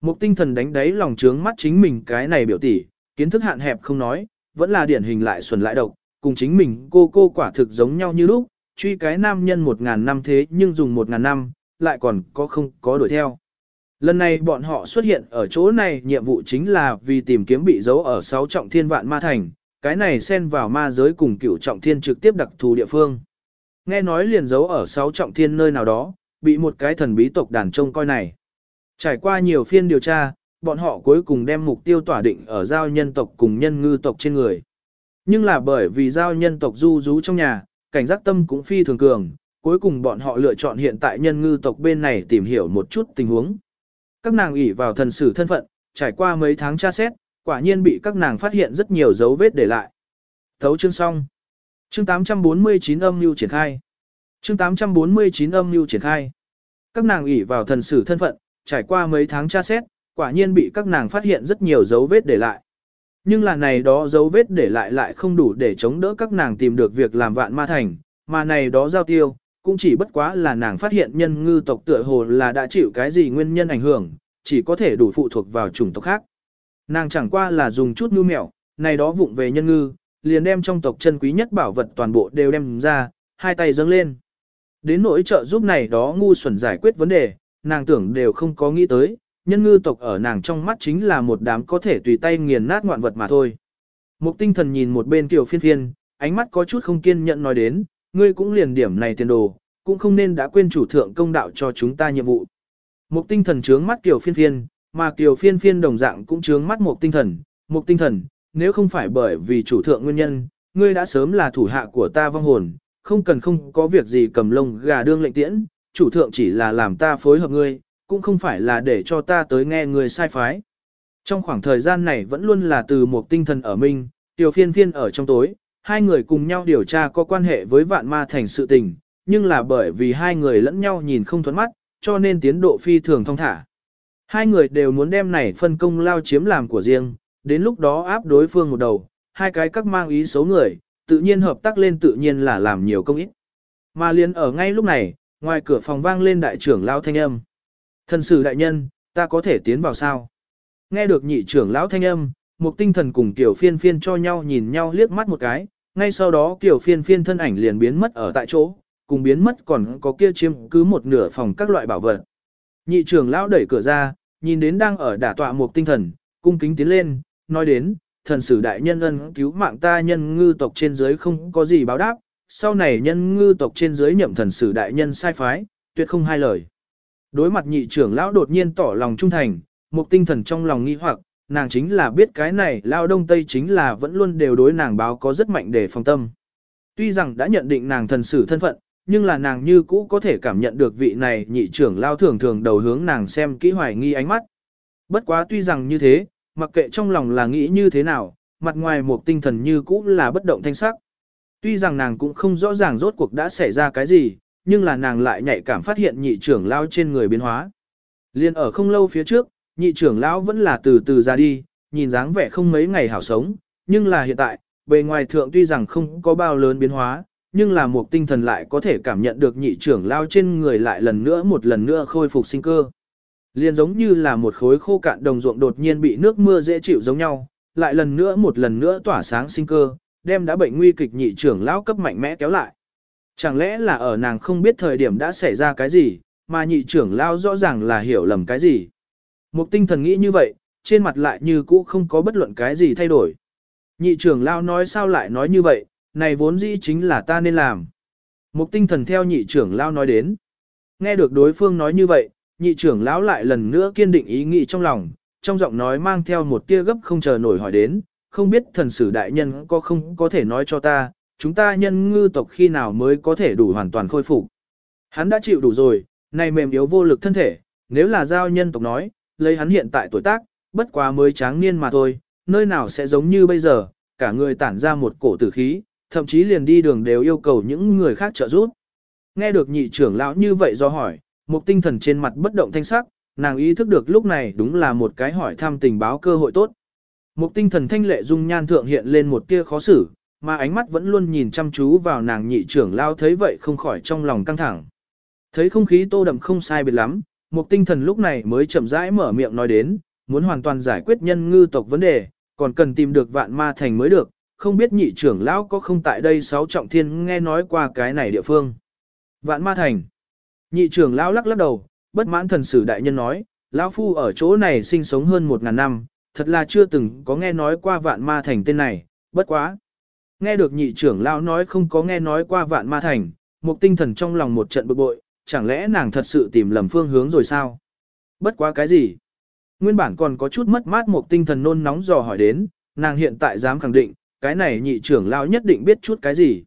Một tinh thần đánh đáy lòng trướng mắt chính mình cái này biểu tỷ, kiến thức hạn hẹp không nói, vẫn là điển hình lại xuẩn lại độc, cùng chính mình cô cô quả thực giống nhau như lúc, truy cái nam nhân một ngàn năm thế nhưng dùng một ngàn năm, lại còn có không có đuổi theo. Lần này bọn họ xuất hiện ở chỗ này nhiệm vụ chính là vì tìm kiếm bị giấu ở sáu trọng thiên vạn ma thành, cái này xen vào ma giới cùng cửu trọng thiên trực tiếp đặc thù địa phương. Nghe nói liền giấu ở sáu trọng thiên nơi nào đó, bị một cái thần bí tộc đàn trông coi này. Trải qua nhiều phiên điều tra, bọn họ cuối cùng đem mục tiêu tỏa định ở giao nhân tộc cùng nhân ngư tộc trên người. Nhưng là bởi vì giao nhân tộc du rú trong nhà, cảnh giác tâm cũng phi thường cường, cuối cùng bọn họ lựa chọn hiện tại nhân ngư tộc bên này tìm hiểu một chút tình huống. Các nàng ủy vào thần sử thân phận, trải qua mấy tháng tra xét, quả nhiên bị các nàng phát hiện rất nhiều dấu vết để lại. Thấu chương xong. Chương 849 âm mưu triển khai. Chương 849 âm mưu triển khai. Các nàng ủy vào thần sử thân phận, trải qua mấy tháng tra xét, quả nhiên bị các nàng phát hiện rất nhiều dấu vết để lại. Nhưng là này đó dấu vết để lại lại không đủ để chống đỡ các nàng tìm được việc làm vạn ma thành, mà này đó giao tiêu, cũng chỉ bất quá là nàng phát hiện nhân ngư tộc tựa hồ là đã chịu cái gì nguyên nhân ảnh hưởng, chỉ có thể đủ phụ thuộc vào chủng tộc khác. Nàng chẳng qua là dùng chút nhu mẹo, này đó vụng về nhân ngư, liền đem trong tộc chân quý nhất bảo vật toàn bộ đều đem ra, hai tay dâng lên. Đến nỗi trợ giúp này đó ngu xuẩn giải quyết vấn đề, nàng tưởng đều không có nghĩ tới, nhân ngư tộc ở nàng trong mắt chính là một đám có thể tùy tay nghiền nát ngoạn vật mà thôi. Mục tinh thần nhìn một bên kiểu phiên phiên, ánh mắt có chút không kiên nhẫn nói đến, ngươi cũng liền điểm này tiền đồ, cũng không nên đã quên chủ thượng công đạo cho chúng ta nhiệm vụ. Mục tinh thần trướng mắt kiểu phiên phiên, mà Kiều phiên phiên đồng dạng cũng trướng mắt một tinh thần, một tinh thần, nếu không phải bởi vì chủ thượng nguyên nhân, ngươi đã sớm là thủ hạ của ta vong hồn, không cần không có việc gì cầm lông gà đương lệnh tiễn, chủ thượng chỉ là làm ta phối hợp ngươi, cũng không phải là để cho ta tới nghe người sai phái. Trong khoảng thời gian này vẫn luôn là từ một tinh thần ở mình, tiểu phiên phiên ở trong tối, hai người cùng nhau điều tra có quan hệ với vạn ma thành sự tình, nhưng là bởi vì hai người lẫn nhau nhìn không thuẫn mắt, cho nên tiến độ phi thường thông thả. Hai người đều muốn đem này phân công lao chiếm làm của riêng, đến lúc đó áp đối phương một đầu, hai cái các mang ý xấu người, tự nhiên hợp tác lên tự nhiên là làm nhiều công ít. Mà liền ở ngay lúc này, ngoài cửa phòng vang lên đại trưởng lão thanh âm. Thần sử đại nhân, ta có thể tiến vào sao? Nghe được nhị trưởng lão thanh âm, một tinh thần cùng kiểu phiên phiên cho nhau nhìn nhau liếc mắt một cái, ngay sau đó kiểu phiên phiên thân ảnh liền biến mất ở tại chỗ, cùng biến mất còn có kia chiếm cứ một nửa phòng các loại bảo vật. Nhị trưởng lão đẩy cửa ra, nhìn đến đang ở đả tọa một tinh thần, cung kính tiến lên, nói đến, thần sử đại nhân ân cứu mạng ta nhân ngư tộc trên dưới không có gì báo đáp, sau này nhân ngư tộc trên dưới nhậm thần sử đại nhân sai phái, tuyệt không hai lời. Đối mặt nhị trưởng lão đột nhiên tỏ lòng trung thành, một tinh thần trong lòng nghi hoặc, nàng chính là biết cái này lao đông tây chính là vẫn luôn đều đối nàng báo có rất mạnh để phòng tâm. Tuy rằng đã nhận định nàng thần sử thân phận, nhưng là nàng như cũ có thể cảm nhận được vị này nhị trưởng lao thường thường đầu hướng nàng xem kỹ hoài nghi ánh mắt. Bất quá tuy rằng như thế, mặc kệ trong lòng là nghĩ như thế nào, mặt ngoài một tinh thần như cũ là bất động thanh sắc. Tuy rằng nàng cũng không rõ ràng rốt cuộc đã xảy ra cái gì, nhưng là nàng lại nhạy cảm phát hiện nhị trưởng lao trên người biến hóa. Liên ở không lâu phía trước, nhị trưởng lão vẫn là từ từ ra đi, nhìn dáng vẻ không mấy ngày hảo sống, nhưng là hiện tại, bề ngoài thượng tuy rằng không có bao lớn biến hóa, nhưng là một tinh thần lại có thể cảm nhận được nhị trưởng lao trên người lại lần nữa một lần nữa khôi phục sinh cơ. Liên giống như là một khối khô cạn đồng ruộng đột nhiên bị nước mưa dễ chịu giống nhau, lại lần nữa một lần nữa tỏa sáng sinh cơ, đem đã bệnh nguy kịch nhị trưởng lão cấp mạnh mẽ kéo lại. Chẳng lẽ là ở nàng không biết thời điểm đã xảy ra cái gì, mà nhị trưởng lão rõ ràng là hiểu lầm cái gì. Một tinh thần nghĩ như vậy, trên mặt lại như cũ không có bất luận cái gì thay đổi. Nhị trưởng lão nói sao lại nói như vậy, này vốn dĩ chính là ta nên làm. Một tinh thần theo nhị trưởng lão nói đến. Nghe được đối phương nói như vậy, nhị trưởng lão lại lần nữa kiên định ý nghĩ trong lòng, trong giọng nói mang theo một tia gấp không chờ nổi hỏi đến, không biết thần sử đại nhân có không có thể nói cho ta, chúng ta nhân ngư tộc khi nào mới có thể đủ hoàn toàn khôi phục. Hắn đã chịu đủ rồi, này mềm yếu vô lực thân thể, nếu là giao nhân tộc nói, lấy hắn hiện tại tuổi tác, bất quá mới tráng niên mà thôi, nơi nào sẽ giống như bây giờ, cả người tản ra một cổ tử khí, thậm chí liền đi đường đều yêu cầu những người khác trợ giúp. Nghe được nhị trưởng lão như vậy do hỏi, một tinh thần trên mặt bất động thanh sắc, nàng ý thức được lúc này đúng là một cái hỏi thăm tình báo cơ hội tốt. Một tinh thần thanh lệ dung nhan thượng hiện lên một tia khó xử, mà ánh mắt vẫn luôn nhìn chăm chú vào nàng nhị trưởng lao thấy vậy không khỏi trong lòng căng thẳng. Thấy không khí tô đậm không sai biệt lắm, một tinh thần lúc này mới chậm rãi mở miệng nói đến, muốn hoàn toàn giải quyết nhân ngư tộc vấn đề, còn cần tìm được vạn ma thành mới được, không biết nhị trưởng lão có không tại đây sáu trọng thiên nghe nói qua cái này địa phương. Vạn ma thành. Nhị trưởng lão lắc lắc đầu, bất mãn thần sử đại nhân nói, lão phu ở chỗ này sinh sống hơn một ngàn năm, thật là chưa từng có nghe nói qua vạn ma thành tên này, bất quá. Nghe được nhị trưởng lão nói không có nghe nói qua vạn ma thành, một tinh thần trong lòng một trận bực bội, chẳng lẽ nàng thật sự tìm lầm phương hướng rồi sao? Bất quá cái gì? Nguyên bản còn có chút mất mát một tinh thần nôn nóng dò hỏi đến, nàng hiện tại dám khẳng định, cái này nhị trưởng lão nhất định biết chút cái gì.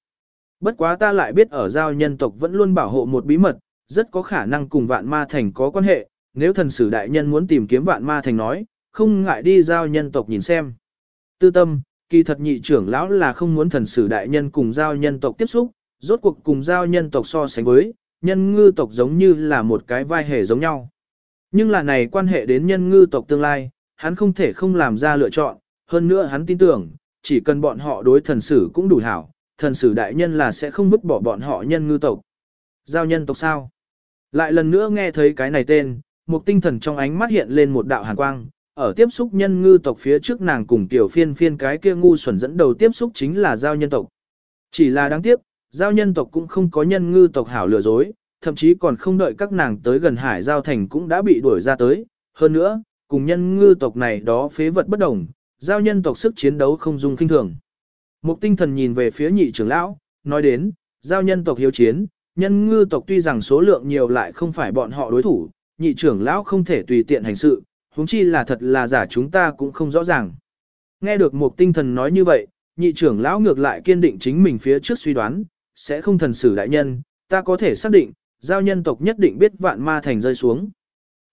Bất quá ta lại biết ở giao nhân tộc vẫn luôn bảo hộ một bí mật, rất có khả năng cùng vạn ma thành có quan hệ, nếu thần sử đại nhân muốn tìm kiếm vạn ma thành nói, không ngại đi giao nhân tộc nhìn xem. Tư tâm, kỳ thật nhị trưởng lão là không muốn thần sử đại nhân cùng giao nhân tộc tiếp xúc, rốt cuộc cùng giao nhân tộc so sánh với, nhân ngư tộc giống như là một cái vai hề giống nhau. Nhưng là này quan hệ đến nhân ngư tộc tương lai, hắn không thể không làm ra lựa chọn, hơn nữa hắn tin tưởng, chỉ cần bọn họ đối thần sử cũng đủ hảo, thần sử đại nhân là sẽ không vứt bỏ bọn họ nhân ngư tộc. Giao nhân tộc sao? Lại lần nữa nghe thấy cái này tên, một tinh thần trong ánh mắt hiện lên một đạo hàn quang, ở tiếp xúc nhân ngư tộc phía trước nàng cùng tiểu phiên phiên cái kia ngu xuẩn dẫn đầu tiếp xúc chính là giao nhân tộc. Chỉ là đáng tiếc, giao nhân tộc cũng không có nhân ngư tộc hảo lừa dối, thậm chí còn không đợi các nàng tới gần hải giao thành cũng đã bị đuổi ra tới. Hơn nữa, cùng nhân ngư tộc này đó phế vật bất đồng, giao nhân tộc sức chiến đấu không dung kinh thường. Một tinh thần nhìn về phía nhị trưởng lão, nói đến, giao nhân tộc hiếu chiến, nhân ngư tộc tuy rằng số lượng nhiều lại không phải bọn họ đối thủ, nhị trưởng lão không thể tùy tiện hành sự, huống chi là thật là giả chúng ta cũng không rõ ràng. Nghe được một tinh thần nói như vậy, nhị trưởng lão ngược lại kiên định chính mình phía trước suy đoán, sẽ không thần xử đại nhân, ta có thể xác định, giao nhân tộc nhất định biết vạn ma thành rơi xuống.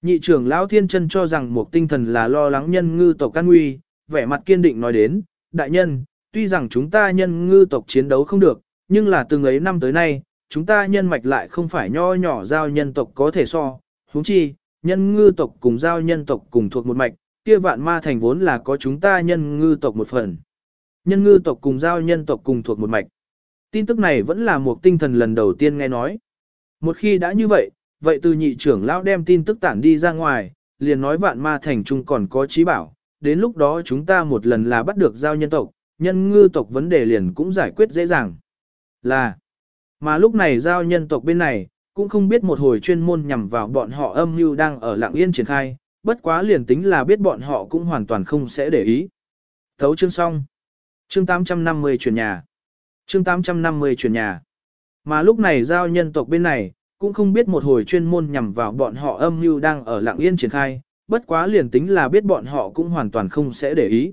Nhị trưởng lão thiên chân cho rằng một tinh thần là lo lắng nhân ngư tộc can nguy, vẻ mặt kiên định nói đến, đại nhân, tuy rằng chúng ta nhân ngư tộc chiến đấu không được, nhưng là từng ấy năm tới nay, chúng ta nhân mạch lại không phải nho nhỏ giao nhân tộc có thể so, huống chi, nhân ngư tộc cùng giao nhân tộc cùng thuộc một mạch, kia vạn ma thành vốn là có chúng ta nhân ngư tộc một phần. Nhân ngư tộc cùng giao nhân tộc cùng thuộc một mạch. Tin tức này vẫn là một tinh thần lần đầu tiên nghe nói. Một khi đã như vậy, vậy từ nhị trưởng lão đem tin tức tản đi ra ngoài, liền nói vạn ma thành trung còn có trí bảo, đến lúc đó chúng ta một lần là bắt được giao nhân tộc, nhân ngư tộc vấn đề liền cũng giải quyết dễ dàng. Là, mà lúc này giao nhân tộc bên này, cũng không biết một hồi chuyên môn nhằm vào bọn họ âm mưu đang ở lạng yên triển khai, bất quá liền tính là biết bọn họ cũng hoàn toàn không sẽ để ý. Thấu chương xong. Chương 850 chuyển nhà. Chương 850 chuyển nhà. Mà lúc này giao nhân tộc bên này, cũng không biết một hồi chuyên môn nhằm vào bọn họ âm mưu đang ở lạng yên triển khai, bất quá liền tính là biết bọn họ cũng hoàn toàn không sẽ để ý.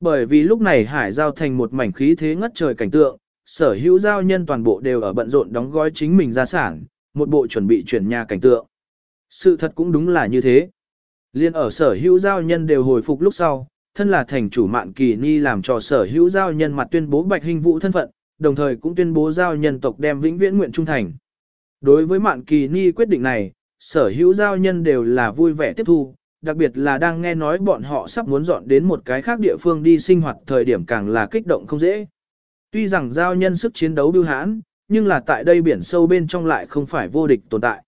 Bởi vì lúc này hải giao thành một mảnh khí thế ngất trời cảnh tượng, sở hữu giao nhân toàn bộ đều ở bận rộn đóng gói chính mình gia sản, một bộ chuẩn bị chuyển nhà cảnh tượng. Sự thật cũng đúng là như thế. Liên ở sở hữu giao nhân đều hồi phục lúc sau, thân là thành chủ mạn kỳ ni làm cho sở hữu giao nhân mặt tuyên bố bạch hình vũ thân phận, đồng thời cũng tuyên bố giao nhân tộc đem vĩnh viễn nguyện trung thành. Đối với mạn kỳ ni quyết định này, sở hữu giao nhân đều là vui vẻ tiếp thu, đặc biệt là đang nghe nói bọn họ sắp muốn dọn đến một cái khác địa phương đi sinh hoạt thời điểm càng là kích động không dễ. Tuy rằng giao nhân sức chiến đấu biêu hãn, nhưng là tại đây biển sâu bên trong lại không phải vô địch tồn tại.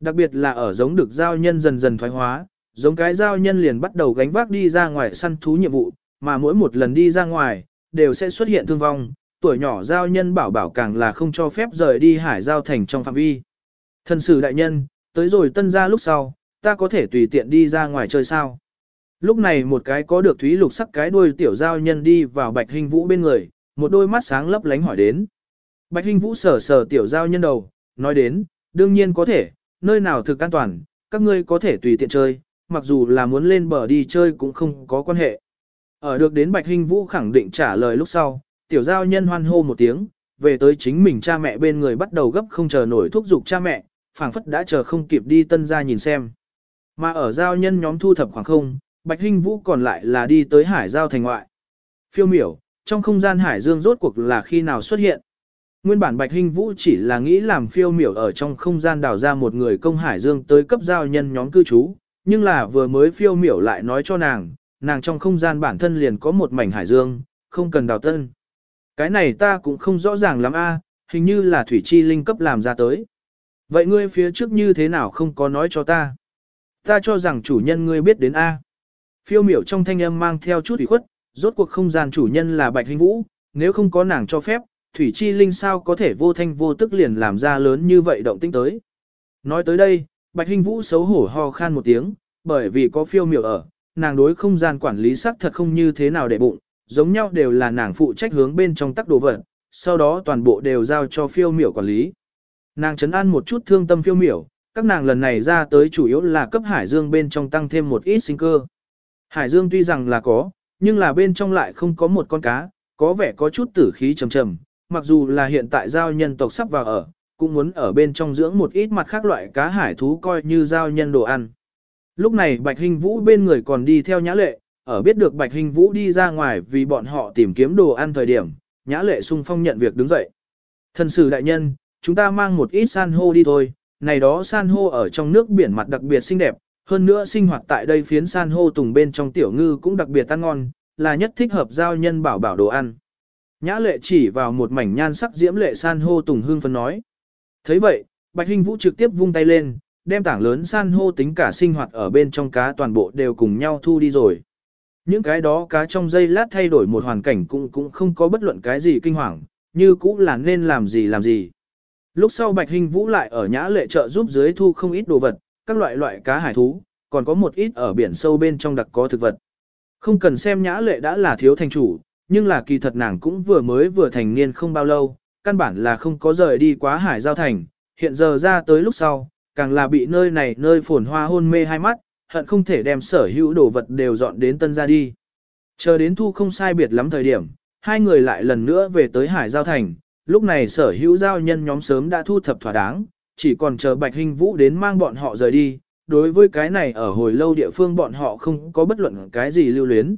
Đặc biệt là ở giống được giao nhân dần dần thoái hóa, giống cái giao nhân liền bắt đầu gánh vác đi ra ngoài săn thú nhiệm vụ, mà mỗi một lần đi ra ngoài, đều sẽ xuất hiện thương vong, tuổi nhỏ giao nhân bảo bảo càng là không cho phép rời đi hải giao thành trong phạm vi. Thần sử đại nhân, tới rồi tân gia lúc sau, ta có thể tùy tiện đi ra ngoài chơi sao. Lúc này một cái có được thúy lục sắc cái đuôi tiểu giao nhân đi vào bạch hình vũ bên người, một đôi mắt sáng lấp lánh hỏi đến. Bạch hình vũ sờ sờ tiểu giao nhân đầu, nói đến, đương nhiên có thể, nơi nào thực an toàn, các ngươi có thể tùy tiện chơi, mặc dù là muốn lên bờ đi chơi cũng không có quan hệ. Ở được đến Bạch hình Vũ khẳng định trả lời lúc sau, tiểu giao nhân hoan hô một tiếng, về tới chính mình cha mẹ bên người bắt đầu gấp không chờ nổi thúc giục cha mẹ, phảng phất đã chờ không kịp đi tân ra nhìn xem. Mà ở giao nhân nhóm thu thập khoảng không, Bạch Hinh Vũ còn lại là đi tới hải giao thành ngoại. Phiêu miểu, trong không gian hải dương rốt cuộc là khi nào xuất hiện. Nguyên bản Bạch Hinh Vũ chỉ là nghĩ làm phiêu miểu ở trong không gian đào ra một người công hải dương tới cấp giao nhân nhóm cư trú, nhưng là vừa mới phiêu miểu lại nói cho nàng, nàng trong không gian bản thân liền có một mảnh hải dương, không cần đào tân. Cái này ta cũng không rõ ràng lắm a, hình như là thủy chi linh cấp làm ra tới. Vậy ngươi phía trước như thế nào không có nói cho ta? Ta cho rằng chủ nhân ngươi biết đến a. Phiêu miểu trong thanh âm mang theo chút ủy khuất, rốt cuộc không gian chủ nhân là Bạch Hình Vũ, nếu không có nàng cho phép, thủy chi linh sao có thể vô thanh vô tức liền làm ra lớn như vậy động tĩnh tới. Nói tới đây, Bạch Hinh Vũ xấu hổ ho khan một tiếng, bởi vì có phiêu miểu ở, nàng đối không gian quản lý sắc thật không như thế nào để bụng, giống nhau đều là nàng phụ trách hướng bên trong tắc đồ vật, sau đó toàn bộ đều giao cho phiêu miểu quản lý. Nàng chấn an một chút thương tâm phiêu miểu, các nàng lần này ra tới chủ yếu là cấp hải dương bên trong tăng thêm một ít sinh cơ. Hải dương tuy rằng là có, nhưng là bên trong lại không có một con cá, có vẻ có chút tử khí trầm trầm, mặc dù là hiện tại giao nhân tộc sắp vào ở, cũng muốn ở bên trong dưỡng một ít mặt khác loại cá hải thú coi như giao nhân đồ ăn. Lúc này Bạch Hình Vũ bên người còn đi theo Nhã Lệ, ở biết được Bạch Hình Vũ đi ra ngoài vì bọn họ tìm kiếm đồ ăn thời điểm, Nhã Lệ sung phong nhận việc đứng dậy. Thần sử đại nhân, chúng ta mang một ít san hô đi thôi, này đó san hô ở trong nước biển mặt đặc biệt xinh đẹp, hơn nữa sinh hoạt tại đây phiến san hô tùng bên trong tiểu ngư cũng đặc biệt ăn ngon, là nhất thích hợp giao nhân bảo bảo đồ ăn. Nhã lệ chỉ vào một mảnh nhan sắc diễm lệ san hô tùng hương phân nói thấy vậy, Bạch Hình Vũ trực tiếp vung tay lên, đem tảng lớn san hô tính cả sinh hoạt ở bên trong cá toàn bộ đều cùng nhau thu đi rồi. Những cái đó cá trong dây lát thay đổi một hoàn cảnh cũng cũng không có bất luận cái gì kinh hoàng, như cũng là nên làm gì làm gì. Lúc sau Bạch Hình Vũ lại ở nhã lệ chợ giúp dưới thu không ít đồ vật, các loại loại cá hải thú, còn có một ít ở biển sâu bên trong đặc có thực vật. Không cần xem nhã lệ đã là thiếu thành chủ, nhưng là kỳ thật nàng cũng vừa mới vừa thành niên không bao lâu, căn bản là không có rời đi quá hải giao thành, hiện giờ ra tới lúc sau, càng là bị nơi này nơi phồn hoa hôn mê hai mắt, hận không thể đem sở hữu đồ vật đều dọn đến tân ra đi. Chờ đến thu không sai biệt lắm thời điểm, hai người lại lần nữa về tới hải giao thành, lúc này sở hữu giao nhân nhóm sớm đã thu thập thỏa đáng, chỉ còn chờ Bạch Hình Vũ đến mang bọn họ rời đi, đối với cái này ở hồi lâu địa phương bọn họ không có bất luận cái gì lưu luyến.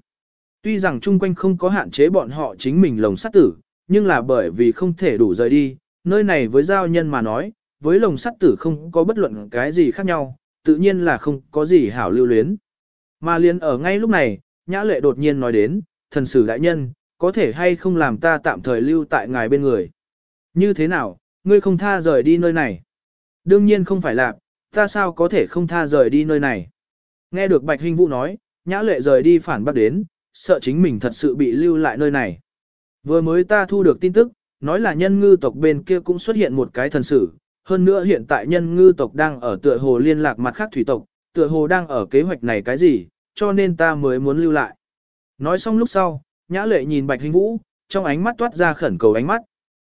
Tuy rằng chung quanh không có hạn chế bọn họ chính mình lồng sắt tử, nhưng là bởi vì không thể đủ rời đi, nơi này với giao nhân mà nói, với lồng sắt tử không có bất luận cái gì khác nhau, tự nhiên là không có gì hảo lưu luyến. Mà liền ở ngay lúc này, Nhã Lệ đột nhiên nói đến, thần sử đại nhân, có thể hay không làm ta tạm thời lưu tại ngài bên người. Như thế nào, ngươi không tha rời đi nơi này? Đương nhiên không phải là, ta sao có thể không tha rời đi nơi này? Nghe được Bạch Hinh Vũ nói, Nhã Lệ rời đi phản bác đến, sợ chính mình thật sự bị lưu lại nơi này. Vừa mới ta thu được tin tức, nói là nhân ngư tộc bên kia cũng xuất hiện một cái thần sử, hơn nữa hiện tại nhân ngư tộc đang ở tựa hồ liên lạc mặt khác thủy tộc, tựa hồ đang ở kế hoạch này cái gì, cho nên ta mới muốn lưu lại. Nói xong lúc sau, nhã lệ nhìn bạch hình vũ, trong ánh mắt toát ra khẩn cầu ánh mắt.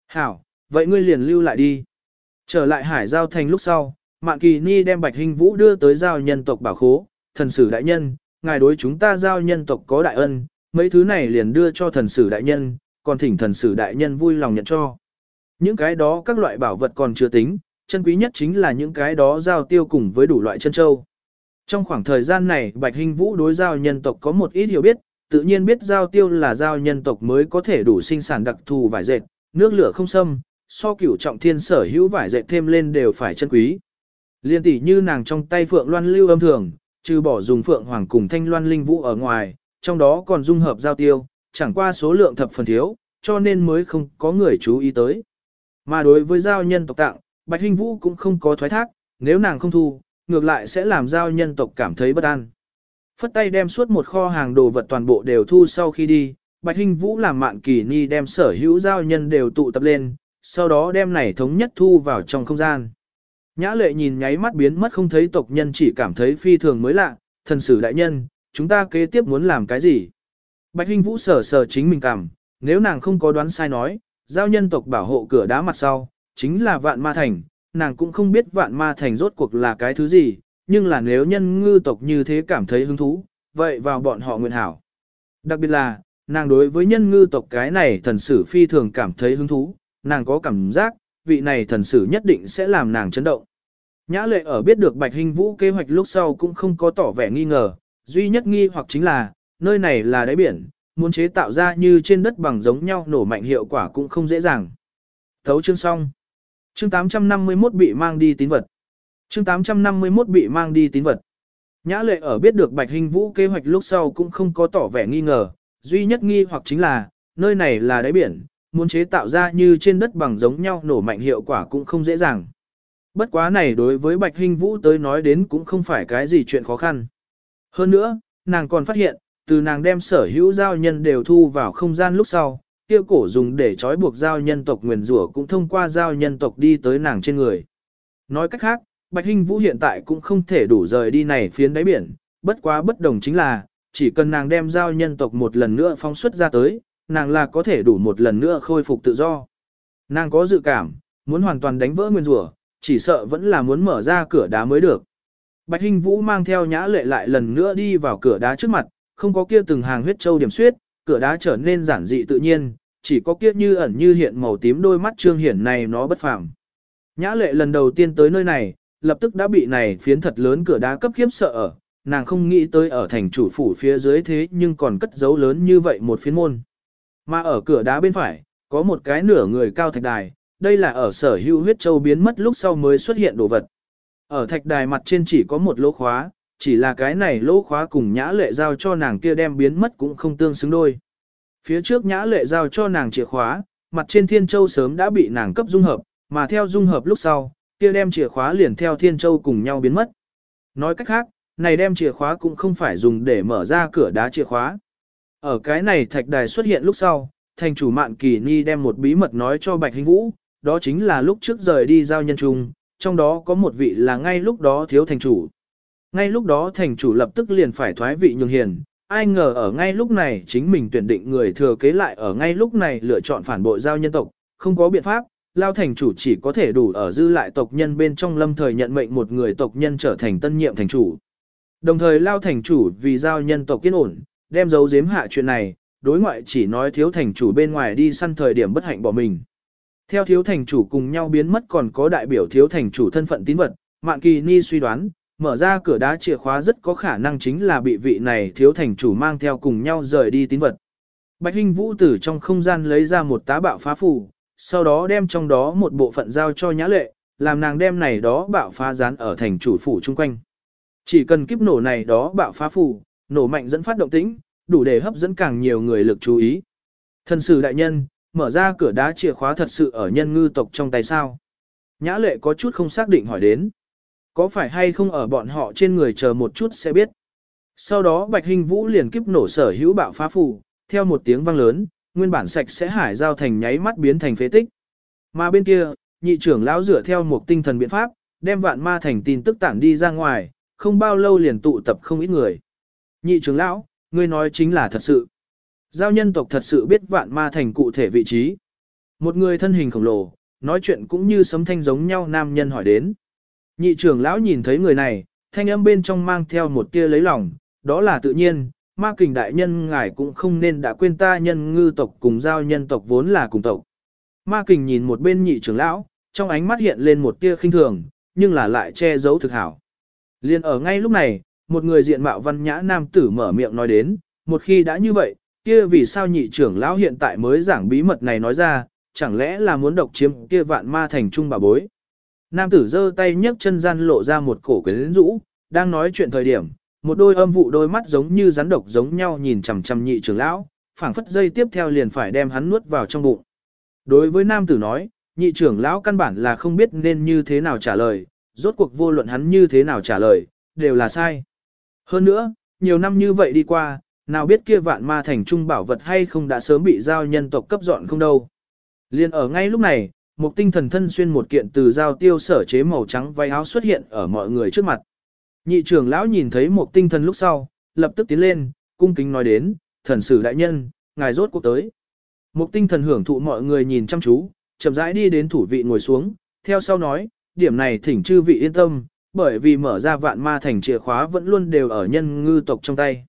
Hảo, vậy ngươi liền lưu lại đi. Trở lại hải giao thành lúc sau, Mạn Kỳ Ni đem bạch hình vũ đưa tới giao nhân tộc bảo khố, thần sử đại nhân, ngài đối chúng ta giao nhân tộc có đại ân, mấy thứ này liền đưa cho thần sử đại nhân, còn thỉnh thần sử đại nhân vui lòng nhận cho. Những cái đó các loại bảo vật còn chưa tính, chân quý nhất chính là những cái đó giao tiêu cùng với đủ loại chân châu. Trong khoảng thời gian này Bạch Hình Vũ đối giao nhân tộc có một ít hiểu biết, tự nhiên biết giao tiêu là giao nhân tộc mới có thể đủ sinh sản đặc thù vải dệt, nước lửa không xâm, so cửu trọng thiên sở hữu vải dệt thêm lên đều phải chân quý. Liên tỷ như nàng trong tay phượng loan lưu âm thường, trừ bỏ dùng phượng hoàng cùng thanh loan linh vũ ở ngoài, trong đó còn dung hợp giao tiêu, chẳng qua số lượng thập phần thiếu, cho nên mới không có người chú ý tới. Mà đối với giao nhân tộc tặng, Bạch Hinh Vũ cũng không có thoái thác, nếu nàng không thu, ngược lại sẽ làm giao nhân tộc cảm thấy bất an. Phất tay đem suốt một kho hàng đồ vật toàn bộ đều thu sau khi đi, Bạch Hinh Vũ làm mạn kỳ ni đem sở hữu giao nhân đều tụ tập lên, sau đó đem này thống nhất thu vào trong không gian. Nhã lệ nhìn nháy mắt biến mất không thấy tộc nhân chỉ cảm thấy phi thường mới lạ, thần sử đại nhân, chúng ta kế tiếp muốn làm cái gì? Bạch Hinh Vũ sở sở chính mình cảm, nếu nàng không có đoán sai nói, giao nhân tộc bảo hộ cửa đá mặt sau, chính là vạn ma thành, nàng cũng không biết vạn ma thành rốt cuộc là cái thứ gì, nhưng là nếu nhân ngư tộc như thế cảm thấy hứng thú, vậy vào bọn họ nguyện hảo. Đặc biệt là, nàng đối với nhân ngư tộc cái này thần sử phi thường cảm thấy hứng thú, nàng có cảm giác, vị này thần sử nhất định sẽ làm nàng chấn động. Nhã lệ ở biết được Bạch Hình Vũ kế hoạch lúc sau cũng không có tỏ vẻ nghi ngờ, duy nhất nghi hoặc chính là, nơi này là đáy biển, muốn chế tạo ra như trên đất bằng giống nhau nổ mạnh hiệu quả cũng không dễ dàng. Thấu chương xong. Chương 851 bị mang đi tín vật. Chương 851 bị mang đi tín vật. Nhã lệ ở biết được Bạch Hình Vũ kế hoạch lúc sau cũng không có tỏ vẻ nghi ngờ, duy nhất nghi hoặc chính là, nơi này là đáy biển, muốn chế tạo ra như trên đất bằng giống nhau nổ mạnh hiệu quả cũng không dễ dàng. Bất quá này đối với Bạch Hinh Vũ tới nói đến cũng không phải cái gì chuyện khó khăn. Hơn nữa, nàng còn phát hiện, từ nàng đem sở hữu giao nhân đều thu vào không gian lúc sau, kia cổ dùng để trói buộc giao nhân tộc nguyền rủa cũng thông qua giao nhân tộc đi tới nàng trên người. Nói cách khác, Bạch Hinh Vũ hiện tại cũng không thể đủ rời đi này phiến đáy biển, bất quá bất đồng chính là, chỉ cần nàng đem giao nhân tộc một lần nữa phóng xuất ra tới, nàng là có thể đủ một lần nữa khôi phục tự do. Nàng có dự cảm, muốn hoàn toàn đánh vỡ nguyên rủa, chỉ sợ vẫn là muốn mở ra cửa đá mới được. Bạch Hinh Vũ mang theo nhã lệ lại lần nữa đi vào cửa đá trước mặt, không có kia từng hàng huyết châu điểm suyết, cửa đá trở nên giản dị tự nhiên, chỉ có kia như ẩn như hiện màu tím đôi mắt trương hiển này nó bất phàm. Nhã lệ lần đầu tiên tới nơi này, lập tức đã bị này phiến thật lớn cửa đá cấp khiếp sợ ở, nàng không nghĩ tới ở thành chủ phủ phía dưới thế nhưng còn cất giấu lớn như vậy một phiến môn. Mà ở cửa đá bên phải, có một cái nửa người cao thạch đài, đây là ở sở hữu huyết châu biến mất lúc sau mới xuất hiện đồ vật. Ở thạch đài mặt trên chỉ có một lỗ khóa, chỉ là cái này lỗ khóa cùng nhã lệ giao cho nàng kia đem biến mất cũng không tương xứng đôi. Phía trước nhã lệ giao cho nàng chìa khóa, mặt trên thiên châu sớm đã bị nàng cấp dung hợp, mà theo dung hợp lúc sau, kia đem chìa khóa liền theo thiên châu cùng nhau biến mất. Nói cách khác, này đem chìa khóa cũng không phải dùng để mở ra cửa đá chìa khóa. Ở cái này thạch đài xuất hiện lúc sau, thành chủ mạn kỳ ni đem một bí mật nói cho Bạch Hình Vũ, đó chính là lúc trước rời đi giao nhân trung, trong đó có một vị là ngay lúc đó thiếu thành chủ. Ngay lúc đó thành chủ lập tức liền phải thoái vị nhường hiền, ai ngờ ở ngay lúc này chính mình tuyển định người thừa kế lại ở ngay lúc này lựa chọn phản bội giao nhân tộc, không có biện pháp, lao thành chủ chỉ có thể đủ ở dư lại tộc nhân bên trong lâm thời nhận mệnh một người tộc nhân trở thành tân nhiệm thành chủ. Đồng thời lao thành chủ vì giao nhân tộc kiên ổn, đem dấu giếm hạ chuyện này, đối ngoại chỉ nói thiếu thành chủ bên ngoài đi săn thời điểm bất hạnh bỏ mình. Theo thiếu thành chủ cùng nhau biến mất còn có đại biểu thiếu thành chủ thân phận tín vật, Mạn Kỳ Ni suy đoán, mở ra cửa đá chìa khóa rất có khả năng chính là bị vị này thiếu thành chủ mang theo cùng nhau rời đi tín vật. Bạch Hinh Vũ từ trong không gian lấy ra một tá bạo phá phù, sau đó đem trong đó một bộ phận giao cho nhã lệ, làm nàng đem này đó bạo phá dán ở thành chủ phủ chung quanh. Chỉ cần kiếp nổ này đó bạo phá phù, nổ mạnh dẫn phát động tĩnh, đủ để hấp dẫn càng nhiều người lực chú ý. Thần sử đại nhân, mở ra cửa đá chìa khóa thật sự ở nhân ngư tộc trong tay sao. Nhã lệ có chút không xác định hỏi đến. Có phải hay không ở bọn họ trên người chờ một chút sẽ biết. Sau đó Bạch Hình Vũ liền kiếp nổ sở hữu bạo phá phù, theo một tiếng vang lớn, nguyên bản sạch sẽ hải giao thành nháy mắt biến thành phế tích. Mà bên kia, nhị trưởng lão dựa theo một tinh thần biện pháp, đem vạn ma thành tin tức tản đi ra ngoài, không bao lâu liền tụ tập không ít người. Nhị trưởng lão, ngươi nói chính là thật sự. Giao nhân tộc thật sự biết vạn ma thành cụ thể vị trí. Một người thân hình khổng lồ, nói chuyện cũng như sấm thanh giống nhau nam nhân hỏi đến. Nhị trưởng lão nhìn thấy người này, thanh âm bên trong mang theo một tia lấy lòng, đó là tự nhiên, ma kình đại nhân ngài cũng không nên đã quên ta nhân ngư tộc cùng giao nhân tộc vốn là cùng tộc. Ma kình nhìn một bên nhị trưởng lão, trong ánh mắt hiện lên một tia khinh thường, nhưng là lại che giấu thực hảo. Liên ở ngay lúc này, một người diện mạo văn nhã nam tử mở miệng nói đến, một khi đã như vậy, kia vì sao nhị trưởng lão hiện tại mới giảng bí mật này nói ra, chẳng lẽ là muốn độc chiếm kia vạn ma thành trung bà bối. Nam tử giơ tay nhấc chân gian lộ ra một cổ quyến rũ, đang nói chuyện thời điểm, một đôi âm vụ đôi mắt giống như rắn độc giống nhau nhìn chằm chằm nhị trưởng lão, phảng phất dây tiếp theo liền phải đem hắn nuốt vào trong bụng. Đối với nam tử nói, nhị trưởng lão căn bản là không biết nên như thế nào trả lời, rốt cuộc vô luận hắn như thế nào trả lời, đều là sai. Hơn nữa, nhiều năm như vậy đi qua, nào biết kia vạn ma thành trung bảo vật hay không đã sớm bị giao nhân tộc cấp dọn không đâu. Liên ở ngay lúc này, một tinh thần thân xuyên một kiện từ giao tiêu sở chế màu trắng váy áo xuất hiện ở mọi người trước mặt. Nhị trưởng lão nhìn thấy một tinh thần lúc sau, lập tức tiến lên, cung kính nói đến, thần sử đại nhân, ngài rốt cuộc tới. Một tinh thần hưởng thụ mọi người nhìn chăm chú, chậm rãi đi đến thủ vị ngồi xuống, theo sau nói, điểm này thỉnh chư vị yên tâm, bởi vì mở ra vạn ma thành chìa khóa vẫn luôn đều ở nhân ngư tộc trong tay.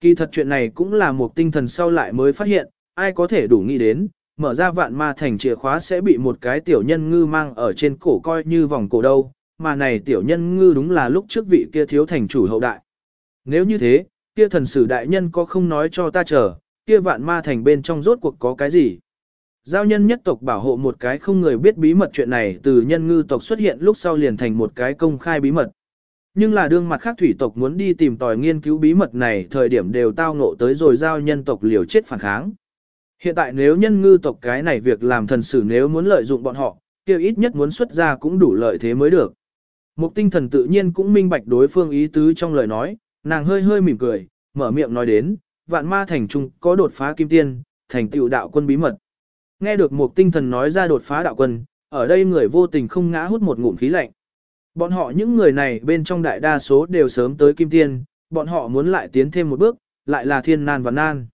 Kỳ thật chuyện này cũng là một tinh thần sau lại mới phát hiện, ai có thể đủ nghĩ đến, mở ra vạn ma thành chìa khóa sẽ bị một cái tiểu nhân ngư mang ở trên cổ coi như vòng cổ đâu, mà này tiểu nhân ngư đúng là lúc trước vị kia thiếu thành chủ hậu đại. Nếu như thế, kia thần sử đại nhân có không nói cho ta chờ, kia vạn ma thành bên trong rốt cuộc có cái gì? Giao nhân nhất tộc bảo hộ một cái không người biết bí mật chuyện này từ nhân ngư tộc xuất hiện lúc sau liền thành một cái công khai bí mật. Nhưng là đương mặt khác thủy tộc muốn đi tìm tòi nghiên cứu bí mật này thời điểm đều tao ngộ tới rồi giao nhân tộc liều chết phản kháng. Hiện tại nếu nhân ngư tộc cái này việc làm thần sử nếu muốn lợi dụng bọn họ, kia ít nhất muốn xuất ra cũng đủ lợi thế mới được. Mục tinh thần tự nhiên cũng minh bạch đối phương ý tứ trong lời nói, nàng hơi hơi mỉm cười, mở miệng nói đến, vạn ma thành trung có đột phá kim tiên, thành tựu đạo quân bí mật. Nghe được một tinh thần nói ra đột phá đạo quân, ở đây người vô tình không ngã hút một ngụm khí lạnh. Bọn họ những người này bên trong đại đa số đều sớm tới kim tiên, bọn họ muốn lại tiến thêm một bước, lại là thiên nan và nan.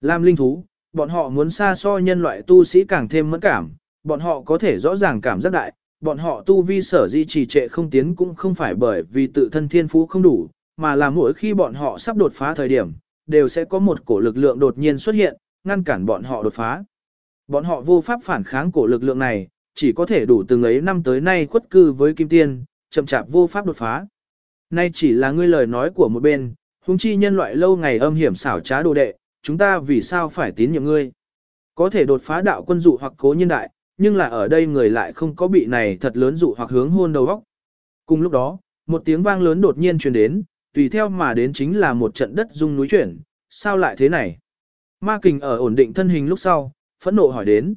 Làm linh thú, bọn họ muốn xa so nhân loại tu sĩ càng thêm mẫn cảm, bọn họ có thể rõ ràng cảm giác đại, bọn họ tu vi sở di trì trệ không tiến cũng không phải bởi vì tự thân thiên phú không đủ, mà là mỗi khi bọn họ sắp đột phá thời điểm, đều sẽ có một cổ lực lượng đột nhiên xuất hiện, ngăn cản bọn họ đột phá. Bọn họ vô pháp phản kháng cổ lực lượng này, chỉ có thể đủ từng ấy năm tới nay khuất cư với kim tiên, chậm chạp vô pháp đột phá. Nay chỉ là ngươi lời nói của một bên, huống chi nhân loại lâu ngày âm hiểm xảo trá đồ đệ, chúng ta vì sao phải tín nhiệm ngươi? Có thể đột phá đạo quân dụ hoặc cố nhân đại, nhưng là ở đây người lại không có bị này thật lớn dụ hoặc hướng hôn đầu óc. Cùng lúc đó, một tiếng vang lớn đột nhiên truyền đến, tùy theo mà đến chính là một trận đất rung núi chuyển, sao lại thế này? Ma kình ở ổn định thân hình lúc sau, phẫn nộ hỏi đến.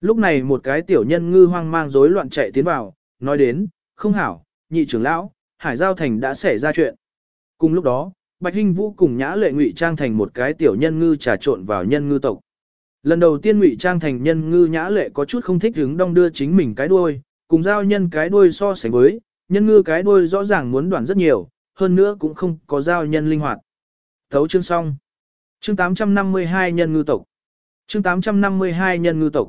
Lúc này một cái tiểu nhân ngư hoang mang rối loạn chạy tiến vào, nói đến, không hảo, nhị trưởng lão, hải giao thành đã xảy ra chuyện. Cùng lúc đó, Bạch Hinh Vũ cùng Nhã Lệ Ngụy trang thành một cái tiểu nhân ngư trà trộn vào nhân ngư tộc. Lần đầu tiên Ngụy trang thành nhân ngư Nhã Lệ có chút không thích hứng đong đưa chính mình cái đuôi, cùng giao nhân cái đuôi so sánh với, nhân ngư cái đuôi rõ ràng muốn đoạn rất nhiều, hơn nữa cũng không có giao nhân linh hoạt. Thấu chương xong. Chương 852 nhân ngư tộc. Chương 852 nhân ngư tộc.